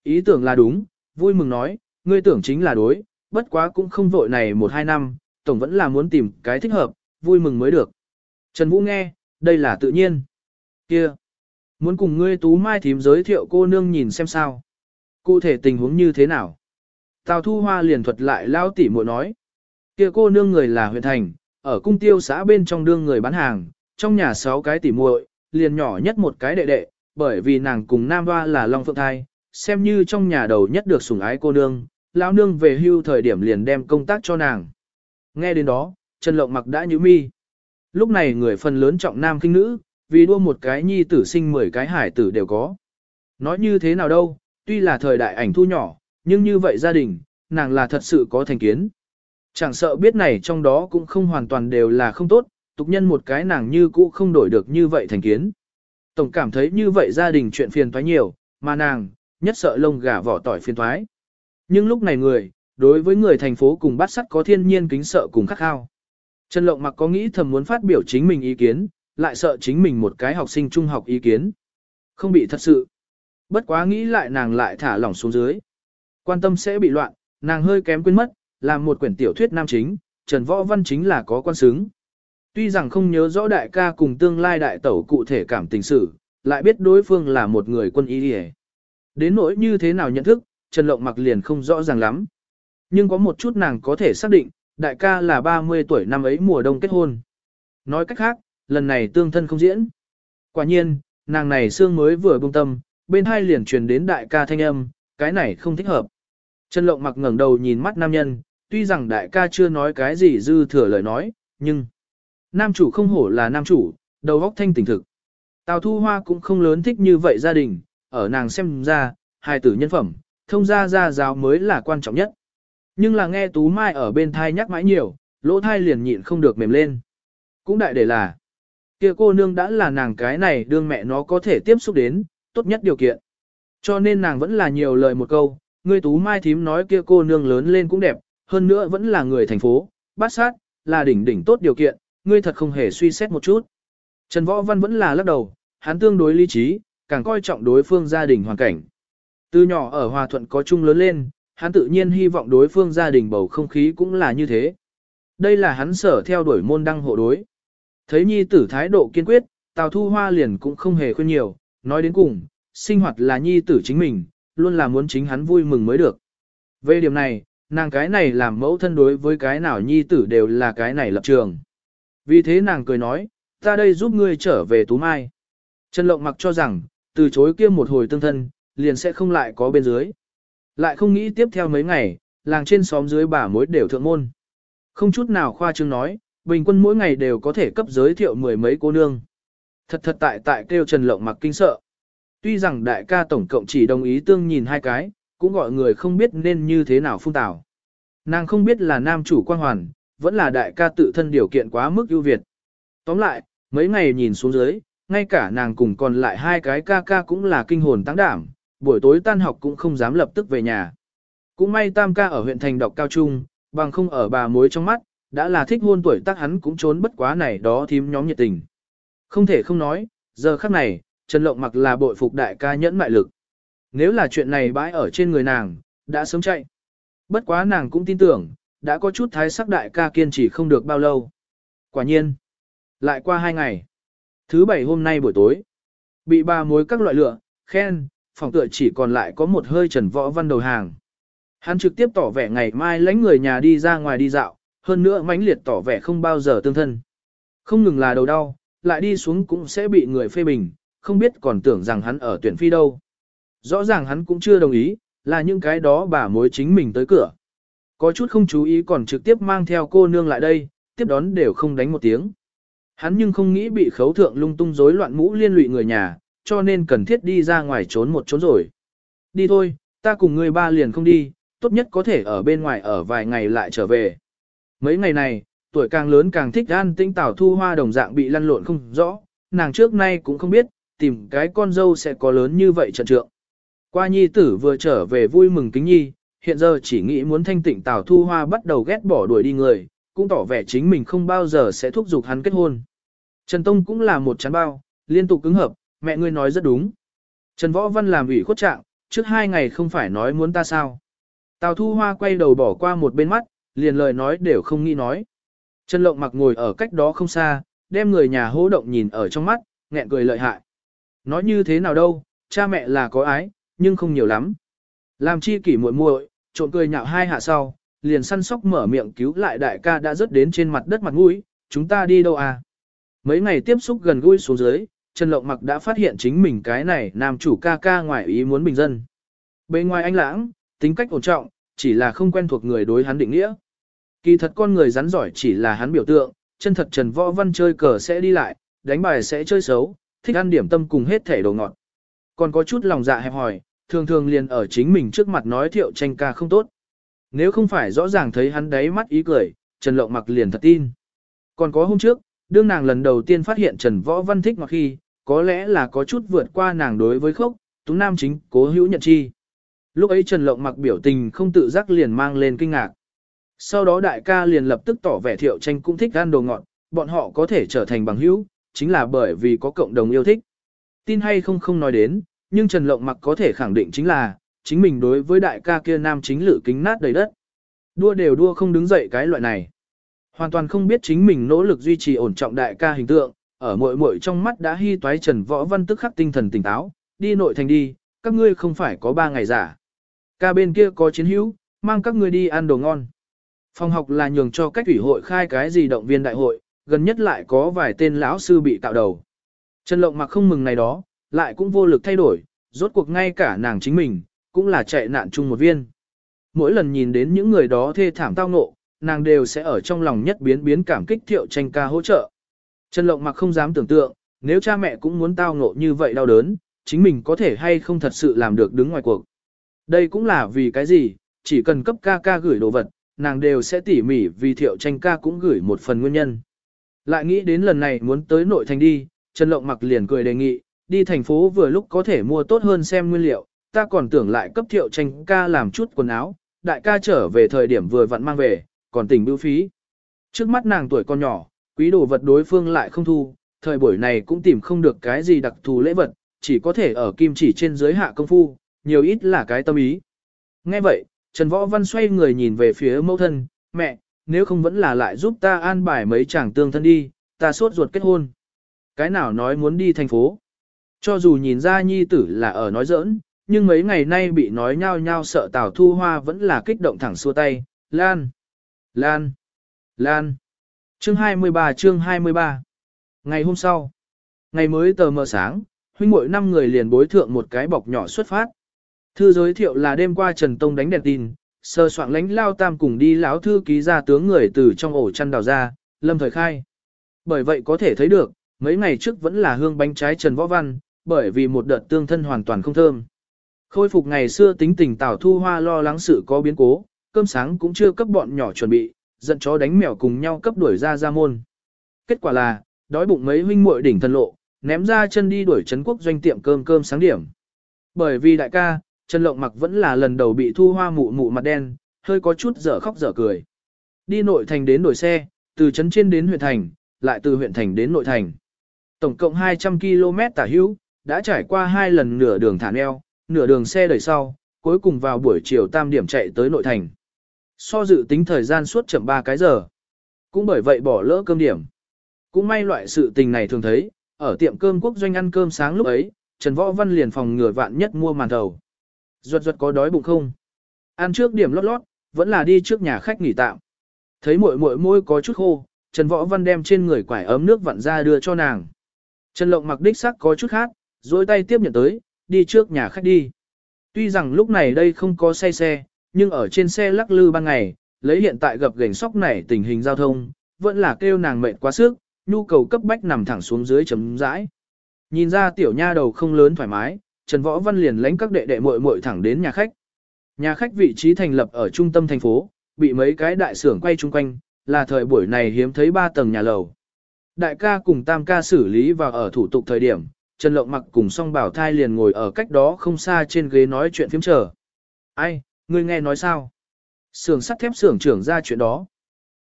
Ý tưởng là đúng, vui mừng nói, ngươi tưởng chính là đối, bất quá cũng không vội này một hai năm, tổng vẫn là muốn tìm cái thích hợp, vui mừng mới được. Trần Vũ nghe, đây là tự nhiên. Kia, muốn cùng ngươi tú mai thím giới thiệu cô nương nhìn xem sao. Cụ thể tình huống như thế nào? Tào Thu Hoa liền thuật lại lao tỉ muội nói. Kia cô nương người là huyện thành, ở cung tiêu xã bên trong đương người bán hàng, trong nhà sáu cái tỉ muội, liền nhỏ nhất một cái đệ đệ, bởi vì nàng cùng Nam Hoa là Long Phượng Thai, xem như trong nhà đầu nhất được sủng ái cô nương, lão nương về hưu thời điểm liền đem công tác cho nàng. Nghe đến đó, Trần Lộng mặc đã nhíu mi. Lúc này người phần lớn trọng nam kinh nữ, vì đua một cái nhi tử sinh 10 cái hải tử đều có. Nói như thế nào đâu, tuy là thời đại ảnh thu nhỏ, nhưng như vậy gia đình, nàng là thật sự có thành kiến. Chẳng sợ biết này trong đó cũng không hoàn toàn đều là không tốt, tục nhân một cái nàng như cũ không đổi được như vậy thành kiến. Tổng cảm thấy như vậy gia đình chuyện phiền toái nhiều, mà nàng, nhất sợ lông gà vỏ tỏi phiền toái. Nhưng lúc này người, đối với người thành phố cùng bắt sắt có thiên nhiên kính sợ cùng khắc khao. Trần Lộng mặc có nghĩ thầm muốn phát biểu chính mình ý kiến, lại sợ chính mình một cái học sinh trung học ý kiến. Không bị thật sự. Bất quá nghĩ lại nàng lại thả lỏng xuống dưới. Quan tâm sẽ bị loạn, nàng hơi kém quên mất, làm một quyển tiểu thuyết nam chính, Trần Võ Văn chính là có quan xứng. Tuy rằng không nhớ rõ đại ca cùng tương lai đại tẩu cụ thể cảm tình sự, lại biết đối phương là một người quân y hề. Đến nỗi như thế nào nhận thức, Trần Lộng mặc liền không rõ ràng lắm. Nhưng có một chút nàng có thể xác định, đại ca là 30 tuổi năm ấy mùa đông kết hôn. Nói cách khác, lần này tương thân không diễn. Quả nhiên, nàng này xương mới vừa bông tâm, bên hai liền truyền đến đại ca thanh âm, cái này không thích hợp. Trần Lộng mặc ngẩng đầu nhìn mắt nam nhân, tuy rằng đại ca chưa nói cái gì dư thừa lời nói, nhưng nam chủ không hổ là nam chủ, đầu óc thanh tỉnh thực. Tào Thu Hoa cũng không lớn thích như vậy gia đình, ở nàng xem ra, hài tử nhân phẩm, thông gia gia giáo mới là quan trọng nhất. Nhưng là nghe Tú Mai ở bên thai nhắc mãi nhiều, lỗ thai liền nhịn không được mềm lên. Cũng đại để là, kia cô nương đã là nàng cái này đương mẹ nó có thể tiếp xúc đến, tốt nhất điều kiện. Cho nên nàng vẫn là nhiều lời một câu, người Tú Mai thím nói kia cô nương lớn lên cũng đẹp, hơn nữa vẫn là người thành phố, bát sát, là đỉnh đỉnh tốt điều kiện, ngươi thật không hề suy xét một chút. Trần Võ Văn vẫn là lắc đầu, hắn tương đối lý trí, càng coi trọng đối phương gia đình hoàn cảnh. Từ nhỏ ở Hòa Thuận có chung lớn lên, hắn tự nhiên hy vọng đối phương gia đình bầu không khí cũng là như thế. Đây là hắn sở theo đuổi môn đăng hộ đối. Thấy nhi tử thái độ kiên quyết, Tào Thu Hoa liền cũng không hề khuyên nhiều, nói đến cùng, sinh hoạt là nhi tử chính mình, luôn là muốn chính hắn vui mừng mới được. Về điểm này, nàng cái này làm mẫu thân đối với cái nào nhi tử đều là cái này lập trường. Vì thế nàng cười nói, ta đây giúp ngươi trở về Tú Mai. Trần Lộng mặc cho rằng, từ chối kia một hồi tương thân, liền sẽ không lại có bên dưới. Lại không nghĩ tiếp theo mấy ngày, làng trên xóm dưới bà mối đều thượng môn. Không chút nào khoa trương nói, bình quân mỗi ngày đều có thể cấp giới thiệu mười mấy cô nương. Thật thật tại tại kêu Trần Lộng mặc kinh sợ. Tuy rằng đại ca tổng cộng chỉ đồng ý tương nhìn hai cái, cũng gọi người không biết nên như thế nào phung tảo. Nàng không biết là nam chủ quan hoàn, vẫn là đại ca tự thân điều kiện quá mức ưu việt. Tóm lại, mấy ngày nhìn xuống dưới, ngay cả nàng cùng còn lại hai cái ca ca cũng là kinh hồn tăng đảm, buổi tối tan học cũng không dám lập tức về nhà. Cũng may tam ca ở huyện thành đọc cao trung, bằng không ở bà mối trong mắt, đã là thích hôn tuổi tác hắn cũng trốn bất quá này đó thím nhóm nhiệt tình. Không thể không nói, giờ khắc này, Trần Lộng mặc là bội phục đại ca nhẫn mại lực. Nếu là chuyện này bãi ở trên người nàng, đã sớm chạy. Bất quá nàng cũng tin tưởng, đã có chút thái sắc đại ca kiên trì không được bao lâu. Quả nhiên, lại qua hai ngày. Thứ bảy hôm nay buổi tối, bị ba mối các loại lựa, khen, phòng tựa chỉ còn lại có một hơi trần võ văn đầu hàng. Hắn trực tiếp tỏ vẻ ngày mai lãnh người nhà đi ra ngoài đi dạo, hơn nữa mãnh liệt tỏ vẻ không bao giờ tương thân. Không ngừng là đầu đau, lại đi xuống cũng sẽ bị người phê bình, không biết còn tưởng rằng hắn ở tuyển phi đâu. Rõ ràng hắn cũng chưa đồng ý, là những cái đó bà mối chính mình tới cửa. Có chút không chú ý còn trực tiếp mang theo cô nương lại đây, tiếp đón đều không đánh một tiếng. Hắn nhưng không nghĩ bị khấu thượng lung tung rối loạn mũ liên lụy người nhà, cho nên cần thiết đi ra ngoài trốn một trốn rồi. Đi thôi, ta cùng người ba liền không đi, tốt nhất có thể ở bên ngoài ở vài ngày lại trở về. Mấy ngày này, tuổi càng lớn càng thích an tĩnh tảo thu hoa đồng dạng bị lăn lộn không rõ, nàng trước nay cũng không biết, tìm cái con dâu sẽ có lớn như vậy trận trượng. Qua nhi tử vừa trở về vui mừng kính nhi, hiện giờ chỉ nghĩ muốn thanh tịnh Tào thu hoa bắt đầu ghét bỏ đuổi đi người, cũng tỏ vẻ chính mình không bao giờ sẽ thúc giục hắn kết hôn. Trần Tông cũng là một chán bao, liên tục cứng hợp, mẹ ngươi nói rất đúng. Trần Võ Văn làm ủy khuất trạng, trước hai ngày không phải nói muốn ta sao. Tào Thu Hoa quay đầu bỏ qua một bên mắt, liền lời nói đều không nghĩ nói. Trần Lộng mặc ngồi ở cách đó không xa, đem người nhà hô động nhìn ở trong mắt, nghẹn cười lợi hại. Nói như thế nào đâu, cha mẹ là có ái, nhưng không nhiều lắm. Làm chi kỷ muội muội, trộn cười nhạo hai hạ sau, liền săn sóc mở miệng cứu lại đại ca đã rớt đến trên mặt đất mặt mũi, chúng ta đi đâu à? Mấy ngày tiếp xúc gần gũi xuống dưới, Trần Lộng Mặc đã phát hiện chính mình cái này nam chủ ca ca ngoài ý muốn bình dân. Bên ngoài anh lãng, tính cách ổn trọng, chỉ là không quen thuộc người đối hắn định nghĩa. Kỳ thật con người rắn giỏi chỉ là hắn biểu tượng, chân thật Trần Võ Văn chơi cờ sẽ đi lại, đánh bài sẽ chơi xấu, thích ăn điểm tâm cùng hết thể đồ ngọt. Còn có chút lòng dạ hẹp hòi, thường thường liền ở chính mình trước mặt nói thiệu tranh ca không tốt. Nếu không phải rõ ràng thấy hắn đáy mắt ý cười, Trần Lộng mặc liền thật tin. Còn có hôm trước, đương nàng lần đầu tiên phát hiện Trần Võ Văn thích ngọt khi, có lẽ là có chút vượt qua nàng đối với khốc, Tú Nam chính cố hữu nhận chi. Lúc ấy Trần Lộng mặc biểu tình không tự giác liền mang lên kinh ngạc. Sau đó đại ca liền lập tức tỏ vẻ thiệu tranh cũng thích ăn đồ ngọt, bọn họ có thể trở thành bằng hữu, chính là bởi vì có cộng đồng yêu thích. Tin hay không không nói đến, nhưng Trần Lộng mặc có thể khẳng định chính là, chính mình đối với đại ca kia nam chính lự kính nát đầy đất. Đua đều đua không đứng dậy cái loại này. Hoàn toàn không biết chính mình nỗ lực duy trì ổn trọng đại ca hình tượng, ở muội muội trong mắt đã hy toái Trần Võ Văn tức khắc tinh thần tỉnh táo, đi nội thành đi, các ngươi không phải có ba ngày giả. Ca bên kia có chiến hữu, mang các ngươi đi ăn đồ ngon. Phòng học là nhường cho cách ủy hội khai cái gì động viên đại hội, gần nhất lại có vài tên lão sư bị tạo đầu. Trần Lộng mặc không mừng này đó, lại cũng vô lực thay đổi, rốt cuộc ngay cả nàng chính mình, cũng là chạy nạn chung một viên. Mỗi lần nhìn đến những người đó thê thảm tao ngộ, nàng đều sẽ ở trong lòng nhất biến biến cảm kích thiệu tranh ca hỗ trợ. Trần Lộng mặc không dám tưởng tượng, nếu cha mẹ cũng muốn tao ngộ như vậy đau đớn, chính mình có thể hay không thật sự làm được đứng ngoài cuộc. Đây cũng là vì cái gì, chỉ cần cấp ca ca gửi đồ vật, nàng đều sẽ tỉ mỉ vì thiệu tranh ca cũng gửi một phần nguyên nhân. Lại nghĩ đến lần này muốn tới nội thành đi, Trần Lộng mặc liền cười đề nghị, đi thành phố vừa lúc có thể mua tốt hơn xem nguyên liệu, ta còn tưởng lại cấp thiệu tranh ca làm chút quần áo, đại ca trở về thời điểm vừa vặn mang về, còn tỉnh bưu phí. Trước mắt nàng tuổi con nhỏ, quý đồ vật đối phương lại không thu, thời buổi này cũng tìm không được cái gì đặc thù lễ vật, chỉ có thể ở kim chỉ trên dưới hạ công phu, nhiều ít là cái tâm ý. Nghe vậy, Trần Võ Văn xoay người nhìn về phía mẫu thân, mẹ, nếu không vẫn là lại giúp ta an bài mấy chàng tương thân đi, ta suốt ruột kết hôn. Cái nào nói muốn đi thành phố? Cho dù nhìn ra nhi tử là ở nói giỡn, nhưng mấy ngày nay bị nói nhao nhao sợ Tào Thu Hoa vẫn là kích động thẳng xua tay, Lan, Lan, Lan. Chương 23 chương 23 Ngày hôm sau, ngày mới tờ mờ sáng, huynh muội năm người liền bối thượng một cái bọc nhỏ xuất phát. Thư giới thiệu là đêm qua Trần Tông đánh đèn tin, sơ soạn lánh lao tam cùng đi lão thư ký ra tướng người từ trong ổ chăn đào ra, lâm thời khai. Bởi vậy có thể thấy được, mấy ngày trước vẫn là hương bánh trái Trần Võ Văn, bởi vì một đợt tương thân hoàn toàn không thơm. Khôi phục ngày xưa tính tình Tào Thu Hoa lo lắng sự có biến cố, cơm sáng cũng chưa cấp bọn nhỏ chuẩn bị, giận chó đánh mèo cùng nhau cấp đuổi ra ra môn. Kết quả là, đói bụng mấy huynh muội đỉnh thân lộ, ném ra chân đi đuổi Trấn Quốc doanh tiệm cơm cơm sáng điểm. Bởi vì đại ca, Trần Lộng mặc vẫn là lần đầu bị Thu Hoa mụ mụ mặt đen, hơi có chút dở khóc dở cười. Đi nội thành đến đổi xe, từ trấn trên đến huyện thành, lại từ huyện thành đến nội thành. Tổng cộng 200 km tả hữu, đã trải qua hai lần nửa đường thả neo, nửa đường xe đẩy sau, cuối cùng vào buổi chiều tam điểm chạy tới nội thành. So dự tính thời gian suốt chậm 3 cái giờ. Cũng bởi vậy bỏ lỡ cơm điểm. Cũng may loại sự tình này thường thấy, ở tiệm cơm quốc doanh ăn cơm sáng lúc ấy, Trần Võ Văn liền phòng ngừa vạn nhất mua màn thầu. Ruột ruột có đói bụng không? Ăn trước điểm lót lót, vẫn là đi trước nhà khách nghỉ tạm. Thấy muội muội môi có chút khô, Trần Võ Văn đem trên người quải ấm nước vặn ra đưa cho nàng. Trần Lộng mặc đích sắc có chút khác, dối tay tiếp nhận tới, đi trước nhà khách đi. Tuy rằng lúc này đây không có say xe, nhưng ở trên xe lắc lư ban ngày, lấy hiện tại gặp gành sóc này tình hình giao thông, vẫn là kêu nàng mệt quá sức, nhu cầu cấp bách nằm thẳng xuống dưới chấm dãi. Nhìn ra tiểu nha đầu không lớn thoải mái, Trần Võ Văn liền lánh các đệ đệ muội muội thẳng đến nhà khách. Nhà khách vị trí thành lập ở trung tâm thành phố, bị mấy cái đại xưởng quay chung quanh, là thời buổi này hiếm thấy ba tầng nhà lầu. Đại ca cùng tam ca xử lý và ở thủ tục thời điểm, Trần Lộng mặc cùng song bảo thai liền ngồi ở cách đó không xa trên ghế nói chuyện phiếm chờ. Ai, ngươi nghe nói sao? Sưởng sắt thép sưởng trưởng ra chuyện đó.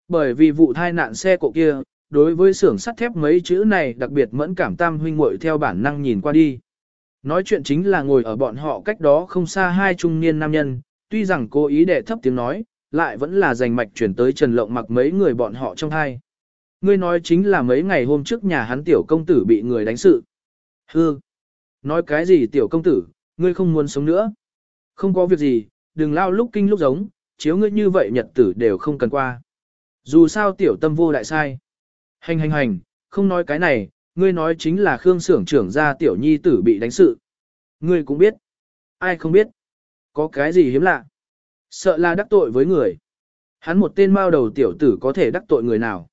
Bởi vì vụ thai nạn xe cộ kia, đối với sưởng sắt thép mấy chữ này đặc biệt mẫn cảm tam huynh muội theo bản năng nhìn qua đi. Nói chuyện chính là ngồi ở bọn họ cách đó không xa hai trung niên nam nhân, tuy rằng cố ý để thấp tiếng nói, lại vẫn là giành mạch chuyển tới Trần Lộng mặc mấy người bọn họ trong hai. Ngươi nói chính là mấy ngày hôm trước nhà hắn tiểu công tử bị người đánh sự. Hư! Nói cái gì tiểu công tử, ngươi không muốn sống nữa. Không có việc gì, đừng lao lúc kinh lúc giống, chiếu ngươi như vậy nhật tử đều không cần qua. Dù sao tiểu tâm vô đại sai. Hành hành hành, không nói cái này, ngươi nói chính là Khương Sưởng trưởng gia tiểu nhi tử bị đánh sự. Ngươi cũng biết. Ai không biết. Có cái gì hiếm lạ. Sợ là đắc tội với người. Hắn một tên mao đầu tiểu tử có thể đắc tội người nào.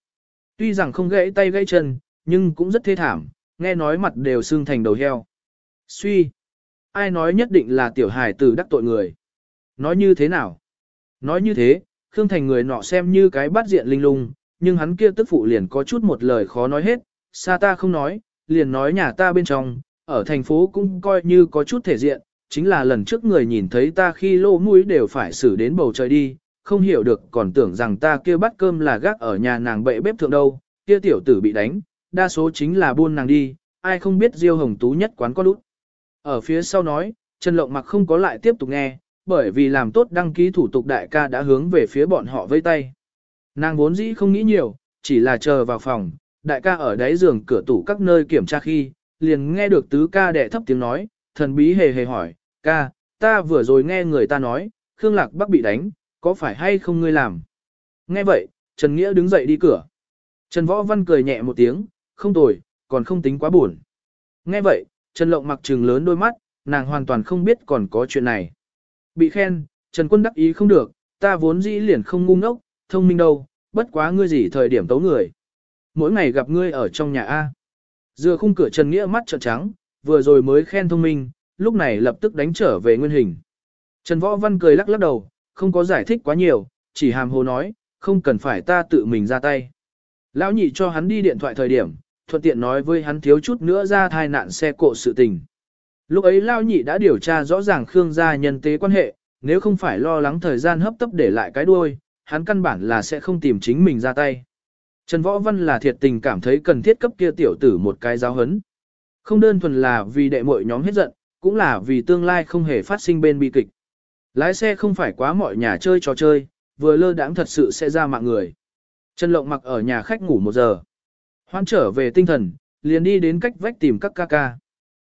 Tuy rằng không gãy tay gãy chân, nhưng cũng rất thê thảm, nghe nói mặt đều xương thành đầu heo. Suy. Ai nói nhất định là tiểu hài tử đắc tội người. Nói như thế nào? Nói như thế, Khương Thành người nọ xem như cái bắt diện linh lung, nhưng hắn kia tức phụ liền có chút một lời khó nói hết, xa ta không nói, liền nói nhà ta bên trong, ở thành phố cũng coi như có chút thể diện, chính là lần trước người nhìn thấy ta khi lô mũi đều phải xử đến bầu trời đi, không hiểu được còn tưởng rằng ta kia bắt cơm là gác ở nhà nàng bệ bếp thượng đâu, kia tiểu tử bị đánh, đa số chính là buôn nàng đi, ai không biết Diêu Hồng Tú nhất quán có lút. Ở phía sau nói, Trần Lộng mặc không có lại tiếp tục nghe, bởi vì làm tốt đăng ký thủ tục đại ca đã hướng về phía bọn họ vây tay. Nàng vốn dĩ không nghĩ nhiều, chỉ là chờ vào phòng, đại ca ở đáy giường cửa tủ các nơi kiểm tra khi, liền nghe được tứ ca đệ thấp tiếng nói, thần bí hề hề hỏi, ca, ta vừa rồi nghe người ta nói, Khương Lạc Bắc bị đánh, có phải hay không ngươi làm? Nghe vậy, Trần Nghĩa đứng dậy đi cửa. Trần Võ Văn cười nhẹ một tiếng, không tồi, còn không tính quá buồn. Nghe vậy, Trần Lộng mặc trừng lớn đôi mắt, nàng hoàn toàn không biết còn có chuyện này. Bị khen, Trần Quân đắc ý không được, ta vốn dĩ liền không ngu ngốc, thông minh đâu, bất quá ngươi gì thời điểm tấu người. Mỗi ngày gặp ngươi ở trong nhà A. Dựa khung cửa Trần Nghĩa mắt trợn trắng, vừa rồi mới khen thông minh, lúc này lập tức đánh trở về nguyên hình. Trần Võ Văn cười lắc lắc đầu, không có giải thích quá nhiều, chỉ hàm hồ nói, không cần phải ta tự mình ra tay. Lão nhị cho hắn đi điện thoại thời điểm, thuận tiện nói với hắn thiếu chút nữa ra thai nạn xe cộ sự tình. Lúc ấy Lão nhị đã điều tra rõ ràng Khương gia nhân tế quan hệ, nếu không phải lo lắng thời gian hấp tấp để lại cái đuôi, hắn căn bản là sẽ không tìm chính mình ra tay. Trần Võ Văn là thiệt tình cảm thấy cần thiết cấp kia tiểu tử một cái giáo hấn. Không đơn thuần là vì đệ muội nhóm hết giận, cũng là vì tương lai không hề phát sinh bên bi kịch. Lái xe không phải quá mọi nhà chơi trò chơi, vừa lơ đãng thật sự sẽ ra mạng người. Trần Lộng mặc ở nhà khách ngủ một giờ. Hoan trở về tinh thần, liền đi đến cách vách tìm các ca ca.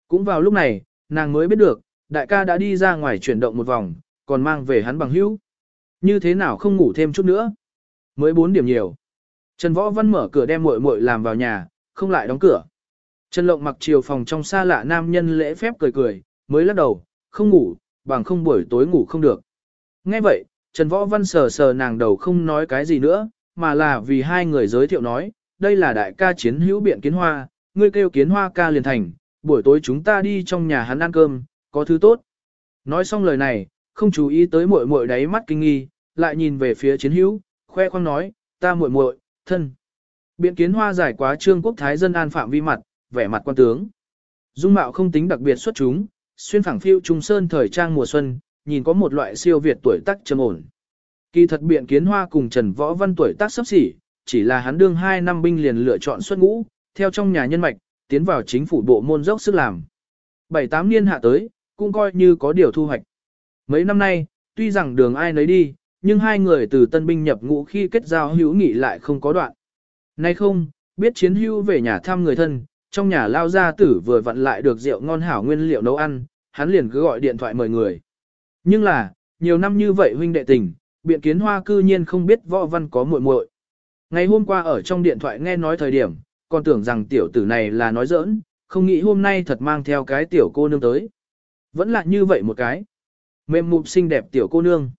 Cũng vào lúc này, nàng mới biết được, đại ca đã đi ra ngoài chuyển động một vòng, còn mang về hắn bằng hữu. Như thế nào không ngủ thêm chút nữa? Mới 4 điểm nhiều. Trần Võ Văn mở cửa đem muội muội làm vào nhà, không lại đóng cửa. Trần Lộng mặc chiều phòng trong xa lạ nam nhân lễ phép cười cười, mới lắc đầu, không ngủ, bằng không buổi tối ngủ không được. Nghe vậy, Trần Võ Văn sờ sờ nàng đầu không nói cái gì nữa, mà là vì hai người giới thiệu nói, đây là đại ca chiến hữu biện kiến hoa, ngươi kêu kiến hoa ca liền thành, buổi tối chúng ta đi trong nhà hắn ăn cơm, có thứ tốt. Nói xong lời này, không chú ý tới muội muội đáy mắt kinh nghi, lại nhìn về phía chiến hữu, khoe khoang nói, ta muội muội, thân. Biện kiến hoa giải quá trương quốc thái dân an phạm vi mặt, vẻ mặt quan tướng. Dung mạo không tính đặc biệt xuất chúng, xuyên phẳng phiêu trung sơn thời trang mùa xuân, nhìn có một loại siêu việt tuổi tác trầm ổn. Kỳ thật biện kiến hoa cùng Trần Võ Văn tuổi tác sắp xỉ, chỉ là hắn đương 2 năm binh liền lựa chọn xuất ngũ, theo trong nhà nhân mạch, tiến vào chính phủ bộ môn dốc sức làm. 7-8 niên hạ tới, cũng coi như có điều thu hoạch. Mấy năm nay, tuy rằng đường ai nấy đi, nhưng hai người từ tân binh nhập ngũ khi kết giao hữu nghị lại không có đoạn. Nay không, biết chiến hữu về nhà thăm người thân, trong nhà lao gia tử vừa vặn lại được rượu ngon hảo nguyên liệu nấu ăn, hắn liền cứ gọi điện thoại mời người. Nhưng là, nhiều năm như vậy huynh đệ tình, biện kiến hoa cư nhiên không biết võ văn có muội muội. Ngày hôm qua ở trong điện thoại nghe nói thời điểm, còn tưởng rằng tiểu tử này là nói giỡn, không nghĩ hôm nay thật mang theo cái tiểu cô nương tới. Vẫn là như vậy một cái. Mềm mụp xinh đẹp tiểu cô nương.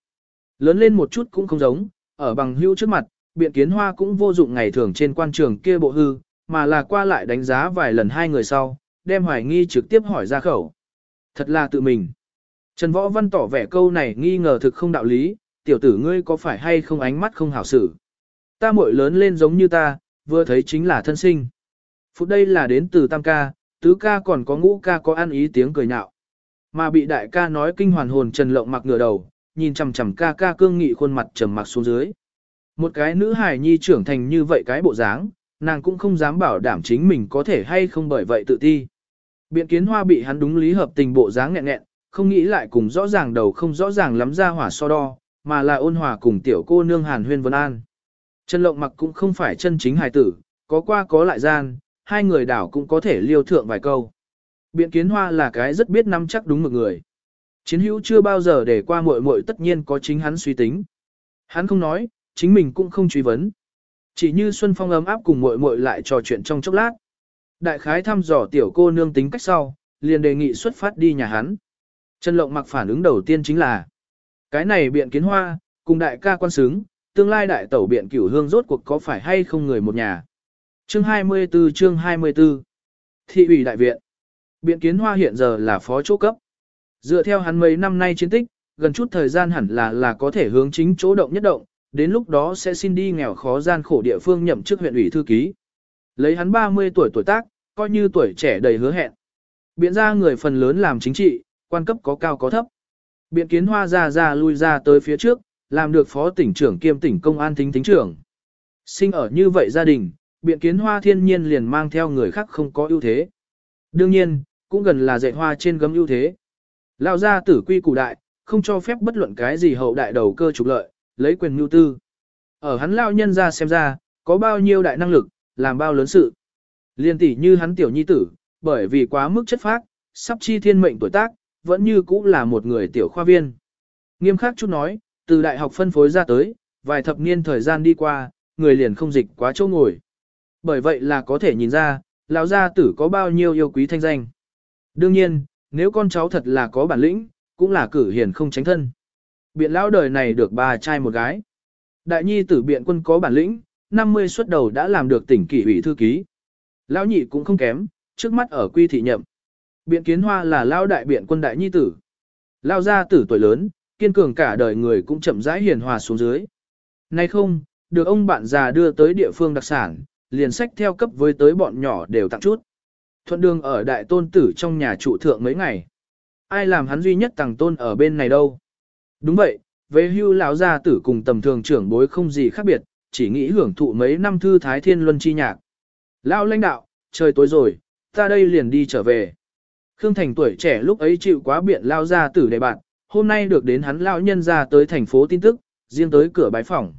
Lớn lên một chút cũng không giống, ở bằng hữu trước mặt, biện kiến hoa cũng vô dụng ngày thường trên quan trường kia bộ hư, mà là qua lại đánh giá vài lần hai người sau, đem hoài nghi trực tiếp hỏi ra khẩu. Thật là tự mình. Trần Võ Văn tỏ vẻ câu này nghi ngờ thực không đạo lý, tiểu tử ngươi có phải hay không ánh mắt không hảo xử. Ta muội lớn lên giống như ta, vừa thấy chính là thân sinh. Phút đây là đến từ tam ca, tứ ca còn có ngũ ca có ăn ý tiếng cười nhạo. Mà bị đại ca nói kinh hoàn hồn Trần Lộng mặc ngửa đầu, nhìn chằm chằm ca ca cương nghị khuôn mặt trầm mặc xuống dưới. Một cái nữ hài nhi trưởng thành như vậy cái bộ dáng, nàng cũng không dám bảo đảm chính mình có thể hay không bởi vậy tự ti. Biện kiến hoa bị hắn đúng lý hợp tình bộ dáng nghẹn nghẹn, không nghĩ lại cùng rõ ràng đầu không rõ ràng lắm ra hỏa so đo, mà là ôn hòa cùng tiểu cô nương hàn huyên vân an. Trần lộng mặc cũng không phải chân chính hài tử, có qua có lại gian, hai người đảo cũng có thể liêu thượng vài câu. Biện kiến hoa là cái rất biết nắm chắc đúng một người. Chiến hữu chưa bao giờ để qua muội muội tất nhiên có chính hắn suy tính. Hắn không nói, chính mình cũng không truy vấn. Chỉ như Xuân Phong ấm áp cùng muội muội lại trò chuyện trong chốc lát. Đại khái thăm dò tiểu cô nương tính cách sau, liền đề nghị xuất phát đi nhà hắn. Trần Lộng mặc phản ứng đầu tiên chính là cái này biện kiến hoa, cùng đại ca quan Sướng tương lai đại tẩu biện cửu hương rốt cuộc có phải hay không người một nhà. Chương 24 chương 24 Thị ủy đại viện Biện kiến hoa hiện giờ là phó chỗ cấp. Dựa theo hắn mấy năm nay chiến tích, gần chút thời gian hẳn là là có thể hướng chính chỗ động nhất động, đến lúc đó sẽ xin đi nghèo khó gian khổ địa phương nhậm chức huyện ủy thư ký. Lấy hắn 30 tuổi tuổi tác, coi như tuổi trẻ đầy hứa hẹn. Biện ra người phần lớn làm chính trị, quan cấp có cao có thấp. Biện kiến hoa ra ra lui ra tới phía trước, làm được phó tỉnh trưởng kiêm tỉnh công an thính thính trưởng. Sinh ở như vậy gia đình, biện kiến hoa thiên nhiên liền mang theo người khác không có ưu thế. Đương nhiên, cũng gần là dạy hoa trên gấm ưu thế. Lao ra tử quy củ đại, không cho phép bất luận cái gì hậu đại đầu cơ trục lợi, lấy quyền nhu tư. Ở hắn lao nhân ra xem ra, có bao nhiêu đại năng lực, làm bao lớn sự. Liên tỷ như hắn tiểu nhi tử, bởi vì quá mức chất phác, sắp chi thiên mệnh tuổi tác, vẫn như cũ là một người tiểu khoa viên. Nghiêm khắc chút nói, từ đại học phân phối ra tới, vài thập niên thời gian đi qua, người liền không dịch quá chỗ ngồi. Bởi vậy là có thể nhìn ra, lão gia tử có bao nhiêu yêu quý thanh danh. Đương nhiên, nếu con cháu thật là có bản lĩnh, cũng là cử hiền không tránh thân. Biện lão đời này được ba trai một gái. Đại nhi tử biện quân có bản lĩnh, 50 xuất đầu đã làm được tỉnh kỷ ủy thư ký. Lão nhị cũng không kém, trước mắt ở quy thị nhậm. Biện kiến hoa là lão đại biện quân đại nhi tử. Lão gia tử tuổi lớn, kiên cường cả đời người cũng chậm rãi hiền hòa xuống dưới. Nay không, được ông bạn già đưa tới địa phương đặc sản, liền sách theo cấp với tới bọn nhỏ đều tặng chút. Thuận đường ở đại tôn tử trong nhà trụ thượng mấy ngày. Ai làm hắn duy nhất tàng tôn ở bên này đâu. Đúng vậy, về hưu lão gia tử cùng tầm thường trưởng bối không gì khác biệt, chỉ nghĩ hưởng thụ mấy năm thư thái thiên luân chi nhạc. Lão lãnh đạo, trời tối rồi, ta đây liền đi trở về. Khương Thành tuổi trẻ lúc ấy chịu quá biện lao gia tử đề bạn, hôm nay được đến hắn lão nhân ra tới thành phố tin tức, riêng tới cửa bái phòng.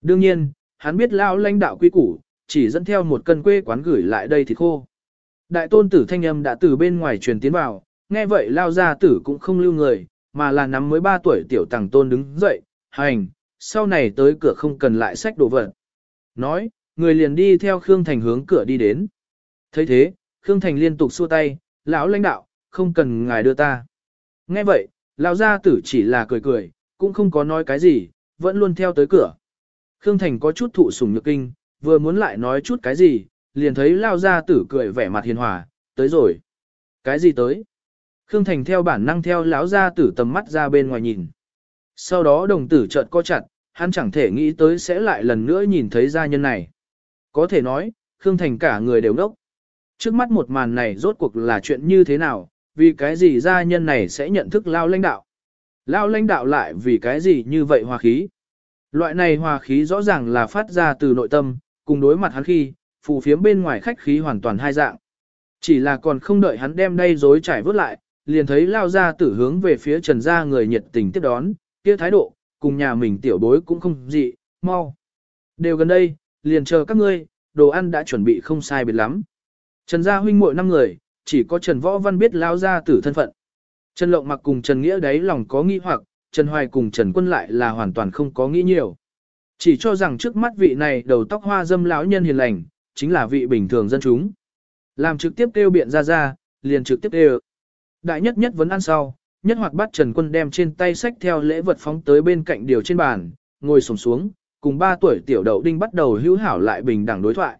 Đương nhiên, hắn biết lão lãnh đạo quy củ, chỉ dẫn theo một cân quê quán gửi lại đây thì khô. Đại tôn tử thanh âm đã từ bên ngoài truyền tiến vào, nghe vậy lao gia tử cũng không lưu người, mà là nắm mới 3 tuổi tiểu tàng tôn đứng dậy, hành, sau này tới cửa không cần lại sách đồ vật. Nói, người liền đi theo Khương Thành hướng cửa đi đến. thấy thế, Khương Thành liên tục xua tay, lão lãnh đạo, không cần ngài đưa ta. Nghe vậy, lão gia tử chỉ là cười cười, cũng không có nói cái gì, vẫn luôn theo tới cửa. Khương Thành có chút thụ sủng nhược kinh, vừa muốn lại nói chút cái gì, liền thấy Lão gia tử cười vẻ mặt hiền hòa, tới rồi. Cái gì tới? Khương Thành theo bản năng theo lão gia tử tầm mắt ra bên ngoài nhìn. Sau đó đồng tử chợt co chặt, hắn chẳng thể nghĩ tới sẽ lại lần nữa nhìn thấy gia nhân này. Có thể nói, Khương Thành cả người đều ngốc. Trước mắt một màn này rốt cuộc là chuyện như thế nào, vì cái gì gia nhân này sẽ nhận thức lao lãnh đạo. Lao lãnh đạo lại vì cái gì như vậy hòa khí. Loại này hòa khí rõ ràng là phát ra từ nội tâm, cùng đối mặt hắn khi, phù phiếm bên ngoài khách khí hoàn toàn hai dạng. Chỉ là còn không đợi hắn đem đây dối trải vớt lại, liền thấy lao ra tử hướng về phía trần gia người nhiệt tình tiếp đón, kia thái độ, cùng nhà mình tiểu bối cũng không dị, mau. Đều gần đây, liền chờ các ngươi, đồ ăn đã chuẩn bị không sai biệt lắm. Trần gia huynh muội năm người, chỉ có Trần Võ Văn biết lao ra tử thân phận. Trần Lộng mặc cùng Trần Nghĩa đấy lòng có nghi hoặc, Trần Hoài cùng Trần Quân lại là hoàn toàn không có nghĩ nhiều. Chỉ cho rằng trước mắt vị này đầu tóc hoa dâm lão nhân hiền lành, chính là vị bình thường dân chúng. Làm trực tiếp kêu biện ra ra, liền trực tiếp kêu. Đại nhất nhất vấn ăn sau, nhất hoạt bắt Trần Quân đem trên tay sách theo lễ vật phóng tới bên cạnh điều trên bàn, ngồi sổng xuống, cùng ba tuổi tiểu đậu đinh bắt đầu hữu hảo lại bình đẳng đối thoại.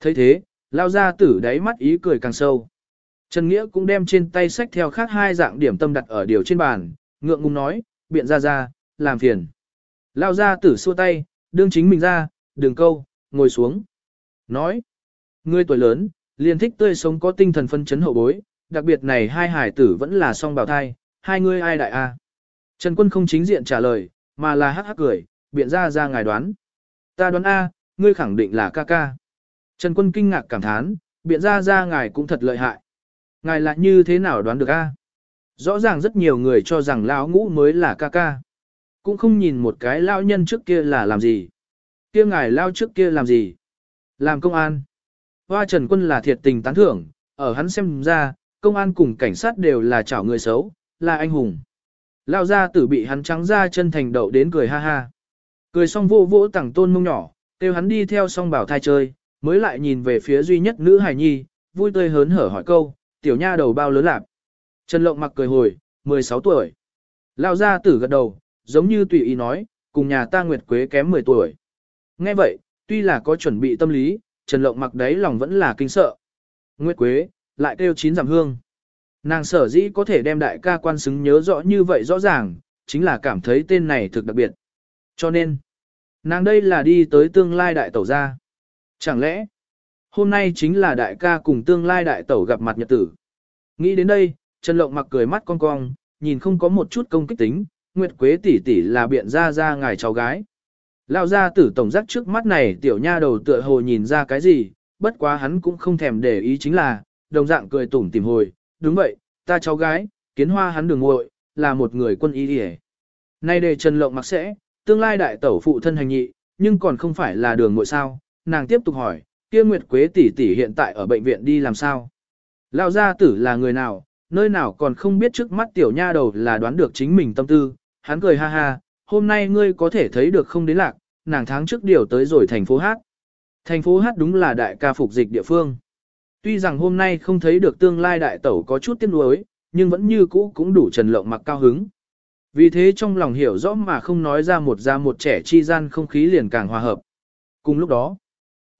thấy thế, lao ra tử đáy mắt ý cười càng sâu. Trần Nghĩa cũng đem trên tay sách theo khác hai dạng điểm tâm đặt ở điều trên bàn, ngượng ngùng nói, biện ra ra, làm phiền. Lao ra tử xua tay, đương chính mình ra, Đường câu, ngồi xuống. Nói, ngươi tuổi lớn, liền thích tươi sống có tinh thần phân chấn hậu bối, đặc biệt này hai hải tử vẫn là song bào thai, hai ngươi ai đại a? Trần Quân không chính diện trả lời, mà là hắc hắc cười, biện ra ra ngài đoán. Ta đoán A, ngươi khẳng định là ca ca. Trần Quân kinh ngạc cảm thán, biện ra ra ngài cũng thật lợi hại. Ngài lại như thế nào đoán được A? Rõ ràng rất nhiều người cho rằng lão ngũ mới là ca ca. Cũng không nhìn một cái lão nhân trước kia là làm gì. Kia ngài lao trước kia làm gì? Làm công an. Hoa Trần Quân là thiệt tình tán thưởng, ở hắn xem ra, công an cùng cảnh sát đều là chảo người xấu, là anh hùng. Lao ra tử bị hắn trắng ra chân thành đậu đến cười ha ha. Cười xong vô vỗ tẳng tôn mông nhỏ, kêu hắn đi theo song bảo thai chơi, mới lại nhìn về phía duy nhất nữ hài nhi, vui tươi hớn hở hỏi câu, tiểu nha đầu bao lớn lạp. Trần Lộng mặc cười hồi, 16 tuổi. Lao ra tử gật đầu, giống như tùy ý nói, cùng nhà ta Nguyệt Quế kém 10 tuổi. Nghe vậy, tuy là có chuẩn bị tâm lý, Trần Lộng mặc đấy lòng vẫn là kinh sợ. Nguyệt Quế, lại kêu chín giảm hương. Nàng sở dĩ có thể đem đại ca quan xứng nhớ rõ như vậy rõ ràng, chính là cảm thấy tên này thực đặc biệt. Cho nên, nàng đây là đi tới tương lai đại tẩu gia. Chẳng lẽ, hôm nay chính là đại ca cùng tương lai đại tẩu gặp mặt nhật tử. Nghĩ đến đây, Trần Lộng mặc cười mắt cong cong, nhìn không có một chút công kích tính, Nguyệt Quế tỷ tỷ là biện ra ra ngài cháu gái. Lao ra tử tổng giác trước mắt này tiểu nha đầu tựa hồ nhìn ra cái gì, bất quá hắn cũng không thèm để ý chính là, đồng dạng cười tủm tìm hồi, đúng vậy, ta cháu gái, kiến hoa hắn đường ngội, là một người quân y đi Nay đề Trần Lộng mặc sẽ, tương lai đại tẩu phụ thân hành nhị, nhưng còn không phải là đường ngội sao, nàng tiếp tục hỏi, kia Nguyệt Quế tỷ tỷ hiện tại ở bệnh viện đi làm sao? Lão gia tử là người nào, nơi nào còn không biết trước mắt tiểu nha đầu là đoán được chính mình tâm tư, hắn cười ha ha, hôm nay ngươi có thể thấy được không đến lạc, nàng tháng trước điều tới rồi thành phố Hát. Thành phố Hát đúng là đại ca phục dịch địa phương. Tuy rằng hôm nay không thấy được tương lai đại tẩu có chút tiếc nuối, nhưng vẫn như cũ cũng đủ trần lộng mặc cao hứng. Vì thế trong lòng hiểu rõ mà không nói ra một ra một trẻ chi gian không khí liền càng hòa hợp. Cùng lúc đó,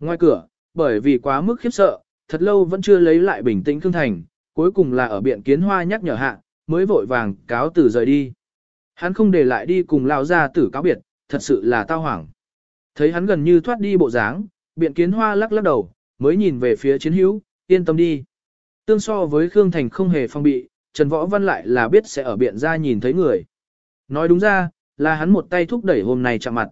ngoài cửa, bởi vì quá mức khiếp sợ, thật lâu vẫn chưa lấy lại bình tĩnh Khương Thành, cuối cùng là ở biện kiến hoa nhắc nhở hạ, mới vội vàng cáo từ rời đi. Hắn không để lại đi cùng lao ra tử cáo biệt, thật sự là tao hoảng. Thấy hắn gần như thoát đi bộ dáng, biện kiến hoa lắc lắc đầu, mới nhìn về phía chiến hữu, yên tâm đi. Tương so với Khương Thành không hề phong bị, Trần Võ Văn lại là biết sẽ ở biện ra nhìn thấy người. Nói đúng ra, là hắn một tay thúc đẩy hôm nay chạm mặt.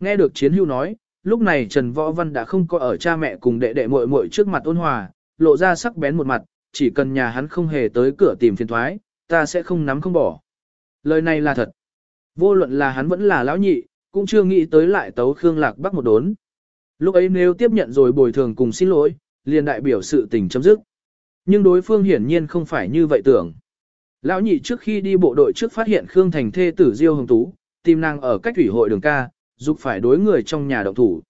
Nghe được chiến hữu nói, lúc này Trần Võ Văn đã không có ở cha mẹ cùng đệ đệ muội muội trước mặt ôn hòa, lộ ra sắc bén một mặt, chỉ cần nhà hắn không hề tới cửa tìm phiền thoái, ta sẽ không nắm không bỏ. Lời này là thật. Vô luận là hắn vẫn là lão nhị, cũng chưa nghĩ tới lại tấu Khương Lạc Bắc một đốn. Lúc ấy nếu tiếp nhận rồi bồi thường cùng xin lỗi, liền đại biểu sự tình chấm dứt. Nhưng đối phương hiển nhiên không phải như vậy tưởng. Lão nhị trước khi đi bộ đội trước phát hiện Khương Thành thê tử Diêu Hồng Tú, tìm nàng ở cách thủy hội đường ca, dục phải đối người trong nhà động thủ.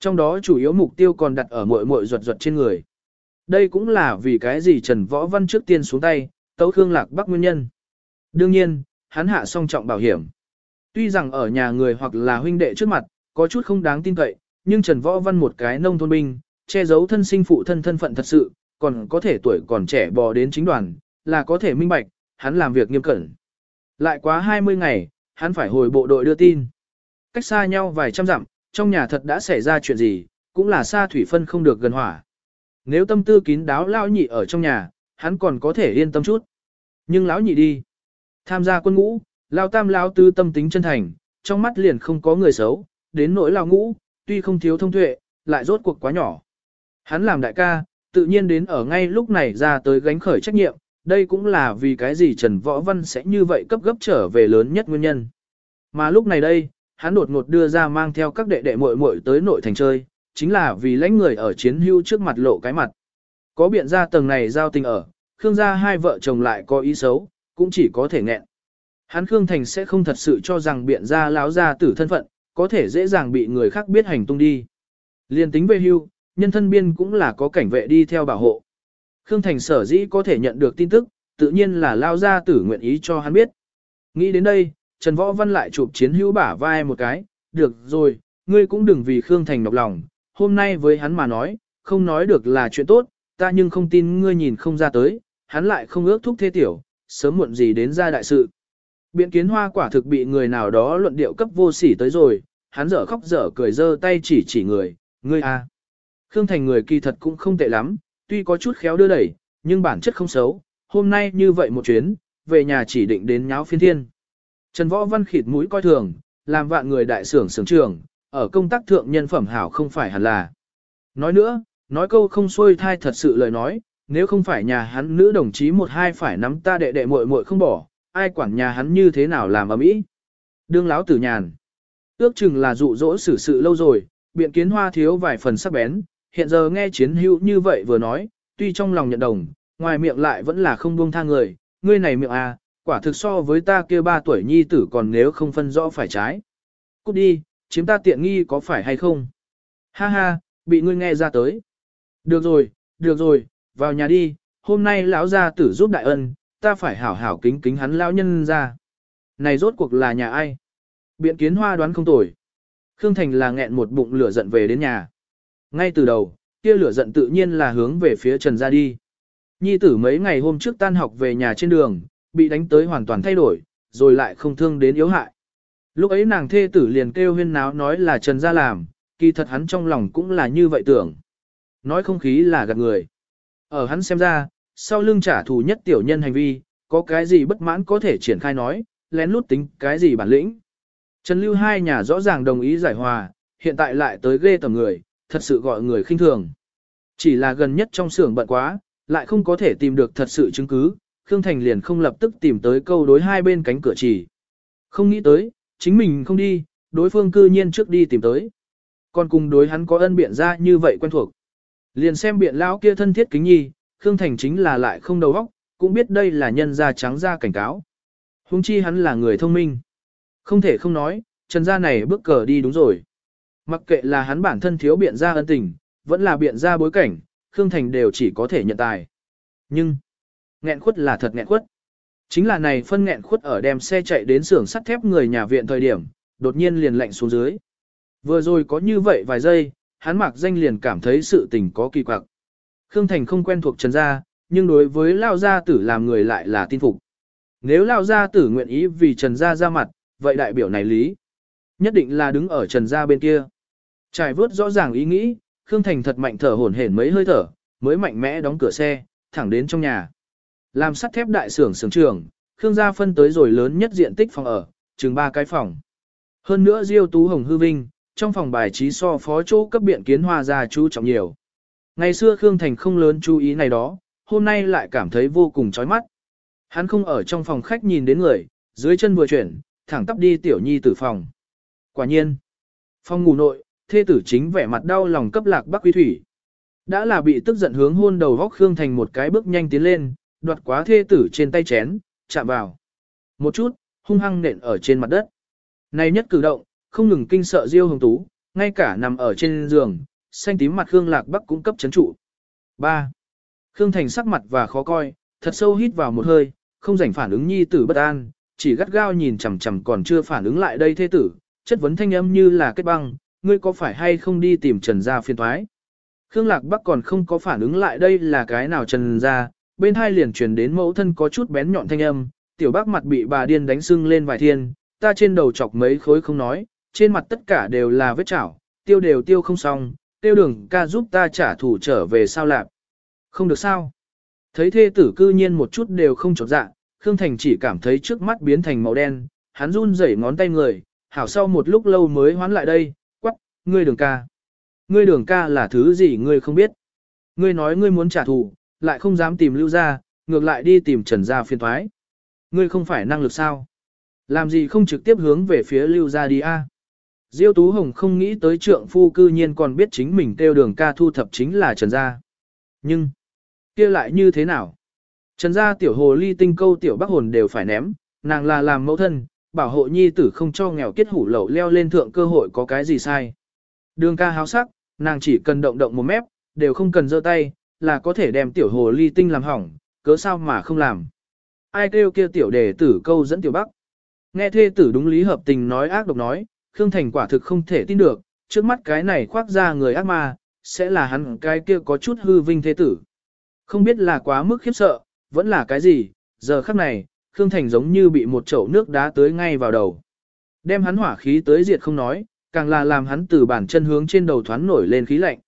Trong đó chủ yếu mục tiêu còn đặt ở muội muội ruột ruột trên người. Đây cũng là vì cái gì Trần Võ Văn trước tiên xuống tay, tấu Khương Lạc Bắc nguyên nhân. Đương nhiên, hắn hạ song trọng bảo hiểm. Tuy rằng ở nhà người hoặc là huynh đệ trước mặt, có chút không đáng tin cậy, nhưng Trần Võ Văn một cái nông thôn binh, che giấu thân sinh phụ thân thân phận thật sự, còn có thể tuổi còn trẻ bò đến chính đoàn, là có thể minh bạch, hắn làm việc nghiêm cẩn. Lại quá 20 ngày, hắn phải hồi bộ đội đưa tin. Cách xa nhau vài trăm dặm, trong nhà thật đã xảy ra chuyện gì, cũng là xa thủy phân không được gần hỏa. Nếu tâm tư kín đáo lão nhị ở trong nhà, hắn còn có thể yên tâm chút. Nhưng lão nhị đi, tham gia quân ngũ, lão tam lão tư tâm tính chân thành, trong mắt liền không có người xấu, đến nỗi lão ngũ, tuy không thiếu thông tuệ, lại rốt cuộc quá nhỏ. Hắn làm đại ca, tự nhiên đến ở ngay lúc này ra tới gánh khởi trách nhiệm, đây cũng là vì cái gì Trần Võ Văn sẽ như vậy cấp gấp trở về lớn nhất nguyên nhân. Mà lúc này đây, hắn đột ngột đưa ra mang theo các đệ đệ muội muội tới nội thành chơi, chính là vì lãnh người ở chiến hưu trước mặt lộ cái mặt. Có biện ra tầng này giao tình ở, Khương gia hai vợ chồng lại có ý xấu, cũng chỉ có thể nghẹn. Hắn Khương Thành sẽ không thật sự cho rằng biện ra láo ra tử thân phận, có thể dễ dàng bị người khác biết hành tung đi. Liên tính về hưu, nhân thân biên cũng là có cảnh vệ đi theo bảo hộ. Khương Thành sở dĩ có thể nhận được tin tức, tự nhiên là lao ra tử nguyện ý cho hắn biết. Nghĩ đến đây, Trần Võ Văn lại chụp chiến hữu bả vai một cái, được rồi, ngươi cũng đừng vì Khương Thành nọc lòng, hôm nay với hắn mà nói, không nói được là chuyện tốt, ta nhưng không tin ngươi nhìn không ra tới, hắn lại không ước thúc thế tiểu, sớm muộn gì đến ra đại sự. Biện kiến hoa quả thực bị người nào đó luận điệu cấp vô sỉ tới rồi, hắn dở khóc dở cười dơ tay chỉ chỉ người, ngươi à. Khương Thành người kỳ thật cũng không tệ lắm, tuy có chút khéo đưa đẩy, nhưng bản chất không xấu, hôm nay như vậy một chuyến, về nhà chỉ định đến nháo phiên thiên. Trần Võ Văn khịt mũi coi thường, làm vạn người đại sưởng sưởng trường, ở công tác thượng nhân phẩm hảo không phải hẳn là. Nói nữa, nói câu không xuôi thai thật sự lời nói, nếu không phải nhà hắn nữ đồng chí một hai phải nắm ta đệ đệ muội muội không bỏ, ai quản nhà hắn như thế nào làm ở mỹ. Đương láo tử nhàn. Ước chừng là dụ dỗ xử sự lâu rồi, biện kiến hoa thiếu vài phần sắc bén, hiện giờ nghe chiến hữu như vậy vừa nói, tuy trong lòng nhận đồng, ngoài miệng lại vẫn là không buông tha người, ngươi này miệng à, quả thực so với ta kia ba tuổi nhi tử còn nếu không phân rõ phải trái. Cút đi, chiếm ta tiện nghi có phải hay không? Ha ha, bị ngươi nghe ra tới. Được rồi, được rồi, vào nhà đi, hôm nay lão gia tử giúp đại ân, ta phải hảo hảo kính kính hắn lão nhân ra. Này rốt cuộc là nhà ai? Biện kiến hoa đoán không tồi. Khương Thành là nghẹn một bụng lửa giận về đến nhà. Ngay từ đầu, kia lửa giận tự nhiên là hướng về phía Trần ra đi. Nhi tử mấy ngày hôm trước tan học về nhà trên đường, bị đánh tới hoàn toàn thay đổi, rồi lại không thương đến yếu hại. Lúc ấy nàng thê tử liền kêu huyên náo nói là Trần gia làm, kỳ thật hắn trong lòng cũng là như vậy tưởng. Nói không khí là gạt người. Ở hắn xem ra, sau lưng trả thù nhất tiểu nhân hành vi, có cái gì bất mãn có thể triển khai nói, lén lút tính cái gì bản lĩnh. Trần Lưu hai nhà rõ ràng đồng ý giải hòa, hiện tại lại tới ghê tầm người, thật sự gọi người khinh thường. Chỉ là gần nhất trong xưởng bận quá, lại không có thể tìm được thật sự chứng cứ, Khương Thành liền không lập tức tìm tới câu đối hai bên cánh cửa chỉ. Không nghĩ tới, chính mình không đi, đối phương cư nhiên trước đi tìm tới. Còn cùng đối hắn có ân biện ra như vậy quen thuộc. Liền xem biện lão kia thân thiết kính nhi, Khương Thành chính là lại không đầu óc, cũng biết đây là nhân gia trắng ra cảnh cáo. Hùng chi hắn là người thông minh. Không thể không nói, Trần gia này bước cờ đi đúng rồi. Mặc kệ là hắn bản thân thiếu biện ra ân tình, vẫn là biện ra bối cảnh, Khương Thành đều chỉ có thể nhận tài. Nhưng, nghẹn khuất là thật nghẹn khuất. Chính là này phân nghẹn khuất ở đem xe chạy đến xưởng sắt thép người nhà viện thời điểm, đột nhiên liền lạnh xuống dưới. Vừa rồi có như vậy vài giây, hắn mặc danh liền cảm thấy sự tình có kỳ quặc. Khương Thành không quen thuộc Trần Gia, nhưng đối với Lao Gia Tử làm người lại là tin phục. Nếu Lao Gia Tử nguyện ý vì Trần Gia ra mặt, vậy đại biểu này lý. Nhất định là đứng ở Trần Gia bên kia. Trải vớt rõ ràng ý nghĩ, Khương Thành thật mạnh thở hổn hển mấy hơi thở, mới mạnh mẽ đóng cửa xe, thẳng đến trong nhà. Làm sắt thép đại xưởng xưởng trưởng, Khương gia phân tới rồi lớn nhất diện tích phòng ở, chừng ba cái phòng. Hơn nữa Diêu Tú Hồng hư vinh, trong phòng bài trí so phó chỗ cấp biện kiến hoa gia chú trọng nhiều. Ngày xưa Khương Thành không lớn chú ý này đó, hôm nay lại cảm thấy vô cùng chói mắt. Hắn không ở trong phòng khách nhìn đến người, dưới chân vừa chuyển, thẳng tắp đi tiểu nhi tử phòng. Quả nhiên, phòng ngủ nội, thê tử chính vẻ mặt đau lòng cấp lạc bắc quy thủy. Đã là bị tức giận hướng hôn đầu góc Khương Thành một cái bước nhanh tiến lên, đoạt quá thê tử trên tay chén, chạm vào. Một chút, hung hăng nện ở trên mặt đất. Này nhất cử động, không ngừng kinh sợ Diêu Hồng Tú, ngay cả nằm ở trên giường, xanh tím mặt Khương Lạc Bắc cũng cấp chấn trụ. 3. Khương Thành sắc mặt và khó coi, thật sâu hít vào một hơi, không rảnh phản ứng nhi tử bất an, chỉ gắt gao nhìn chằm chằm còn chưa phản ứng lại đây thế tử, chất vấn thanh âm như là kết băng, ngươi có phải hay không đi tìm Trần gia phiền thoái? Khương Lạc Bắc còn không có phản ứng lại đây là cái nào Trần gia, bên hai liền truyền đến mẫu thân có chút bén nhọn thanh âm, tiểu bác mặt bị bà điên đánh sưng lên vài thiên, ta trên đầu chọc mấy khối không nói, trên mặt tất cả đều là vết chảo, tiêu đều tiêu không xong, tiêu đường ca giúp ta trả thù trở về sao lạc. Không được sao. Thấy thê tử cư nhiên một chút đều không chột dạ, Khương Thành chỉ cảm thấy trước mắt biến thành màu đen, hắn run rẩy ngón tay người, hảo sau một lúc lâu mới hoán lại đây, quắc, ngươi đường ca. Ngươi đường ca là thứ gì ngươi không biết. Ngươi nói ngươi muốn trả thù, lại không dám tìm lưu gia, ngược lại đi tìm trần gia phiên thoái. Ngươi không phải năng lực sao? Làm gì không trực tiếp hướng về phía lưu gia đi a? Diêu Tú Hồng không nghĩ tới trượng phu cư nhiên còn biết chính mình kêu đường ca thu thập chính là Trần Gia. Nhưng, kia lại như thế nào? Trần Gia tiểu hồ ly tinh câu tiểu bắc hồn đều phải ném, nàng là làm mẫu thân, bảo hộ nhi tử không cho nghèo kết hủ lậu leo lên thượng cơ hội có cái gì sai. Đường ca háo sắc, nàng chỉ cần động động một mép, đều không cần giơ tay, là có thể đem tiểu hồ ly tinh làm hỏng, cớ sao mà không làm. Ai kêu kia tiểu đề tử câu dẫn tiểu bắc. Nghe thê tử đúng lý hợp tình nói ác độc nói, Khương Thành quả thực không thể tin được, trước mắt cái này khoác ra người ác ma, sẽ là hắn cái kia có chút hư vinh thế tử. Không biết là quá mức khiếp sợ, vẫn là cái gì, giờ khắc này, Khương Thành giống như bị một chậu nước đá tới ngay vào đầu. Đem hắn hỏa khí tới diệt không nói, càng là làm hắn từ bản chân hướng trên đầu thoáng nổi lên khí lạnh.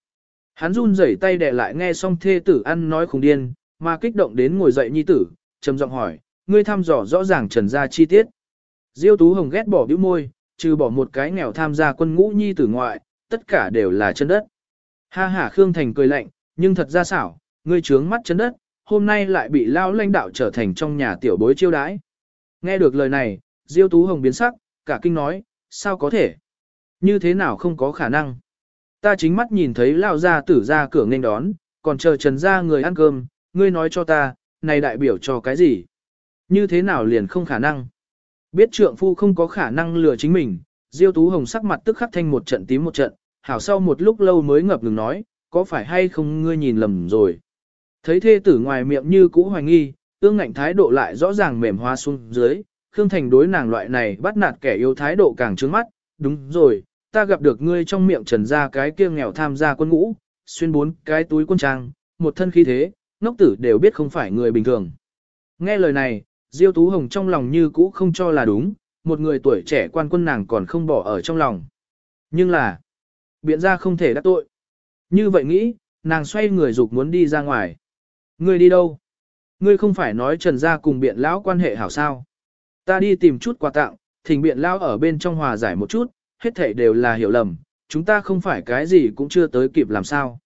Hắn run rẩy tay đè lại nghe xong thê tử ăn nói khùng điên, mà kích động đến ngồi dậy nhi tử, trầm giọng hỏi, ngươi thăm dò rõ ràng trần ra chi tiết. Diêu Tú Hồng ghét bỏ bĩu môi, trừ bỏ một cái nghèo tham gia quân ngũ nhi tử ngoại, tất cả đều là chân đất. Ha ha Khương Thành cười lạnh, nhưng thật ra xảo, ngươi trướng mắt chân đất, hôm nay lại bị lao lãnh đạo trở thành trong nhà tiểu bối chiêu đãi. Nghe được lời này, Diêu Tú Hồng biến sắc, cả kinh nói, sao có thể? Như thế nào không có khả năng? Ta chính mắt nhìn thấy lao ra tử ra cửa nghênh đón, còn chờ trần ra người ăn cơm, ngươi nói cho ta, này đại biểu cho cái gì? Như thế nào liền không khả năng? Biết trượng phu không có khả năng lừa chính mình, Diêu Tú Hồng sắc mặt tức khắc thanh một trận tím một trận, hảo sau một lúc lâu mới ngập ngừng nói, có phải hay không ngươi nhìn lầm rồi. Thấy thê tử ngoài miệng như cũ hoài nghi, ương ngạnh thái độ lại rõ ràng mềm hoa xuống dưới, Khương Thành đối nàng loại này bắt nạt kẻ yêu thái độ càng trướng mắt, đúng rồi, ta gặp được ngươi trong miệng trần ra cái kia nghèo tham gia quân ngũ, xuyên bốn cái túi quân trang, một thân khí thế, ngốc tử đều biết không phải người bình thường. Nghe lời này, Diêu Tú Hồng trong lòng như cũ không cho là đúng, một người tuổi trẻ quan quân nàng còn không bỏ ở trong lòng. Nhưng là, biện ra không thể đắc tội. Như vậy nghĩ, nàng xoay người dục muốn đi ra ngoài. Ngươi đi đâu? Ngươi không phải nói trần gia cùng biện lão quan hệ hảo sao? Ta đi tìm chút quà tặng, thỉnh biện lão ở bên trong hòa giải một chút, hết thảy đều là hiểu lầm, chúng ta không phải cái gì cũng chưa tới kịp làm sao.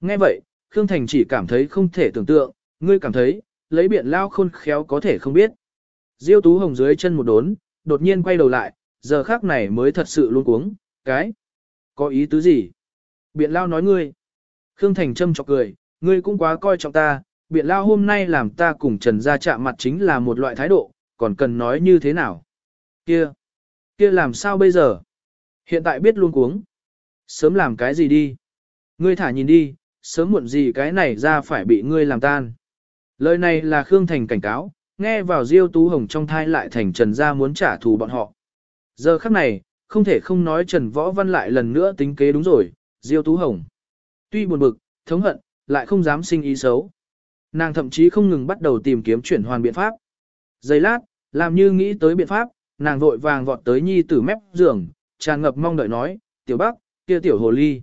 Nghe vậy, Khương Thành chỉ cảm thấy không thể tưởng tượng, ngươi cảm thấy, lấy biện lao khôn khéo có thể không biết. Diêu Tú Hồng dưới chân một đốn, đột nhiên quay đầu lại, giờ khác này mới thật sự luôn cuống, cái. Có ý tứ gì? Biện lao nói ngươi. Khương Thành châm chọc cười, ngươi cũng quá coi trọng ta, biện lao hôm nay làm ta cùng Trần gia chạm mặt chính là một loại thái độ, còn cần nói như thế nào? Kia, kia làm sao bây giờ? Hiện tại biết luôn cuống. Sớm làm cái gì đi? Ngươi thả nhìn đi, sớm muộn gì cái này ra phải bị ngươi làm tan. Lời này là Khương Thành cảnh cáo, nghe vào Diêu Tú Hồng trong thai lại thành Trần Gia muốn trả thù bọn họ. Giờ khắc này, không thể không nói Trần Võ Văn lại lần nữa tính kế đúng rồi, Diêu Tú Hồng. Tuy buồn bực, thống hận, lại không dám sinh ý xấu. Nàng thậm chí không ngừng bắt đầu tìm kiếm chuyển hoàn biện pháp. Giây lát, làm như nghĩ tới biện pháp, nàng vội vàng vọt tới nhi tử mép giường, tràn ngập mong đợi nói, tiểu bác, kia tiểu hồ ly.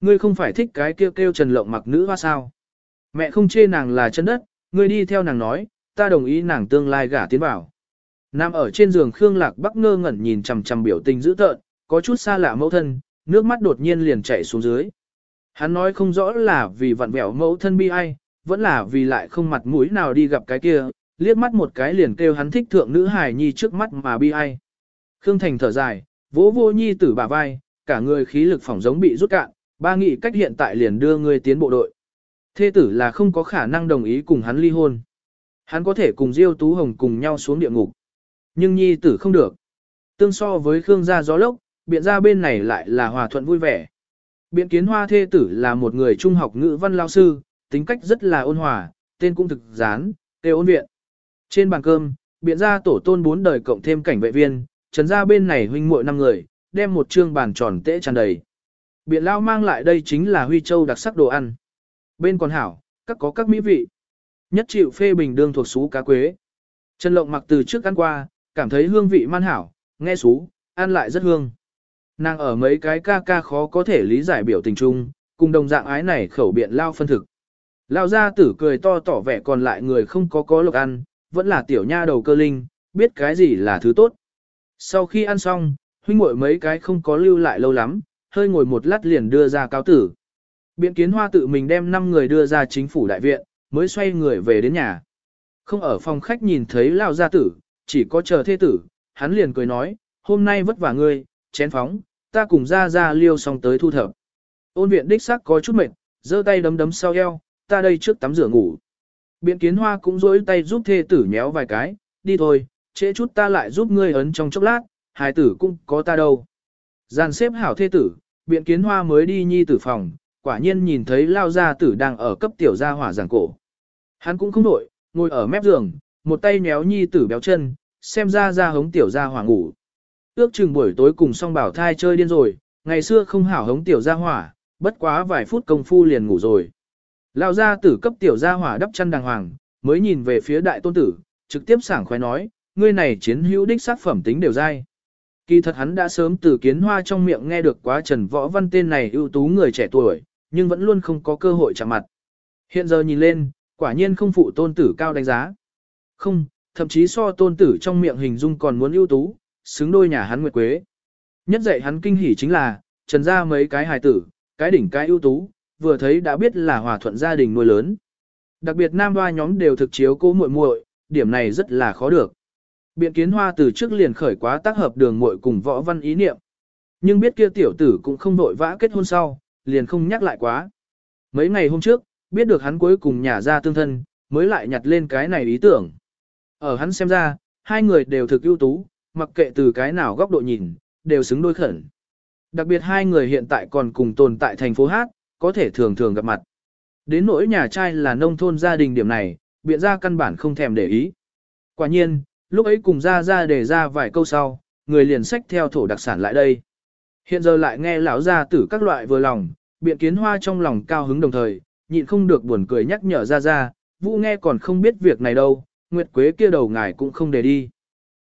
Ngươi không phải thích cái kêu kêu trần lộng mặc nữ hoa sao. Mẹ không chê nàng là chân đất, ngươi đi theo nàng nói, ta đồng ý nàng tương lai gả tiến vào. Nam ở trên giường Khương Lạc Bắc ngơ ngẩn nhìn chằm chằm biểu tình dữ tợn, có chút xa lạ mẫu thân, nước mắt đột nhiên liền chảy xuống dưới. Hắn nói không rõ là vì vặn vẹo mẫu thân bi ai, vẫn là vì lại không mặt mũi nào đi gặp cái kia, liếc mắt một cái liền kêu hắn thích thượng nữ hài nhi trước mắt mà bi ai. Khương Thành thở dài, vỗ vô nhi tử bả vai, cả người khí lực phỏng giống bị rút cạn, Ba nghị cách hiện tại liền đưa ngươi tiến bộ đội. Thê tử là không có khả năng đồng ý cùng hắn ly hôn. Hắn có thể cùng Diêu Tú Hồng cùng nhau xuống địa ngục. Nhưng nhi tử không được. Tương so với Khương gia gió lốc, biện gia bên này lại là hòa thuận vui vẻ. Biện kiến hoa thê tử là một người trung học ngữ văn lao sư, tính cách rất là ôn hòa, tên cũng thực gián, tê ôn viện. Trên bàn cơm, biện gia tổ tôn bốn đời cộng thêm cảnh vệ viên, trần gia bên này huynh muội năm người, đem một trương bàn tròn tễ tràn đầy. Biện lao mang lại đây chính là Huy Châu đặc sắc đồ ăn. Bên còn hảo, các có các mỹ vị. Nhất chịu phê bình đương thuộc xú cá quế. Trần Lộng mặc từ trước ăn qua, cảm thấy hương vị man hảo, nghe xú, ăn lại rất hương. Nàng ở mấy cái ca ca khó có thể lý giải biểu tình chung, cùng đồng dạng ái này khẩu biện lao phân thực. Lao ra tử cười to tỏ vẻ còn lại người không có có lộc ăn, vẫn là tiểu nha đầu cơ linh, biết cái gì là thứ tốt. Sau khi ăn xong, huynh muội mấy cái không có lưu lại lâu lắm, hơi ngồi một lát liền đưa ra cáo tử. Biện kiến hoa tự mình đem 5 người đưa ra chính phủ đại viện, mới xoay người về đến nhà. Không ở phòng khách nhìn thấy lao gia tử, chỉ có chờ thê tử, hắn liền cười nói, hôm nay vất vả ngươi, chén phóng, ta cùng ra ra liêu xong tới thu thập. Ôn viện đích sắc có chút mệt, giơ tay đấm đấm sau eo, ta đây trước tắm rửa ngủ. Biện kiến hoa cũng dối tay giúp thê tử nhéo vài cái, đi thôi, trễ chút ta lại giúp ngươi ấn trong chốc lát, hài tử cũng có ta đâu. Giàn xếp hảo thê tử, biện kiến hoa mới đi nhi tử phòng, quả nhiên nhìn thấy lao gia tử đang ở cấp tiểu gia hỏa giảng cổ. Hắn cũng không nổi, ngồi ở mép giường, một tay nhéo nhi tử béo chân, xem ra ra hống tiểu gia hỏa ngủ. Ước chừng buổi tối cùng song bảo thai chơi điên rồi, ngày xưa không hảo hống tiểu gia hỏa, bất quá vài phút công phu liền ngủ rồi. Lao gia tử cấp tiểu gia hỏa đắp chân đàng hoàng, mới nhìn về phía đại tôn tử, trực tiếp sảng khoái nói, ngươi này chiến hữu đích sát phẩm tính đều dai. Kỳ thật hắn đã sớm từ kiến hoa trong miệng nghe được quá Trần Võ Văn tên này ưu tú người trẻ tuổi, nhưng vẫn luôn không có cơ hội chạm mặt. Hiện giờ nhìn lên, quả nhiên không phụ tôn tử cao đánh giá. Không, thậm chí so tôn tử trong miệng hình dung còn muốn ưu tú, xứng đôi nhà hắn Nguyệt Quế. Nhất dạy hắn kinh hỉ chính là, trần ra mấy cái hài tử, cái đỉnh cái ưu tú, vừa thấy đã biết là hòa thuận gia đình nuôi lớn. Đặc biệt nam hoa nhóm đều thực chiếu cố muội muội, điểm này rất là khó được. Biện kiến hoa từ trước liền khởi quá tác hợp đường muội cùng võ văn ý niệm. Nhưng biết kia tiểu tử cũng không vội vã kết hôn sau, liền không nhắc lại quá. Mấy ngày hôm trước, biết được hắn cuối cùng nhà ra tương thân, mới lại nhặt lên cái này ý tưởng. Ở hắn xem ra, hai người đều thực ưu tú, mặc kệ từ cái nào góc độ nhìn, đều xứng đôi khẩn. Đặc biệt hai người hiện tại còn cùng tồn tại thành phố Hát, có thể thường thường gặp mặt. Đến nỗi nhà trai là nông thôn gia đình điểm này, biện ra căn bản không thèm để ý. Quả nhiên, lúc ấy cùng ra ra để ra vài câu sau, người liền sách theo thổ đặc sản lại đây. Hiện giờ lại nghe lão gia tử các loại vừa lòng, biện kiến hoa trong lòng cao hứng đồng thời, nhịn không được buồn cười nhắc nhở ra ra, vũ nghe còn không biết việc này đâu, nguyệt quế kia đầu ngài cũng không để đi.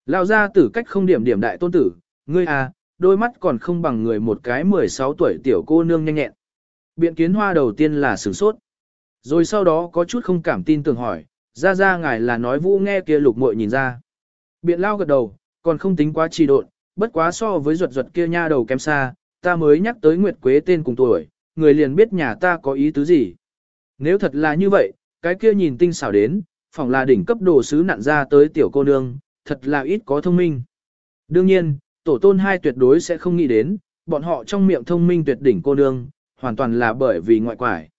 Lão gia tử cách không điểm điểm đại tôn tử, ngươi à, đôi mắt còn không bằng người một cái 16 tuổi tiểu cô nương nhanh nhẹn. Biện kiến hoa đầu tiên là sửng sốt. Rồi sau đó có chút không cảm tin tưởng hỏi, ra ra ngài là nói vũ nghe kia lục muội nhìn ra. Biện lao gật đầu, còn không tính quá trì độn, bất quá so với ruột ruột kia nha đầu kém xa, ta mới nhắc tới Nguyệt Quế tên cùng tuổi, người liền biết nhà ta có ý tứ gì. Nếu thật là như vậy, cái kia nhìn tinh xảo đến, phòng là đỉnh cấp đồ sứ nặn ra tới tiểu cô nương, thật là ít có thông minh. Đương nhiên, tổ tôn hai tuyệt đối sẽ không nghĩ đến, bọn họ trong miệng thông minh tuyệt đỉnh cô nương, hoàn toàn là bởi vì ngoại quải.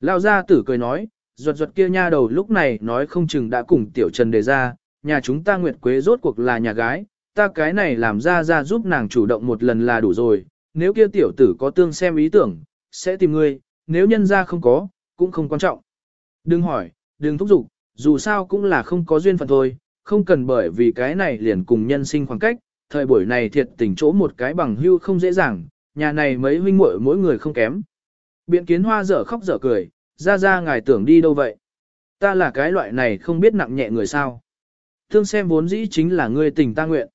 Lao gia tử cười nói, ruột ruột kia nha đầu lúc này nói không chừng đã cùng tiểu trần đề ra, nhà chúng ta Nguyệt Quế rốt cuộc là nhà gái, ta cái này làm ra ra giúp nàng chủ động một lần là đủ rồi, nếu kia tiểu tử có tương xem ý tưởng, sẽ tìm ngươi, nếu nhân ra không có, cũng không quan trọng. Đừng hỏi, đừng thúc giục, dù sao cũng là không có duyên phận thôi, không cần bởi vì cái này liền cùng nhân sinh khoảng cách, thời buổi này thiệt tình chỗ một cái bằng hưu không dễ dàng, nhà này mấy huynh muội mỗi người không kém. Biện kiến hoa dở khóc dở cười, ra ra ngài tưởng đi đâu vậy? Ta là cái loại này không biết nặng nhẹ người sao. Thương xem vốn dĩ chính là ngươi tình ta nguyện.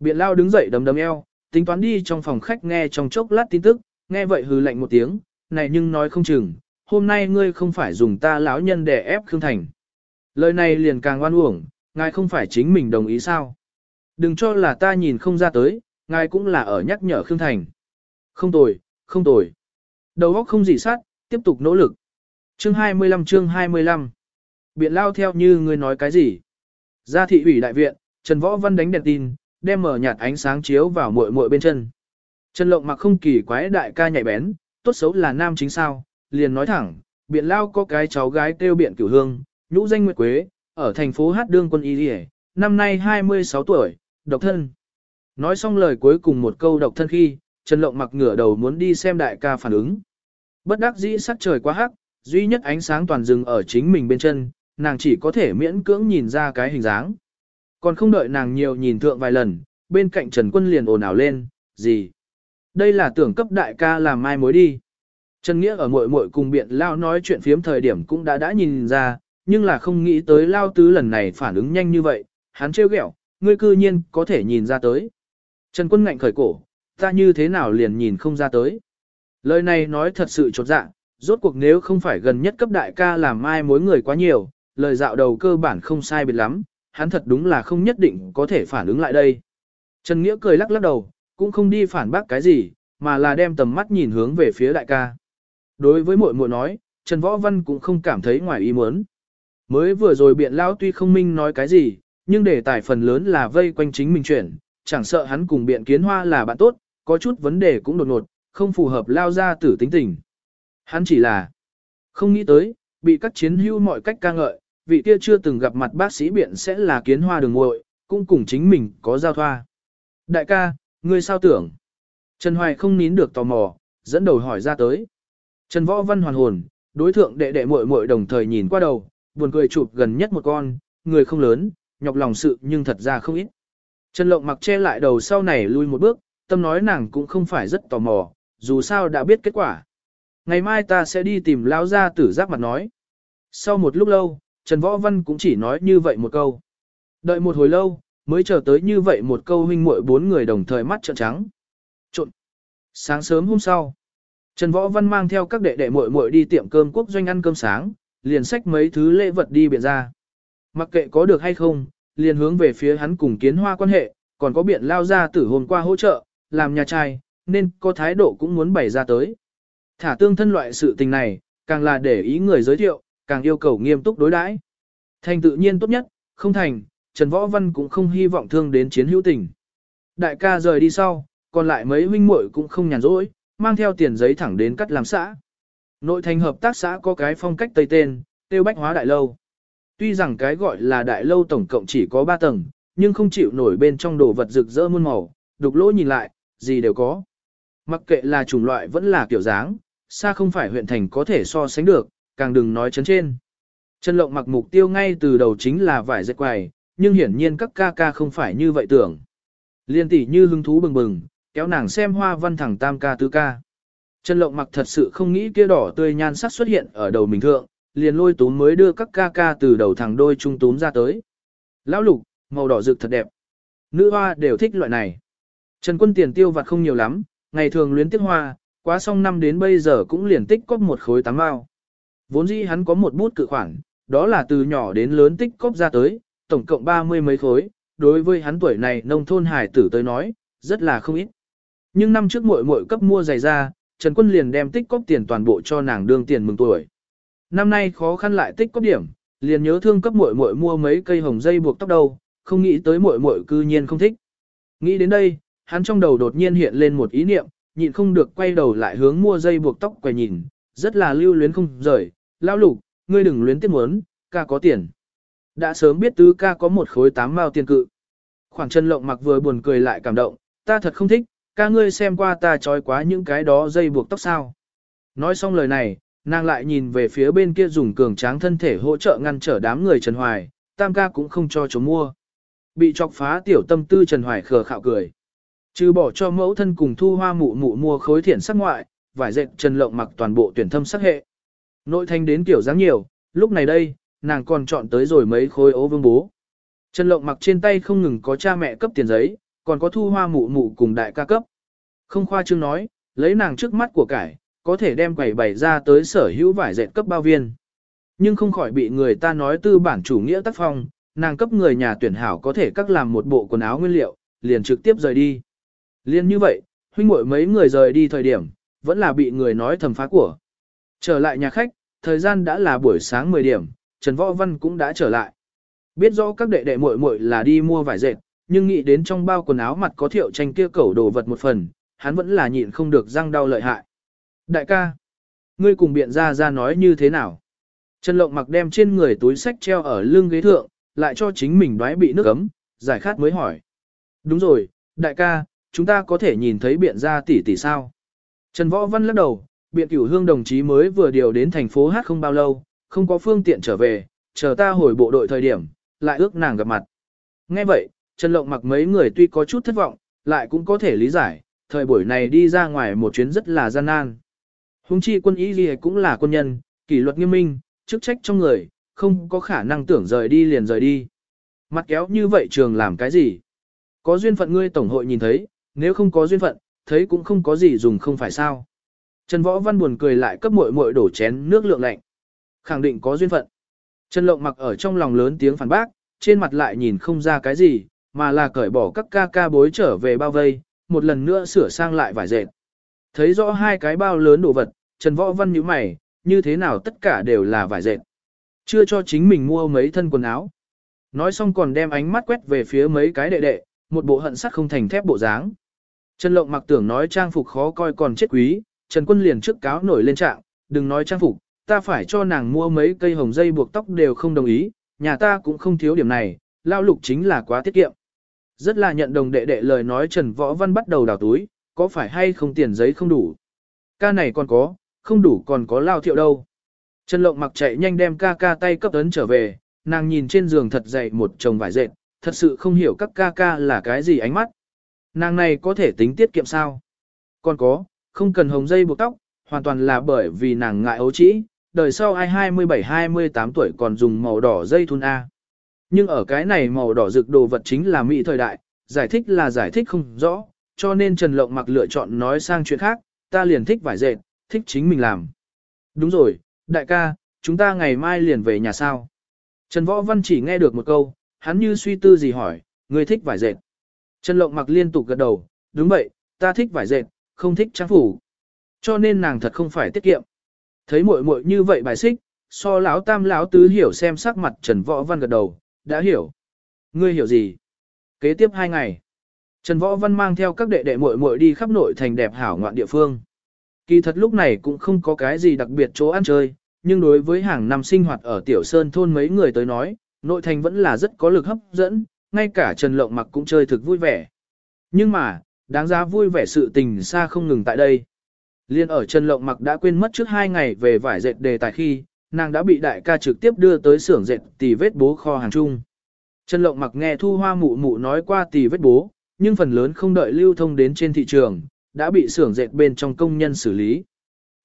Biện lao đứng dậy đấm đấm eo, tính toán đi trong phòng khách nghe trong chốc lát tin tức, nghe vậy hừ lạnh một tiếng, này nhưng nói không chừng, hôm nay ngươi không phải dùng ta lão nhân để ép Khương Thành. Lời này liền càng oan uổng, ngài không phải chính mình đồng ý sao. Đừng cho là ta nhìn không ra tới, ngài cũng là ở nhắc nhở Khương Thành. Không tồi, không tồi. Đầu óc không dị sát, tiếp tục nỗ lực. Chương 25 chương 25 Biện lao theo như ngươi nói cái gì? Ra thị ủy đại viện, Trần Võ Văn đánh đèn tin, đem mở nhạt ánh sáng chiếu vào muội muội bên chân. Trần Lộng mặc không kỳ quái đại ca nhạy bén, tốt xấu là nam chính sao, liền nói thẳng, biện lao có cái cháu gái kêu biện cửu hương, nhũ danh Nguyệt Quế, ở thành phố Hát Đương quân y đi năm nay 26 tuổi, độc thân. Nói xong lời cuối cùng một câu độc thân khi, Trần Lộng mặc ngửa đầu muốn đi xem đại ca phản ứng. Bất đắc dĩ sắc trời quá hắc, duy nhất ánh sáng toàn rừng ở chính mình bên chân, nàng chỉ có thể miễn cưỡng nhìn ra cái hình dáng. Còn không đợi nàng nhiều nhìn thượng vài lần, bên cạnh Trần Quân liền ồn ào lên, gì? Đây là tưởng cấp đại ca làm mai mối đi. Trần Nghĩa ở muội muội cùng biện lao nói chuyện phiếm thời điểm cũng đã đã nhìn ra, nhưng là không nghĩ tới lao tứ lần này phản ứng nhanh như vậy, hắn trêu ghẹo, ngươi cư nhiên có thể nhìn ra tới. Trần Quân ngạnh khởi cổ, ta như thế nào liền nhìn không ra tới. Lời này nói thật sự chột dạ, rốt cuộc nếu không phải gần nhất cấp đại ca làm mai mối người quá nhiều, lời dạo đầu cơ bản không sai biệt lắm, hắn thật đúng là không nhất định có thể phản ứng lại đây. Trần Nghĩa cười lắc lắc đầu, cũng không đi phản bác cái gì, mà là đem tầm mắt nhìn hướng về phía đại ca. Đối với muội muội nói, Trần Võ Văn cũng không cảm thấy ngoài ý muốn. Mới vừa rồi biện lao tuy không minh nói cái gì, nhưng đề tài phần lớn là vây quanh chính mình chuyển, chẳng sợ hắn cùng biện kiến hoa là bạn tốt, có chút vấn đề cũng đột ngột, không phù hợp lao ra tử tính tình. Hắn chỉ là không nghĩ tới, bị các chiến hưu mọi cách ca ngợi, vị kia chưa từng gặp mặt bác sĩ biện sẽ là kiến hoa đường muội, cũng cùng chính mình có giao thoa. Đại ca, ngươi sao tưởng? Trần Hoài không nín được tò mò, dẫn đầu hỏi ra tới. Trần Võ Văn hoàn hồn, đối thượng đệ đệ muội muội đồng thời nhìn qua đầu, buồn cười chụp gần nhất một con, người không lớn, nhọc lòng sự nhưng thật ra không ít. Trần Lộng mặc che lại đầu sau này lui một bước, tâm nói nàng cũng không phải rất tò mò, dù sao đã biết kết quả. Ngày mai ta sẽ đi tìm lao ra tử giác mặt nói. Sau một lúc lâu, Trần Võ Văn cũng chỉ nói như vậy một câu. Đợi một hồi lâu, mới chờ tới như vậy một câu huynh muội bốn người đồng thời mắt trợn trắng. Trộn. Sáng sớm hôm sau, Trần Võ Văn mang theo các đệ đệ muội muội đi tiệm cơm quốc doanh ăn cơm sáng, liền xách mấy thứ lễ vật đi biển ra. Mặc kệ có được hay không, liền hướng về phía hắn cùng kiến hoa quan hệ, còn có biện lao ra tử hôm qua hỗ trợ, làm nhà trai, nên có thái độ cũng muốn bày ra tới. Thả tương thân loại sự tình này, càng là để ý người giới thiệu, càng yêu cầu nghiêm túc đối đãi. Thành tự nhiên tốt nhất, không thành, Trần Võ Văn cũng không hy vọng thương đến chiến hữu tình. Đại ca rời đi sau, còn lại mấy huynh muội cũng không nhàn rỗi, mang theo tiền giấy thẳng đến cắt làm xã. Nội thành hợp tác xã có cái phong cách tây tên, tiêu bách hóa đại lâu. Tuy rằng cái gọi là đại lâu tổng cộng chỉ có 3 tầng, nhưng không chịu nổi bên trong đồ vật rực rỡ muôn màu, đục lỗ nhìn lại, gì đều có. Mặc kệ là chủng loại vẫn là kiểu dáng, xa không phải huyện thành có thể so sánh được, càng đừng nói chấn trên. Trần Lộng mặc mục tiêu ngay từ đầu chính là vải dệt quài, nhưng hiển nhiên các ca ca không phải như vậy tưởng. Liên tỷ như hứng thú bừng bừng, kéo nàng xem hoa văn thẳng tam ca tứ ca. Trần Lộng mặc thật sự không nghĩ kia đỏ tươi nhan sắc xuất hiện ở đầu mình thượng, liền lôi túm mới đưa các ca ca từ đầu thẳng đôi trung túm ra tới. Lão lục, màu đỏ rực thật đẹp. Nữ hoa đều thích loại này. Trần quân tiền tiêu vặt không nhiều lắm, ngày thường luyến tiếc hoa, quá xong năm đến bây giờ cũng liền tích có một khối tám mao. Vốn dĩ hắn có một bút cự khoản, đó là từ nhỏ đến lớn tích cóp ra tới, tổng cộng ba mươi mấy khối, đối với hắn tuổi này nông thôn hải tử tới nói, rất là không ít. Nhưng năm trước muội muội cấp mua giày ra, Trần Quân liền đem tích cóp tiền toàn bộ cho nàng đương tiền mừng tuổi. Năm nay khó khăn lại tích cóp điểm, liền nhớ thương cấp muội muội mua mấy cây hồng dây buộc tóc đâu, không nghĩ tới muội muội cư nhiên không thích. Nghĩ đến đây, hắn trong đầu đột nhiên hiện lên một ý niệm, nhịn không được quay đầu lại hướng mua dây buộc tóc quay nhìn, rất là lưu luyến không rời, lao lục, ngươi đừng luyến tiếc muốn, ca có tiền. Đã sớm biết tứ ca có một khối tám mao tiền cự. Khoảng chân lộng mặc vừa buồn cười lại cảm động, ta thật không thích, ca ngươi xem qua ta trói quá những cái đó dây buộc tóc sao. Nói xong lời này, nàng lại nhìn về phía bên kia dùng cường tráng thân thể hỗ trợ ngăn trở đám người Trần Hoài, tam ca cũng không cho chống mua. Bị chọc phá tiểu tâm tư Trần Hoài khờ khạo cười. Trừ bỏ cho mẫu thân cùng thu hoa mụ mụ mua khối thiển sắc ngoại, vải dệt Trần Lộng mặc toàn bộ tuyển thâm sắc hệ. Nội thành đến kiểu dáng nhiều, lúc này đây, nàng còn chọn tới rồi mấy khối ố vương bố. Trần Lộng mặc trên tay không ngừng có cha mẹ cấp tiền giấy, còn có thu hoa mụ mụ cùng đại ca cấp. Không khoa trương nói, lấy nàng trước mắt của cải, có thể đem quẩy bày ra tới sở hữu vải dệt cấp bao viên. Nhưng không khỏi bị người ta nói tư bản chủ nghĩa tác phong, nàng cấp người nhà tuyển hảo có thể cắt làm một bộ quần áo nguyên liệu, liền trực tiếp rời đi. Liên như vậy, huynh muội mấy người rời đi thời điểm, vẫn là bị người nói thầm phá của. Trở lại nhà khách, thời gian đã là buổi sáng 10 điểm, Trần Võ Văn cũng đã trở lại. Biết rõ các đệ đệ muội muội là đi mua vải dệt, nhưng nghĩ đến trong bao quần áo mặt có thiệu tranh kia cẩu đồ vật một phần, hắn vẫn là nhịn không được răng đau lợi hại. Đại ca, ngươi cùng biện ra ra nói như thế nào? Trần Lộng mặc đem trên người túi sách treo ở lưng ghế thượng, lại cho chính mình đoái bị nước ấm, giải khát mới hỏi. Đúng rồi, đại ca, chúng ta có thể nhìn thấy biện ra tỷ tỷ sao? Trần Võ Văn lắc đầu, biện cửu hương đồng chí mới vừa điều đến thành phố Hát không bao lâu, không có phương tiện trở về, chờ ta hồi bộ đội thời điểm, lại ước nàng gặp mặt. Nghe vậy, Trần Lộng mặc mấy người tuy có chút thất vọng, lại cũng có thể lý giải, thời buổi này đi ra ngoài một chuyến rất là gian nan. Hùng chi quân ý gì cũng là quân nhân, kỷ luật nghiêm minh, chức trách trong người, không có khả năng tưởng rời đi liền rời đi. Mặt kéo như vậy trường làm cái gì? Có duyên phận ngươi tổng hội nhìn thấy, nếu không có duyên phận, thấy cũng không có gì dùng không phải sao. Trần Võ Văn buồn cười lại cấp muội muội đổ chén nước lượng lạnh. Khẳng định có duyên phận. Trần Lộng mặc ở trong lòng lớn tiếng phản bác, trên mặt lại nhìn không ra cái gì, mà là cởi bỏ các ca ca bối trở về bao vây, một lần nữa sửa sang lại vải dệt. Thấy rõ hai cái bao lớn đồ vật, Trần Võ Văn nhíu mày, như thế nào tất cả đều là vải dệt. Chưa cho chính mình mua mấy thân quần áo. Nói xong còn đem ánh mắt quét về phía mấy cái đệ đệ, một bộ hận sắt không thành thép bộ dáng. Trần Lộng mặc tưởng nói trang phục khó coi còn chết quý, Trần Quân liền trước cáo nổi lên trạng, đừng nói trang phục, ta phải cho nàng mua mấy cây hồng dây buộc tóc đều không đồng ý, nhà ta cũng không thiếu điểm này, lao lục chính là quá tiết kiệm. Rất là nhận đồng đệ đệ lời nói Trần Võ Văn bắt đầu đào túi, có phải hay không tiền giấy không đủ. Ca này còn có, không đủ còn có lao thiệu đâu. Trần Lộng mặc chạy nhanh đem ca ca tay cấp ấn trở về, nàng nhìn trên giường thật dày một chồng vải dệt, thật sự không hiểu các ca ca là cái gì ánh mắt. Nàng này có thể tính tiết kiệm sao? Còn có, không cần hồng dây buộc tóc, hoàn toàn là bởi vì nàng ngại ấu trĩ, đời sau ai 27-28 tuổi còn dùng màu đỏ dây thun A. Nhưng ở cái này màu đỏ rực đồ vật chính là mỹ thời đại, giải thích là giải thích không rõ, cho nên Trần Lộng mặc lựa chọn nói sang chuyện khác, ta liền thích vải dệt, thích chính mình làm. Đúng rồi, đại ca, chúng ta ngày mai liền về nhà sao. Trần Võ Văn chỉ nghe được một câu, hắn như suy tư gì hỏi, người thích vải dệt. Trần Lộng mặc liên tục gật đầu, đúng vậy, ta thích vải dệt, không thích trang phủ. Cho nên nàng thật không phải tiết kiệm. Thấy muội muội như vậy bài xích, so lão tam lão tứ hiểu xem sắc mặt Trần Võ Văn gật đầu, đã hiểu. Ngươi hiểu gì? Kế tiếp hai ngày, Trần Võ Văn mang theo các đệ đệ muội muội đi khắp nội thành đẹp hảo ngoạn địa phương. Kỳ thật lúc này cũng không có cái gì đặc biệt chỗ ăn chơi, nhưng đối với hàng năm sinh hoạt ở Tiểu Sơn thôn mấy người tới nói, nội thành vẫn là rất có lực hấp dẫn, ngay cả Trần Lộng mặc cũng chơi thực vui vẻ. Nhưng mà, đáng giá vui vẻ sự tình xa không ngừng tại đây. Liên ở Trần Lộng mặc đã quên mất trước hai ngày về vải dệt đề tài khi, nàng đã bị đại ca trực tiếp đưa tới xưởng dệt tỷ vết bố kho hàng chung. Trần Lộng mặc nghe thu hoa mụ mụ nói qua tỷ vết bố, nhưng phần lớn không đợi lưu thông đến trên thị trường, đã bị xưởng dệt bên trong công nhân xử lý.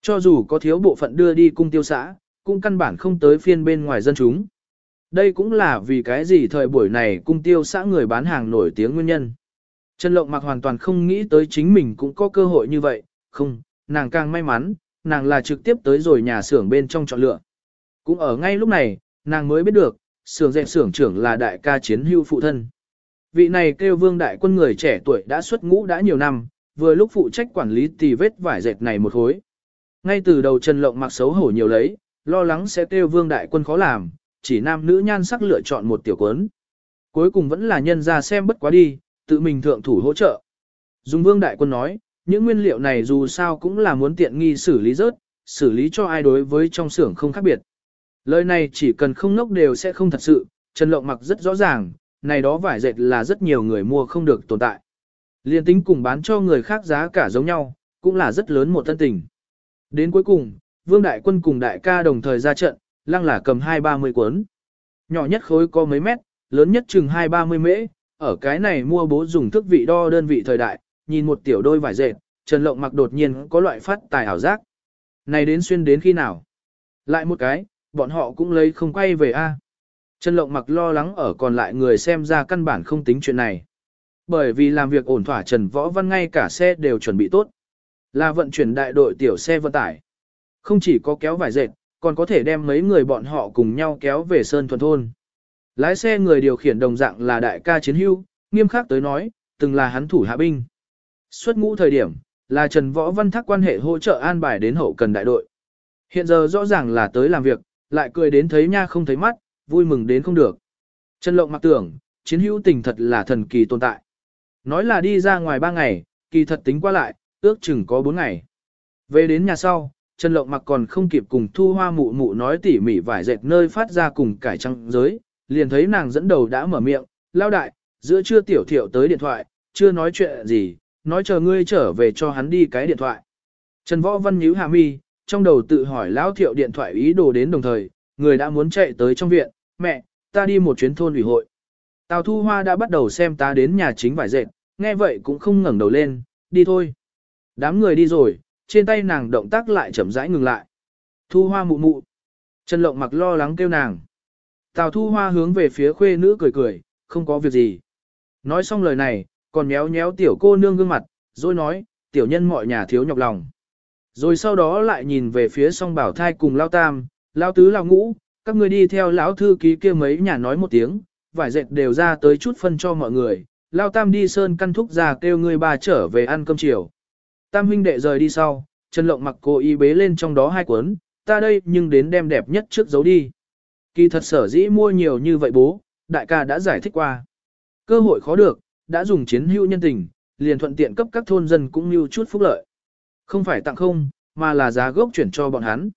Cho dù có thiếu bộ phận đưa đi cung tiêu xã, cũng căn bản không tới phiên bên ngoài dân chúng. Đây cũng là vì cái gì thời buổi này cung tiêu xã người bán hàng nổi tiếng nguyên nhân. Trần Lộng mặc hoàn toàn không nghĩ tới chính mình cũng có cơ hội như vậy, không, nàng càng may mắn, nàng là trực tiếp tới rồi nhà xưởng bên trong chọn lựa. Cũng ở ngay lúc này, nàng mới biết được, xưởng dệt xưởng trưởng là đại ca chiến hưu phụ thân. Vị này kêu vương đại quân người trẻ tuổi đã xuất ngũ đã nhiều năm, vừa lúc phụ trách quản lý tì vết vải dệt này một hối. Ngay từ đầu Trần Lộng mặc xấu hổ nhiều lấy, lo lắng sẽ kêu vương đại quân khó làm, chỉ nam nữ nhan sắc lựa chọn một tiểu quấn. Cuối cùng vẫn là nhân ra xem bất quá đi, tự mình thượng thủ hỗ trợ. Dùng vương đại quân nói, những nguyên liệu này dù sao cũng là muốn tiện nghi xử lý rớt, xử lý cho ai đối với trong xưởng không khác biệt. Lời này chỉ cần không nốc đều sẽ không thật sự, Trần Lộng mặc rất rõ ràng, này đó vải dệt là rất nhiều người mua không được tồn tại. Liên tính cùng bán cho người khác giá cả giống nhau, cũng là rất lớn một thân tình. Đến cuối cùng, Vương Đại Quân cùng Đại ca đồng thời ra trận, lăng là cầm hai ba mươi cuốn. Nhỏ nhất khối có mấy mét, lớn nhất chừng hai ba mươi mễ, ở cái này mua bố dùng thức vị đo đơn vị thời đại, nhìn một tiểu đôi vải dệt, Trần Lộng mặc đột nhiên có loại phát tài ảo giác. Này đến xuyên đến khi nào? Lại một cái, bọn họ cũng lấy không quay về a. Trần Lộng mặc lo lắng ở còn lại người xem ra căn bản không tính chuyện này. Bởi vì làm việc ổn thỏa Trần Võ Văn ngay cả xe đều chuẩn bị tốt. Là vận chuyển đại đội tiểu xe vận tải. Không chỉ có kéo vải dệt, còn có thể đem mấy người bọn họ cùng nhau kéo về Sơn Thuần Thôn. Lái xe người điều khiển đồng dạng là đại ca chiến hưu, nghiêm khắc tới nói, từng là hắn thủ hạ binh. Xuất ngũ thời điểm, là Trần Võ Văn thắc quan hệ hỗ trợ an bài đến hậu cần đại đội. Hiện giờ rõ ràng là tới làm việc, lại cười đến thấy nha không thấy mắt, vui mừng đến không được. Trần Lộng mặc tưởng, chiến hữu tình thật là thần kỳ tồn tại. Nói là đi ra ngoài ba ngày, kỳ thật tính qua lại, ước chừng có bốn ngày. Về đến nhà sau, Trần Lộng mặc còn không kịp cùng thu hoa mụ mụ nói tỉ mỉ vải dệt nơi phát ra cùng cải trăng giới, liền thấy nàng dẫn đầu đã mở miệng, lao đại, giữa trưa tiểu thiểu tới điện thoại, chưa nói chuyện gì, nói chờ ngươi trở về cho hắn đi cái điện thoại. Trần Võ Văn nhíu hạ mi, trong đầu tự hỏi lão thiệu điện thoại ý đồ đến đồng thời, người đã muốn chạy tới trong viện, mẹ, ta đi một chuyến thôn ủy hội. Tào Thu Hoa đã bắt đầu xem ta đến nhà chính vải dệt, nghe vậy cũng không ngẩng đầu lên, đi thôi. Đám người đi rồi, trên tay nàng động tác lại chậm rãi ngừng lại. Thu Hoa mụ mụ. Trần Lộng mặc lo lắng kêu nàng. Tào Thu Hoa hướng về phía khuê nữ cười cười, không có việc gì. Nói xong lời này, còn méo méo tiểu cô nương gương mặt, rồi nói, tiểu nhân mọi nhà thiếu nhọc lòng. Rồi sau đó lại nhìn về phía song bảo thai cùng lao tam, lao tứ lao ngũ, các người đi theo lão thư ký kia mấy nhà nói một tiếng, vải dệt đều ra tới chút phân cho mọi người, lao tam đi sơn căn thúc ra kêu người bà trở về ăn cơm chiều. Tam huynh đệ rời đi sau, Trần Lộng mặc cô y bế lên trong đó hai cuốn, ta đây nhưng đến đem đẹp nhất trước giấu đi. Kỳ thật sở dĩ mua nhiều như vậy bố, đại ca đã giải thích qua. Cơ hội khó được, đã dùng chiến hữu nhân tình, liền thuận tiện cấp các thôn dân cũng như chút phúc lợi. Không phải tặng không, mà là giá gốc chuyển cho bọn hắn.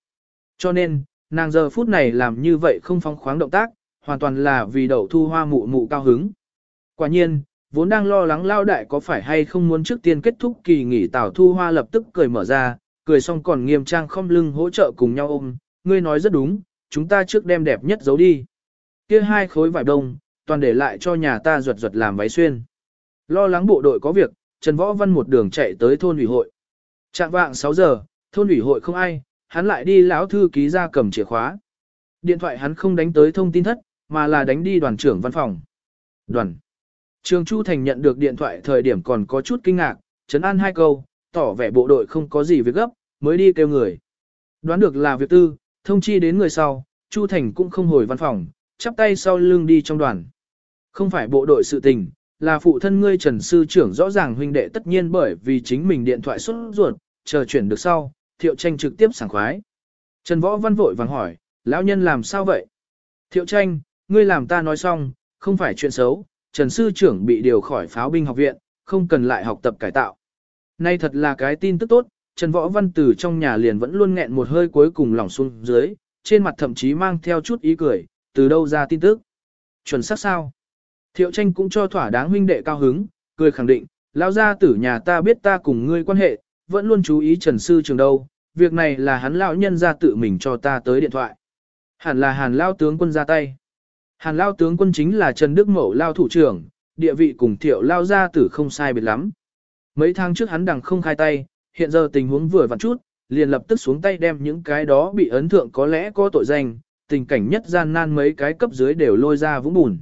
Cho nên, nàng giờ phút này làm như vậy không phong khoáng động tác, hoàn toàn là vì đậu thu hoa mụ mụ cao hứng. Quả nhiên, vốn đang lo lắng lao đại có phải hay không muốn trước tiên kết thúc kỳ nghỉ tảo thu hoa lập tức cười mở ra, cười xong còn nghiêm trang không lưng hỗ trợ cùng nhau ôm, ngươi nói rất đúng, chúng ta trước đem đẹp nhất giấu đi. kia hai khối vải đông, toàn để lại cho nhà ta ruột ruột làm váy xuyên. Lo lắng bộ đội có việc, Trần Võ Văn một đường chạy tới thôn ủy hội. Trạng vạng 6 giờ, thôn ủy hội không ai, hắn lại đi lão thư ký ra cầm chìa khóa. Điện thoại hắn không đánh tới thông tin thất, mà là đánh đi đoàn trưởng văn phòng. Đoàn. Trường Chu Thành nhận được điện thoại thời điểm còn có chút kinh ngạc, chấn an hai câu, tỏ vẻ bộ đội không có gì việc gấp, mới đi kêu người. Đoán được là việc tư, thông chi đến người sau, Chu Thành cũng không hồi văn phòng, chắp tay sau lưng đi trong đoàn. Không phải bộ đội sự tình, là phụ thân ngươi Trần Sư trưởng rõ ràng huynh đệ tất nhiên bởi vì chính mình điện thoại xuất ruột, chờ chuyển được sau, thiệu tranh trực tiếp sảng khoái. Trần Võ Văn vội vàng hỏi, lão nhân làm sao vậy? Thiệu tranh, ngươi làm ta nói xong, không phải chuyện xấu, Trần Sư trưởng bị điều khỏi pháo binh học viện, không cần lại học tập cải tạo. Nay thật là cái tin tức tốt, Trần Võ Văn từ trong nhà liền vẫn luôn nghẹn một hơi cuối cùng lỏng xuống dưới, trên mặt thậm chí mang theo chút ý cười, từ đâu ra tin tức. Chuẩn xác sao? Thiệu tranh cũng cho thỏa đáng huynh đệ cao hứng, cười khẳng định, lão gia tử nhà ta biết ta cùng ngươi quan hệ, vẫn luôn chú ý Trần Sư Trường đâu, việc này là hắn lão nhân ra tự mình cho ta tới điện thoại. Hẳn là hàn lao tướng quân ra tay. Hàn lao tướng quân chính là Trần Đức Mậu lao thủ trưởng, địa vị cùng thiệu lao gia tử không sai biệt lắm. Mấy tháng trước hắn đằng không khai tay, hiện giờ tình huống vừa vặn chút, liền lập tức xuống tay đem những cái đó bị ấn thượng có lẽ có tội danh, tình cảnh nhất gian nan mấy cái cấp dưới đều lôi ra vũng bùn.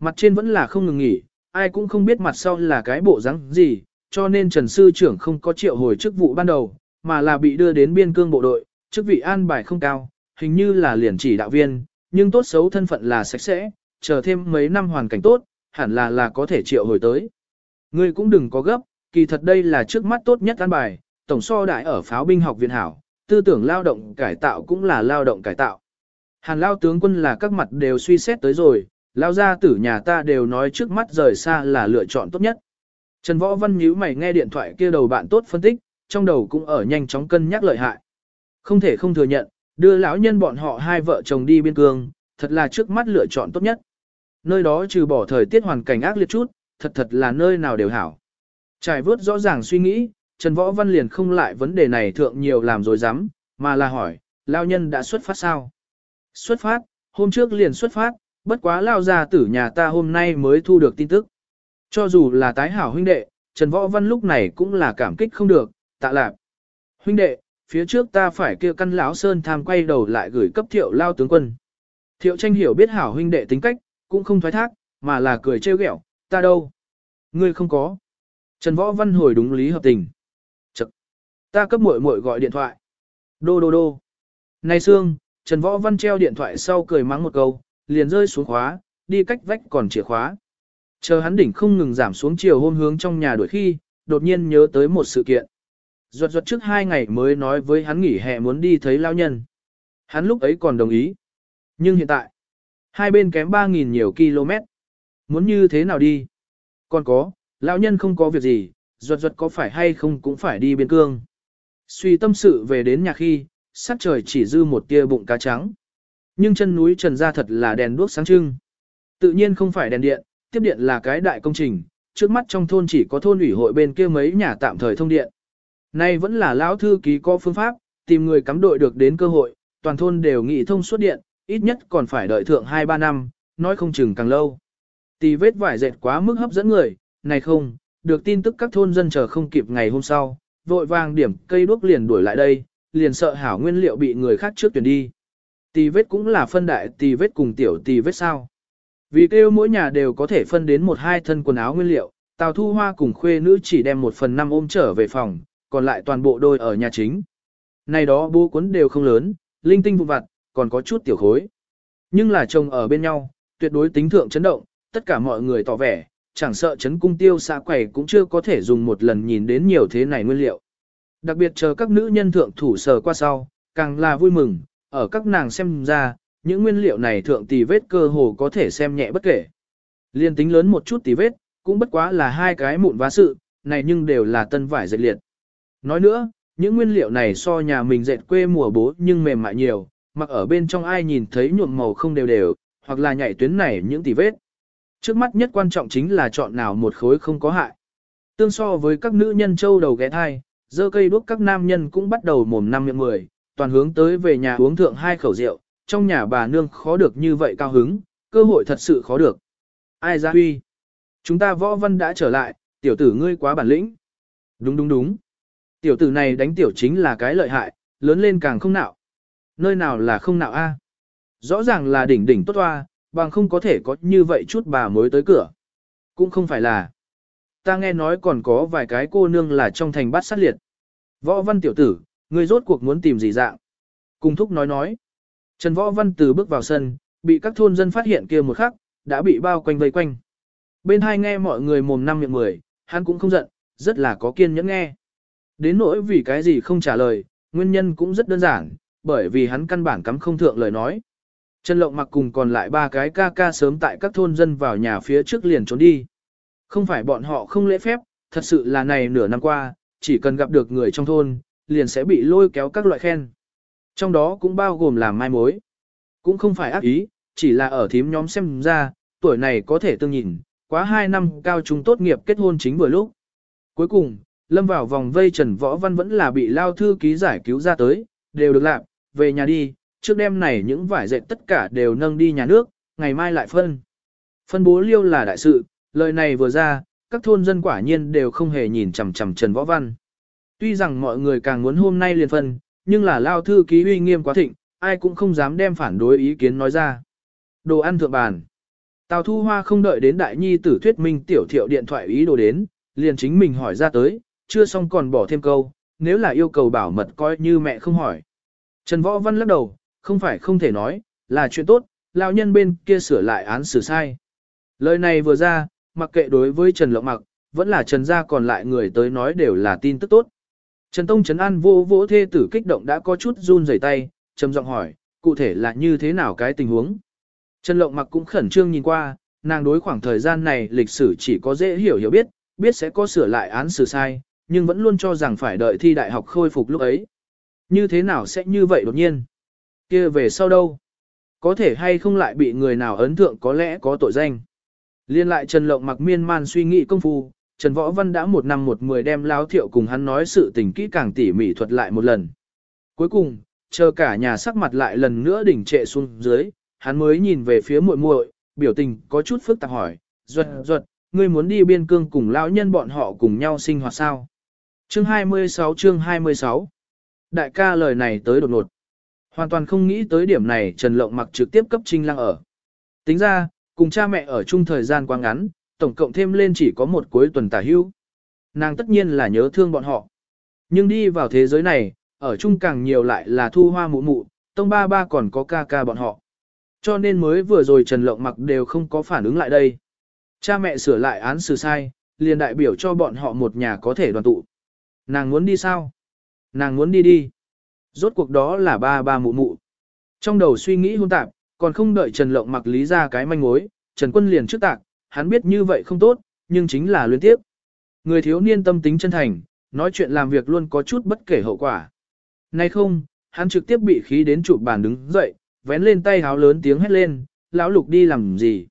Mặt trên vẫn là không ngừng nghỉ, ai cũng không biết mặt sau là cái bộ rắn gì, cho nên Trần Sư trưởng không có triệu hồi chức vụ ban đầu, mà là bị đưa đến biên cương bộ đội, chức vị an bài không cao, hình như là liền chỉ đạo viên, nhưng tốt xấu thân phận là sạch sẽ, chờ thêm mấy năm hoàn cảnh tốt, hẳn là là có thể triệu hồi tới. Ngươi cũng đừng có gấp, kỳ thật đây là trước mắt tốt nhất an bài, tổng so đại ở pháo binh học viện hảo, tư tưởng lao động cải tạo cũng là lao động cải tạo. Hàn lao tướng quân là các mặt đều suy xét tới rồi, lao gia tử nhà ta đều nói trước mắt rời xa là lựa chọn tốt nhất. Trần Võ Văn nhíu mày nghe điện thoại kia đầu bạn tốt phân tích, trong đầu cũng ở nhanh chóng cân nhắc lợi hại. Không thể không thừa nhận, đưa lão nhân bọn họ hai vợ chồng đi biên cương, thật là trước mắt lựa chọn tốt nhất. Nơi đó trừ bỏ thời tiết hoàn cảnh ác liệt chút, thật thật là nơi nào đều hảo. Trải vớt rõ ràng suy nghĩ, Trần Võ Văn liền không lại vấn đề này thượng nhiều làm rồi dám, mà là hỏi, lao nhân đã xuất phát sao? Xuất phát, hôm trước liền xuất phát, bất quá lao ra tử nhà ta hôm nay mới thu được tin tức. Cho dù là tái hảo huynh đệ, Trần Võ Văn lúc này cũng là cảm kích không được, tạ lạc. Huynh đệ, phía trước ta phải kêu căn lão sơn tham quay đầu lại gửi cấp thiệu lao tướng quân. Thiệu tranh hiểu biết hảo huynh đệ tính cách, cũng không thoái thác, mà là cười trêu ghẹo, ta đâu? Ngươi không có. Trần Võ Văn hồi đúng lý hợp tình. Chậc. Ta cấp muội muội gọi điện thoại. Đô đô đô. Này Sương, Trần Võ Văn treo điện thoại sau cười mắng một câu, liền rơi xuống khóa, đi cách vách còn chìa khóa. Chờ hắn đỉnh không ngừng giảm xuống chiều hôm hướng trong nhà đuổi khi, đột nhiên nhớ tới một sự kiện. Ruột ruột trước hai ngày mới nói với hắn nghỉ hè muốn đi thấy lao nhân. Hắn lúc ấy còn đồng ý. Nhưng hiện tại, hai bên kém 3.000 nhiều km. Muốn như thế nào đi? Còn có, lão nhân không có việc gì, ruột ruột có phải hay không cũng phải đi biên cương. Suy tâm sự về đến nhà khi, sát trời chỉ dư một tia bụng cá trắng. Nhưng chân núi trần ra thật là đèn đuốc sáng trưng. Tự nhiên không phải đèn điện, tiếp điện là cái đại công trình, trước mắt trong thôn chỉ có thôn ủy hội bên kia mấy nhà tạm thời thông điện. Nay vẫn là lão thư ký có phương pháp, tìm người cắm đội được đến cơ hội, toàn thôn đều nghị thông suốt điện, ít nhất còn phải đợi thượng 2-3 năm, nói không chừng càng lâu. Tì vết vải dệt quá mức hấp dẫn người, này không, được tin tức các thôn dân chờ không kịp ngày hôm sau, vội vàng điểm cây đuốc liền đuổi lại đây, liền sợ hảo nguyên liệu bị người khác trước tuyển đi. Tì vết cũng là phân đại tì vết cùng tiểu tì vết sao. Vì kêu mỗi nhà đều có thể phân đến một hai thân quần áo nguyên liệu, Tào Thu Hoa cùng khuê nữ chỉ đem một phần năm ôm trở về phòng, còn lại toàn bộ đôi ở nhà chính. Này đó bố cuốn đều không lớn, linh tinh vụn vặt, còn có chút tiểu khối. Nhưng là chồng ở bên nhau, tuyệt đối tính thượng chấn động, tất cả mọi người tỏ vẻ, chẳng sợ chấn cung tiêu xã quầy cũng chưa có thể dùng một lần nhìn đến nhiều thế này nguyên liệu. Đặc biệt chờ các nữ nhân thượng thủ sờ qua sau, càng là vui mừng, ở các nàng xem ra, những nguyên liệu này thượng tỷ vết cơ hồ có thể xem nhẹ bất kể. Liên tính lớn một chút tỷ vết, cũng bất quá là hai cái mụn vá sự, này nhưng đều là tân vải dệt liệt. Nói nữa, những nguyên liệu này so nhà mình dệt quê mùa bố nhưng mềm mại nhiều, mặc ở bên trong ai nhìn thấy nhuộm màu không đều đều, hoặc là nhảy tuyến này những tỷ vết. Trước mắt nhất quan trọng chính là chọn nào một khối không có hại. Tương so với các nữ nhân châu đầu ghé thai, dơ cây đuốc các nam nhân cũng bắt đầu mồm năm miệng mười, toàn hướng tới về nhà uống thượng hai khẩu rượu, trong nhà bà nương khó được như vậy cao hứng, cơ hội thật sự khó được. Ai ra huy? Chúng ta võ văn đã trở lại, tiểu tử ngươi quá bản lĩnh. Đúng đúng đúng. Tiểu tử này đánh tiểu chính là cái lợi hại, lớn lên càng không nạo. Nơi nào là không nạo a? Rõ ràng là đỉnh đỉnh tốt hoa, bằng không có thể có như vậy chút bà mới tới cửa. Cũng không phải là. Ta nghe nói còn có vài cái cô nương là trong thành bát sát liệt. Võ văn tiểu tử, ngươi rốt cuộc muốn tìm gì dạng? Cung thúc nói nói. Trần Võ Văn từ bước vào sân, bị các thôn dân phát hiện kia một khắc, đã bị bao quanh vây quanh. Bên hai nghe mọi người mồm năm miệng mười, hắn cũng không giận, rất là có kiên nhẫn nghe. Đến nỗi vì cái gì không trả lời, nguyên nhân cũng rất đơn giản, bởi vì hắn căn bản cắm không thượng lời nói. Trần Lộng mặc cùng còn lại ba cái ca ca sớm tại các thôn dân vào nhà phía trước liền trốn đi. Không phải bọn họ không lễ phép, thật sự là này nửa năm qua, chỉ cần gặp được người trong thôn, liền sẽ bị lôi kéo các loại khen. Trong đó cũng bao gồm làm mai mối. Cũng không phải ác ý, chỉ là ở thím nhóm xem ra, tuổi này có thể tương nhìn, quá 2 năm cao trung tốt nghiệp kết hôn chính vừa lúc. Cuối cùng, lâm vào vòng vây Trần Võ Văn vẫn là bị lao thư ký giải cứu ra tới, đều được làm, về nhà đi, trước đêm này những vải dệt tất cả đều nâng đi nhà nước, ngày mai lại phân. Phân bố liêu là đại sự, lời này vừa ra, các thôn dân quả nhiên đều không hề nhìn chằm chằm Trần Võ Văn. Tuy rằng mọi người càng muốn hôm nay liền phân, nhưng là lao thư ký uy nghiêm quá thịnh, ai cũng không dám đem phản đối ý kiến nói ra. Đồ ăn thượng bàn. Tào Thu Hoa không đợi đến đại nhi tử thuyết minh tiểu thiệu điện thoại ý đồ đến, liền chính mình hỏi ra tới, chưa xong còn bỏ thêm câu, nếu là yêu cầu bảo mật coi như mẹ không hỏi. Trần Võ Văn lắc đầu, không phải không thể nói, là chuyện tốt, lão nhân bên kia sửa lại án xử sai. Lời này vừa ra, mặc kệ đối với Trần Lộng Mặc, vẫn là Trần gia còn lại người tới nói đều là tin tức tốt. Trần Tông Trấn An vô vỗ thê tử kích động đã có chút run rẩy tay, trầm giọng hỏi, cụ thể là như thế nào cái tình huống. Trần Lộng mặc cũng khẩn trương nhìn qua, nàng đối khoảng thời gian này lịch sử chỉ có dễ hiểu hiểu biết, biết sẽ có sửa lại án xử sai, nhưng vẫn luôn cho rằng phải đợi thi đại học khôi phục lúc ấy. Như thế nào sẽ như vậy đột nhiên? Kia về sau đâu? Có thể hay không lại bị người nào ấn tượng có lẽ có tội danh? Liên lại Trần Lộng mặc miên man suy nghĩ công phu, Trần Võ Văn đã một năm một mười đem láo Thiệu cùng hắn nói sự tình kỹ càng tỉ mỉ thuật lại một lần. Cuối cùng, chờ cả nhà sắc mặt lại lần nữa đỉnh trệ xuống dưới, hắn mới nhìn về phía muội muội, biểu tình có chút phức tạp hỏi, "Duật, Duật, ngươi muốn đi biên cương cùng lão nhân bọn họ cùng nhau sinh hoạt sao?" Chương 26 chương 26 Đại ca lời này tới đột ngột. Hoàn toàn không nghĩ tới điểm này Trần Lộng mặc trực tiếp cấp Trinh Lăng ở. Tính ra, cùng cha mẹ ở chung thời gian quá ngắn, tổng cộng thêm lên chỉ có một cuối tuần tả hưu. Nàng tất nhiên là nhớ thương bọn họ. Nhưng đi vào thế giới này, ở chung càng nhiều lại là thu hoa mụ mụ, tông ba ba còn có ca ca bọn họ. Cho nên mới vừa rồi Trần Lộng mặc đều không có phản ứng lại đây. Cha mẹ sửa lại án xử sai, liền đại biểu cho bọn họ một nhà có thể đoàn tụ. Nàng muốn đi sao? Nàng muốn đi đi. Rốt cuộc đó là ba ba mụ mụ. Trong đầu suy nghĩ hôn tạp, còn không đợi Trần Lộng mặc lý ra cái manh mối, Trần Quân liền trước tạc, hắn biết như vậy không tốt, nhưng chính là luyến tiếp. Người thiếu niên tâm tính chân thành, Nói chuyện làm việc luôn có chút bất kể hậu quả. Nay không, hắn trực tiếp bị khí đến chụp bàn đứng dậy, vén lên tay háo lớn tiếng hét lên, lão lục đi làm gì.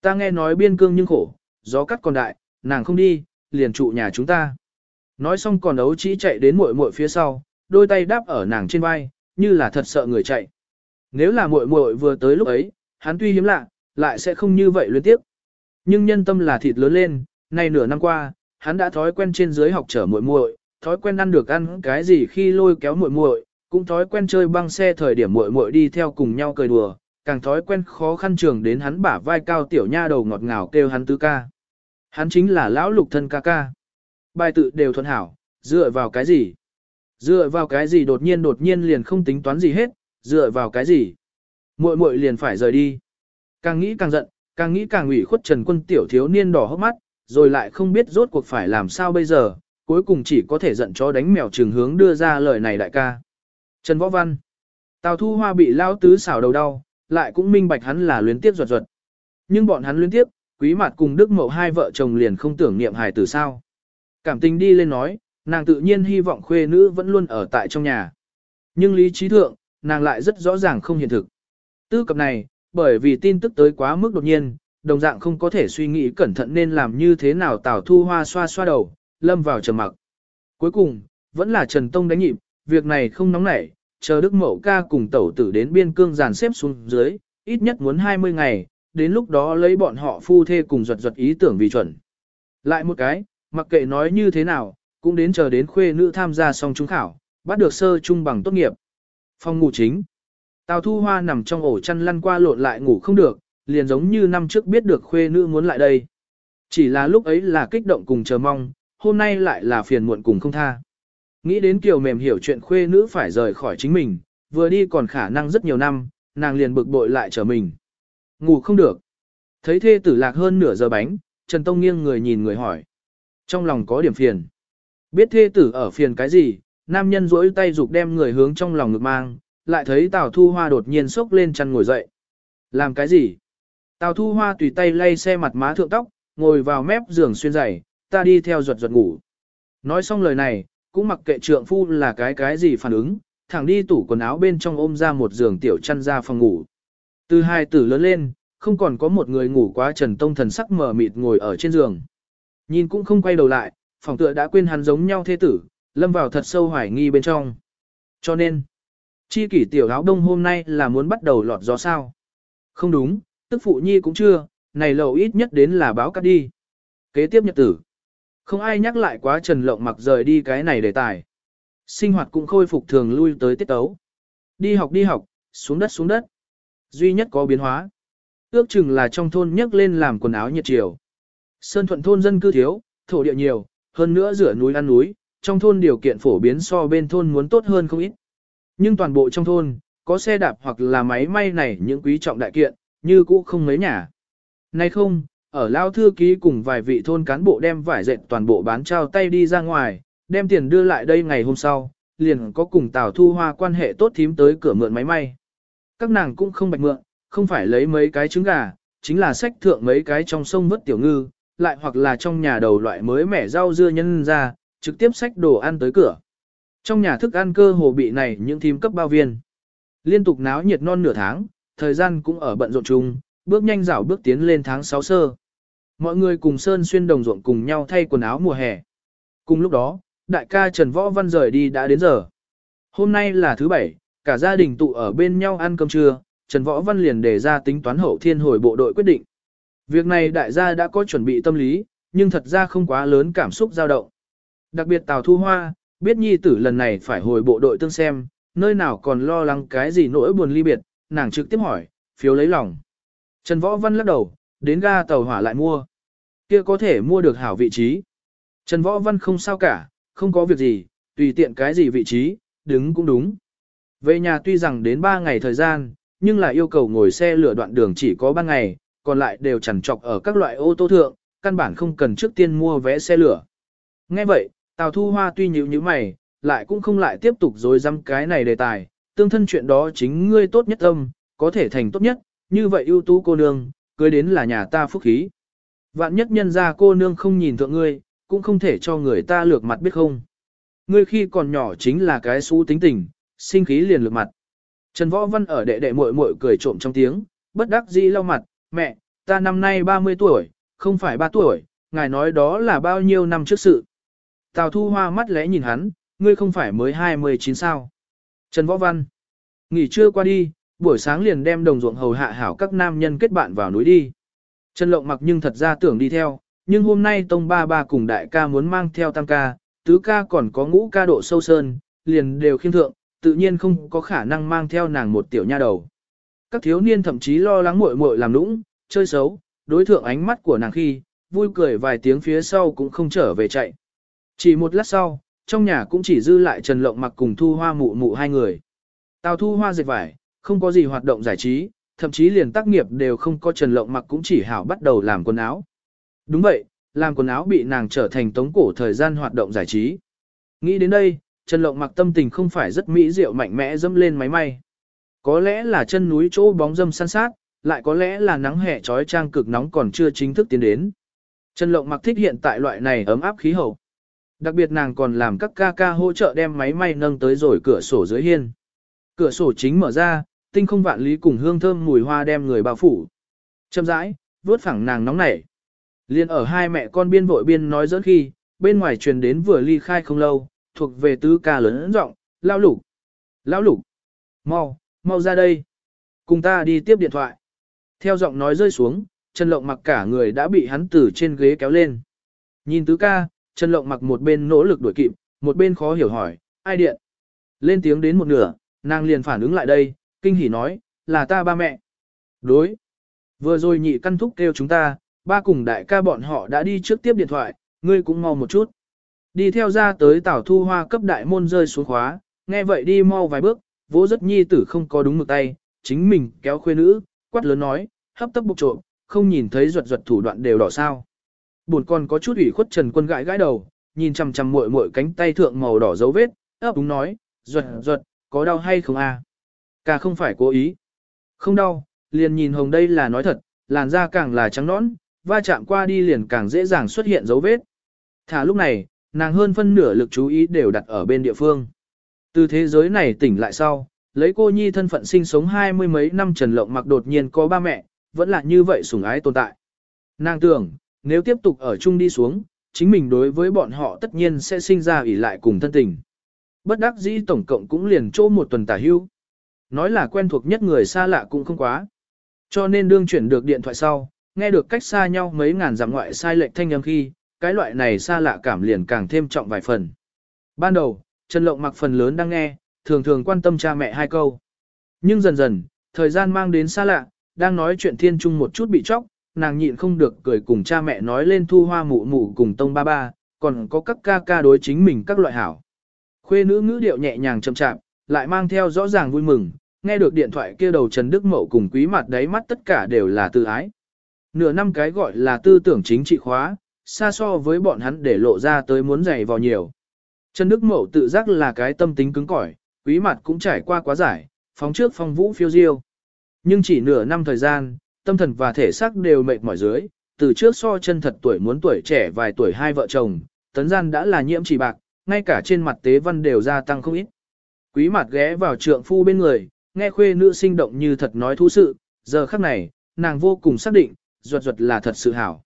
Ta nghe nói biên cương nhưng khổ, gió cắt còn đại, nàng không đi, liền trụ nhà chúng ta. Nói xong còn ấu chỉ chạy đến muội muội phía sau, đôi tay đáp ở nàng trên vai, như là thật sợ người chạy. Nếu là muội muội vừa tới lúc ấy, hắn tuy hiếm lạ, lại sẽ không như vậy liên tiếp. Nhưng nhân tâm là thịt lớn lên, nay nửa năm qua, hắn đã thói quen trên dưới học trở muội muội, thói quen ăn được ăn cái gì khi lôi kéo muội muội, cũng thói quen chơi băng xe thời điểm muội muội đi theo cùng nhau cười đùa, càng thói quen khó khăn trường đến hắn bả vai cao tiểu nha đầu ngọt ngào kêu hắn tứ ca. Hắn chính là lão lục thân ca ca. Bài tự đều thuận hảo, dựa vào cái gì? Dựa vào cái gì đột nhiên đột nhiên liền không tính toán gì hết, dựa vào cái gì? Muội muội liền phải rời đi. Càng nghĩ càng giận, càng nghĩ càng ủy khuất Trần Quân tiểu thiếu niên đỏ hốc mắt, rồi lại không biết rốt cuộc phải làm sao bây giờ, cuối cùng chỉ có thể giận chó đánh mèo trường hướng đưa ra lời này đại ca. Trần Võ Văn. Tào Thu Hoa bị lao tứ xảo đầu đau, lại cũng minh bạch hắn là luyến tiếp ruột ruột. Nhưng bọn hắn luyến tiếp, quý mặt cùng Đức Mậu hai vợ chồng liền không tưởng niệm hài tử sao. Cảm tình đi lên nói, nàng tự nhiên hy vọng khuê nữ vẫn luôn ở tại trong nhà. Nhưng lý trí thượng, nàng lại rất rõ ràng không hiện thực. Tư cập này, bởi vì tin tức tới quá mức đột nhiên, đồng dạng không có thể suy nghĩ cẩn thận nên làm như thế nào Tào Thu Hoa xoa xoa đầu, lâm vào trầm mặc. Cuối cùng, vẫn là Trần Tông đánh nhịp, việc này không nóng nảy, chờ Đức Mậu ca cùng tẩu tử đến biên cương giàn xếp xuống dưới, ít nhất muốn 20 ngày, đến lúc đó lấy bọn họ phu thê cùng ruột ruột ý tưởng vì chuẩn. Lại một cái, mặc kệ nói như thế nào, cũng đến chờ đến khuê nữ tham gia xong trung khảo, bắt được sơ trung bằng tốt nghiệp. Phòng ngủ chính. Tào Thu Hoa nằm trong ổ chăn lăn qua lộn lại ngủ không được, liền giống như năm trước biết được khuê nữ muốn lại đây. Chỉ là lúc ấy là kích động cùng chờ mong, hôm nay lại là phiền muộn cùng không tha. Nghĩ đến kiều mềm hiểu chuyện khuê nữ phải rời khỏi chính mình, vừa đi còn khả năng rất nhiều năm, nàng liền bực bội lại trở mình. Ngủ không được. Thấy thê tử lạc hơn nửa giờ bánh, Trần Tông nghiêng người nhìn người hỏi. Trong lòng có điểm phiền. Biết thê tử ở phiền cái gì, nam nhân rỗi tay dục đem người hướng trong lòng ngực mang, lại thấy Tào Thu Hoa đột nhiên sốc lên chăn ngồi dậy. Làm cái gì? Tào Thu Hoa tùy tay lay xe mặt má thượng tóc, ngồi vào mép giường xuyên giày, ta đi theo ruột ruột ngủ. Nói xong lời này, cũng mặc kệ trượng phu là cái cái gì phản ứng, thẳng đi tủ quần áo bên trong ôm ra một giường tiểu chăn ra phòng ngủ. Từ hai tử lớn lên, không còn có một người ngủ quá Trần Tông thần sắc mở mịt ngồi ở trên giường. Nhìn cũng không quay đầu lại, phòng tựa đã quên hắn giống nhau thế tử, lâm vào thật sâu hoài nghi bên trong. Cho nên, chi kỷ tiểu áo đông hôm nay là muốn bắt đầu lọt gió sao. Không đúng, tức phụ nhi cũng chưa, này lầu ít nhất đến là báo cắt đi. Kế tiếp nhật tử. Không ai nhắc lại quá Trần Lộng mặc rời đi cái này đề tài. Sinh hoạt cũng khôi phục thường lui tới tiết tấu. Đi học đi học, xuống đất xuống đất. Duy nhất có biến hóa. Ước chừng là trong thôn nhấc lên làm quần áo nhiệt chiều. Sơn thuận thôn dân cư thiếu, thổ địa nhiều, hơn nữa rửa núi ăn núi, trong thôn điều kiện phổ biến so bên thôn muốn tốt hơn không ít. Nhưng toàn bộ trong thôn, có xe đạp hoặc là máy may này những quý trọng đại kiện, như cũ không mấy nhà. Nay không, ở Lao Thư Ký cùng vài vị thôn cán bộ đem vải dệt toàn bộ bán trao tay đi ra ngoài, đem tiền đưa lại đây ngày hôm sau, liền có cùng Tào Thu Hoa quan hệ tốt thím tới cửa mượn máy may. Các nàng cũng không bạch mượn, không phải lấy mấy cái trứng gà, chính là sách thượng mấy cái trong sông vớt tiểu ngư, lại hoặc là trong nhà đầu loại mới mẻ rau dưa nhân ra, trực tiếp sách đồ ăn tới cửa. Trong nhà thức ăn cơ hồ bị này những thím cấp bao viên. Liên tục náo nhiệt non nửa tháng, thời gian cũng ở bận rộn chung, bước nhanh rảo bước tiến lên tháng 6 sơ. Mọi người cùng Sơn xuyên đồng ruộng cùng nhau thay quần áo mùa hè. Cùng lúc đó, đại ca Trần Võ Văn rời đi đã đến giờ. Hôm nay là thứ bảy, cả gia đình tụ ở bên nhau ăn cơm trưa, Trần Võ Văn liền đề ra tính toán hậu thiên hồi bộ đội quyết định. Việc này đại gia đã có chuẩn bị tâm lý, nhưng thật ra không quá lớn cảm xúc dao động. Đặc biệt Tào Thu Hoa, biết nhi tử lần này phải hồi bộ đội tương xem, nơi nào còn lo lắng cái gì nỗi buồn ly biệt, nàng trực tiếp hỏi, phiếu lấy lòng. Trần Võ Văn lắc đầu, đến ga tàu hỏa lại mua. Kia có thể mua được hảo vị trí. Trần Võ Văn không sao cả, không có việc gì, tùy tiện cái gì vị trí, đứng cũng đúng. Về nhà tuy rằng đến 3 ngày thời gian, nhưng là yêu cầu ngồi xe lửa đoạn đường chỉ có 3 ngày, còn lại đều chẳng trọc ở các loại ô tô thượng, căn bản không cần trước tiên mua vé xe lửa. Nghe vậy, Tào Thu Hoa tuy nhíu như mày, lại cũng không lại tiếp tục dối dăm cái này đề tài, tương thân chuyện đó chính ngươi tốt nhất tâm, có thể thành tốt nhất, như vậy ưu tú cô nương, cưới đến là nhà ta phúc khí. Vạn nhất nhân ra cô nương không nhìn thượng ngươi, cũng không thể cho người ta lược mặt biết không. Ngươi khi còn nhỏ chính là cái xú tính tình, sinh khí liền lược mặt. Trần Võ Văn ở đệ đệ muội muội cười trộm trong tiếng, bất đắc dĩ lau mặt, mẹ, ta năm nay 30 tuổi, không phải 3 tuổi, ngài nói đó là bao nhiêu năm trước sự. Tào Thu Hoa mắt lẽ nhìn hắn, ngươi không phải mới 29 sao. Trần Võ Văn, nghỉ trưa qua đi, buổi sáng liền đem đồng ruộng hầu hạ hảo các nam nhân kết bạn vào núi đi. Trần Lộng mặc nhưng thật ra tưởng đi theo, nhưng hôm nay Tông Ba Ba cùng đại ca muốn mang theo tam ca, tứ ca còn có ngũ ca độ sâu sơn, liền đều khiêm thượng, tự nhiên không có khả năng mang theo nàng một tiểu nha đầu. Các thiếu niên thậm chí lo lắng muội muội làm lũng, chơi xấu, đối thượng ánh mắt của nàng khi, vui cười vài tiếng phía sau cũng không trở về chạy. Chỉ một lát sau, trong nhà cũng chỉ dư lại Trần Lộng mặc cùng Thu Hoa mụ mụ hai người. Tào Thu Hoa dệt vải, không có gì hoạt động giải trí, thậm chí liền tác nghiệp đều không có Trần Lộng mặc cũng chỉ hảo bắt đầu làm quần áo. Đúng vậy, làm quần áo bị nàng trở thành tống cổ thời gian hoạt động giải trí. Nghĩ đến đây, Trần Lộng mặc tâm tình không phải rất mỹ diệu mạnh mẽ dâm lên máy may. Có lẽ là chân núi chỗ bóng dâm san sát, lại có lẽ là nắng hè trói trang cực nóng còn chưa chính thức tiến đến. Trần Lộng mặc thích hiện tại loại này ấm áp khí hậu. Đặc biệt nàng còn làm các ca ca hỗ trợ đem máy may nâng tới rồi cửa sổ dưới hiên. Cửa sổ chính mở ra, tinh không vạn lý cùng hương thơm mùi hoa đem người bao phủ. Châm rãi, vuốt phẳng nàng nóng nảy. Liên ở hai mẹ con biên vội biên nói dẫn khi, bên ngoài truyền đến vừa ly khai không lâu, thuộc về tứ ca lớn giọng, lao lục. lao lục, mau, mau ra đây. Cùng ta đi tiếp điện thoại. Theo giọng nói rơi xuống, Trần Lộng mặc cả người đã bị hắn từ trên ghế kéo lên. Nhìn tứ ca, Trần Lộng mặc một bên nỗ lực đuổi kịp, một bên khó hiểu hỏi, ai điện? Lên tiếng đến một nửa, nàng liền phản ứng lại đây, kinh hỉ nói, là ta ba mẹ. Đối. Vừa rồi nhị căn thúc kêu chúng ta, ba cùng đại ca bọn họ đã đi trước tiếp điện thoại, ngươi cũng mau một chút. Đi theo ra tới tảo thu hoa cấp đại môn rơi xuống khóa, nghe vậy đi mau vài bước, vỗ rất nhi tử không có đúng mực tay, chính mình kéo khuê nữ, quát lớn nói, hấp tấp bục trộm, không nhìn thấy ruột ruột thủ đoạn đều đỏ sao. Buồn còn có chút ủy khuất Trần Quân gãi gãi đầu, nhìn chằm chằm muội muội cánh tay thượng màu đỏ dấu vết, ấp đúng nói, ruột ruột, có đau hay không? À? Cả không phải cố ý. Không đau, liền nhìn hồng đây là nói thật, làn da càng là trắng nõn, va chạm qua đi liền càng dễ dàng xuất hiện dấu vết. Thả lúc này, nàng hơn phân nửa lực chú ý đều đặt ở bên địa phương. Từ thế giới này tỉnh lại sau, lấy cô nhi thân phận sinh sống hai mươi mấy năm trần lộng mặc đột nhiên có ba mẹ, vẫn là như vậy sủng ái tồn tại. Nàng tưởng, nếu tiếp tục ở chung đi xuống, chính mình đối với bọn họ tất nhiên sẽ sinh ra ủy lại cùng thân tình. Bất đắc dĩ tổng cộng cũng liền chỗ một tuần tả hưu. Nói là quen thuộc nhất người xa lạ cũng không quá. Cho nên đương chuyển được điện thoại sau, nghe được cách xa nhau mấy ngàn dặm ngoại sai lệch thanh âm khi, cái loại này xa lạ cảm liền càng thêm trọng vài phần. Ban đầu, Trần Lộng mặc phần lớn đang nghe, thường thường quan tâm cha mẹ hai câu. Nhưng dần dần, thời gian mang đến xa lạ, đang nói chuyện thiên trung một chút bị chóc, nàng nhịn không được cười cùng cha mẹ nói lên thu hoa mụ mụ cùng tông ba ba, còn có các ca ca đối chính mình các loại hảo. Khuê nữ ngữ điệu nhẹ nhàng chậm chạm, lại mang theo rõ ràng vui mừng, nghe được điện thoại kia đầu Trần Đức Mậu cùng quý mặt đáy mắt tất cả đều là tự ái. Nửa năm cái gọi là tư tưởng chính trị khóa, xa so với bọn hắn để lộ ra tới muốn dày vào nhiều. Trần Đức Mậu tự giác là cái tâm tính cứng cỏi, quý mặt cũng trải qua quá giải, phóng trước phong vũ phiêu diêu. Nhưng chỉ nửa năm thời gian, tâm thần và thể xác đều mệt mỏi dưới, từ trước so chân thật tuổi muốn tuổi trẻ vài tuổi hai vợ chồng, tấn gian đã là nhiễm chỉ bạc, ngay cả trên mặt tế văn đều gia tăng không ít. Quý mặt ghé vào trượng phu bên người, nghe khuê nữ sinh động như thật nói thú sự, giờ khắc này, nàng vô cùng xác định, ruột ruột là thật sự hảo.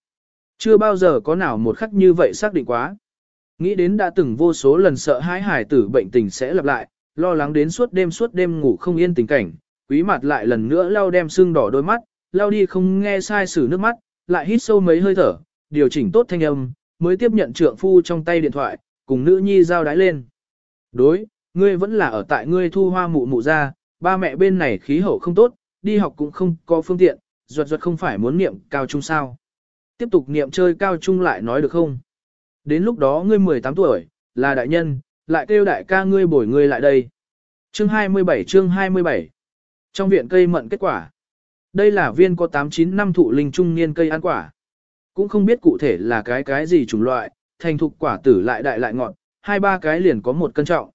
Chưa bao giờ có nào một khắc như vậy xác định quá. Nghĩ đến đã từng vô số lần sợ hãi hải tử bệnh tình sẽ lặp lại, lo lắng đến suốt đêm suốt đêm ngủ không yên tình cảnh, quý mặt lại lần nữa lau đem sưng đỏ đôi mắt, lau đi không nghe sai sử nước mắt, lại hít sâu mấy hơi thở, điều chỉnh tốt thanh âm, mới tiếp nhận trượng phu trong tay điện thoại, cùng nữ nhi giao đái lên. Đối, ngươi vẫn là ở tại ngươi thu hoa mụ mụ ra, ba mẹ bên này khí hậu không tốt, đi học cũng không có phương tiện, ruột ruột không phải muốn niệm cao trung sao. Tiếp tục niệm chơi cao trung lại nói được không? Đến lúc đó ngươi 18 tuổi, là đại nhân, lại kêu đại ca ngươi bồi ngươi lại đây. Chương 27 chương 27 Trong viện cây mận kết quả Đây là viên có 8-9 năm thụ linh trung niên cây ăn quả. Cũng không biết cụ thể là cái cái gì chủng loại, thành thục quả tử lại đại lại ngọt, hai ba cái liền có một cân trọng.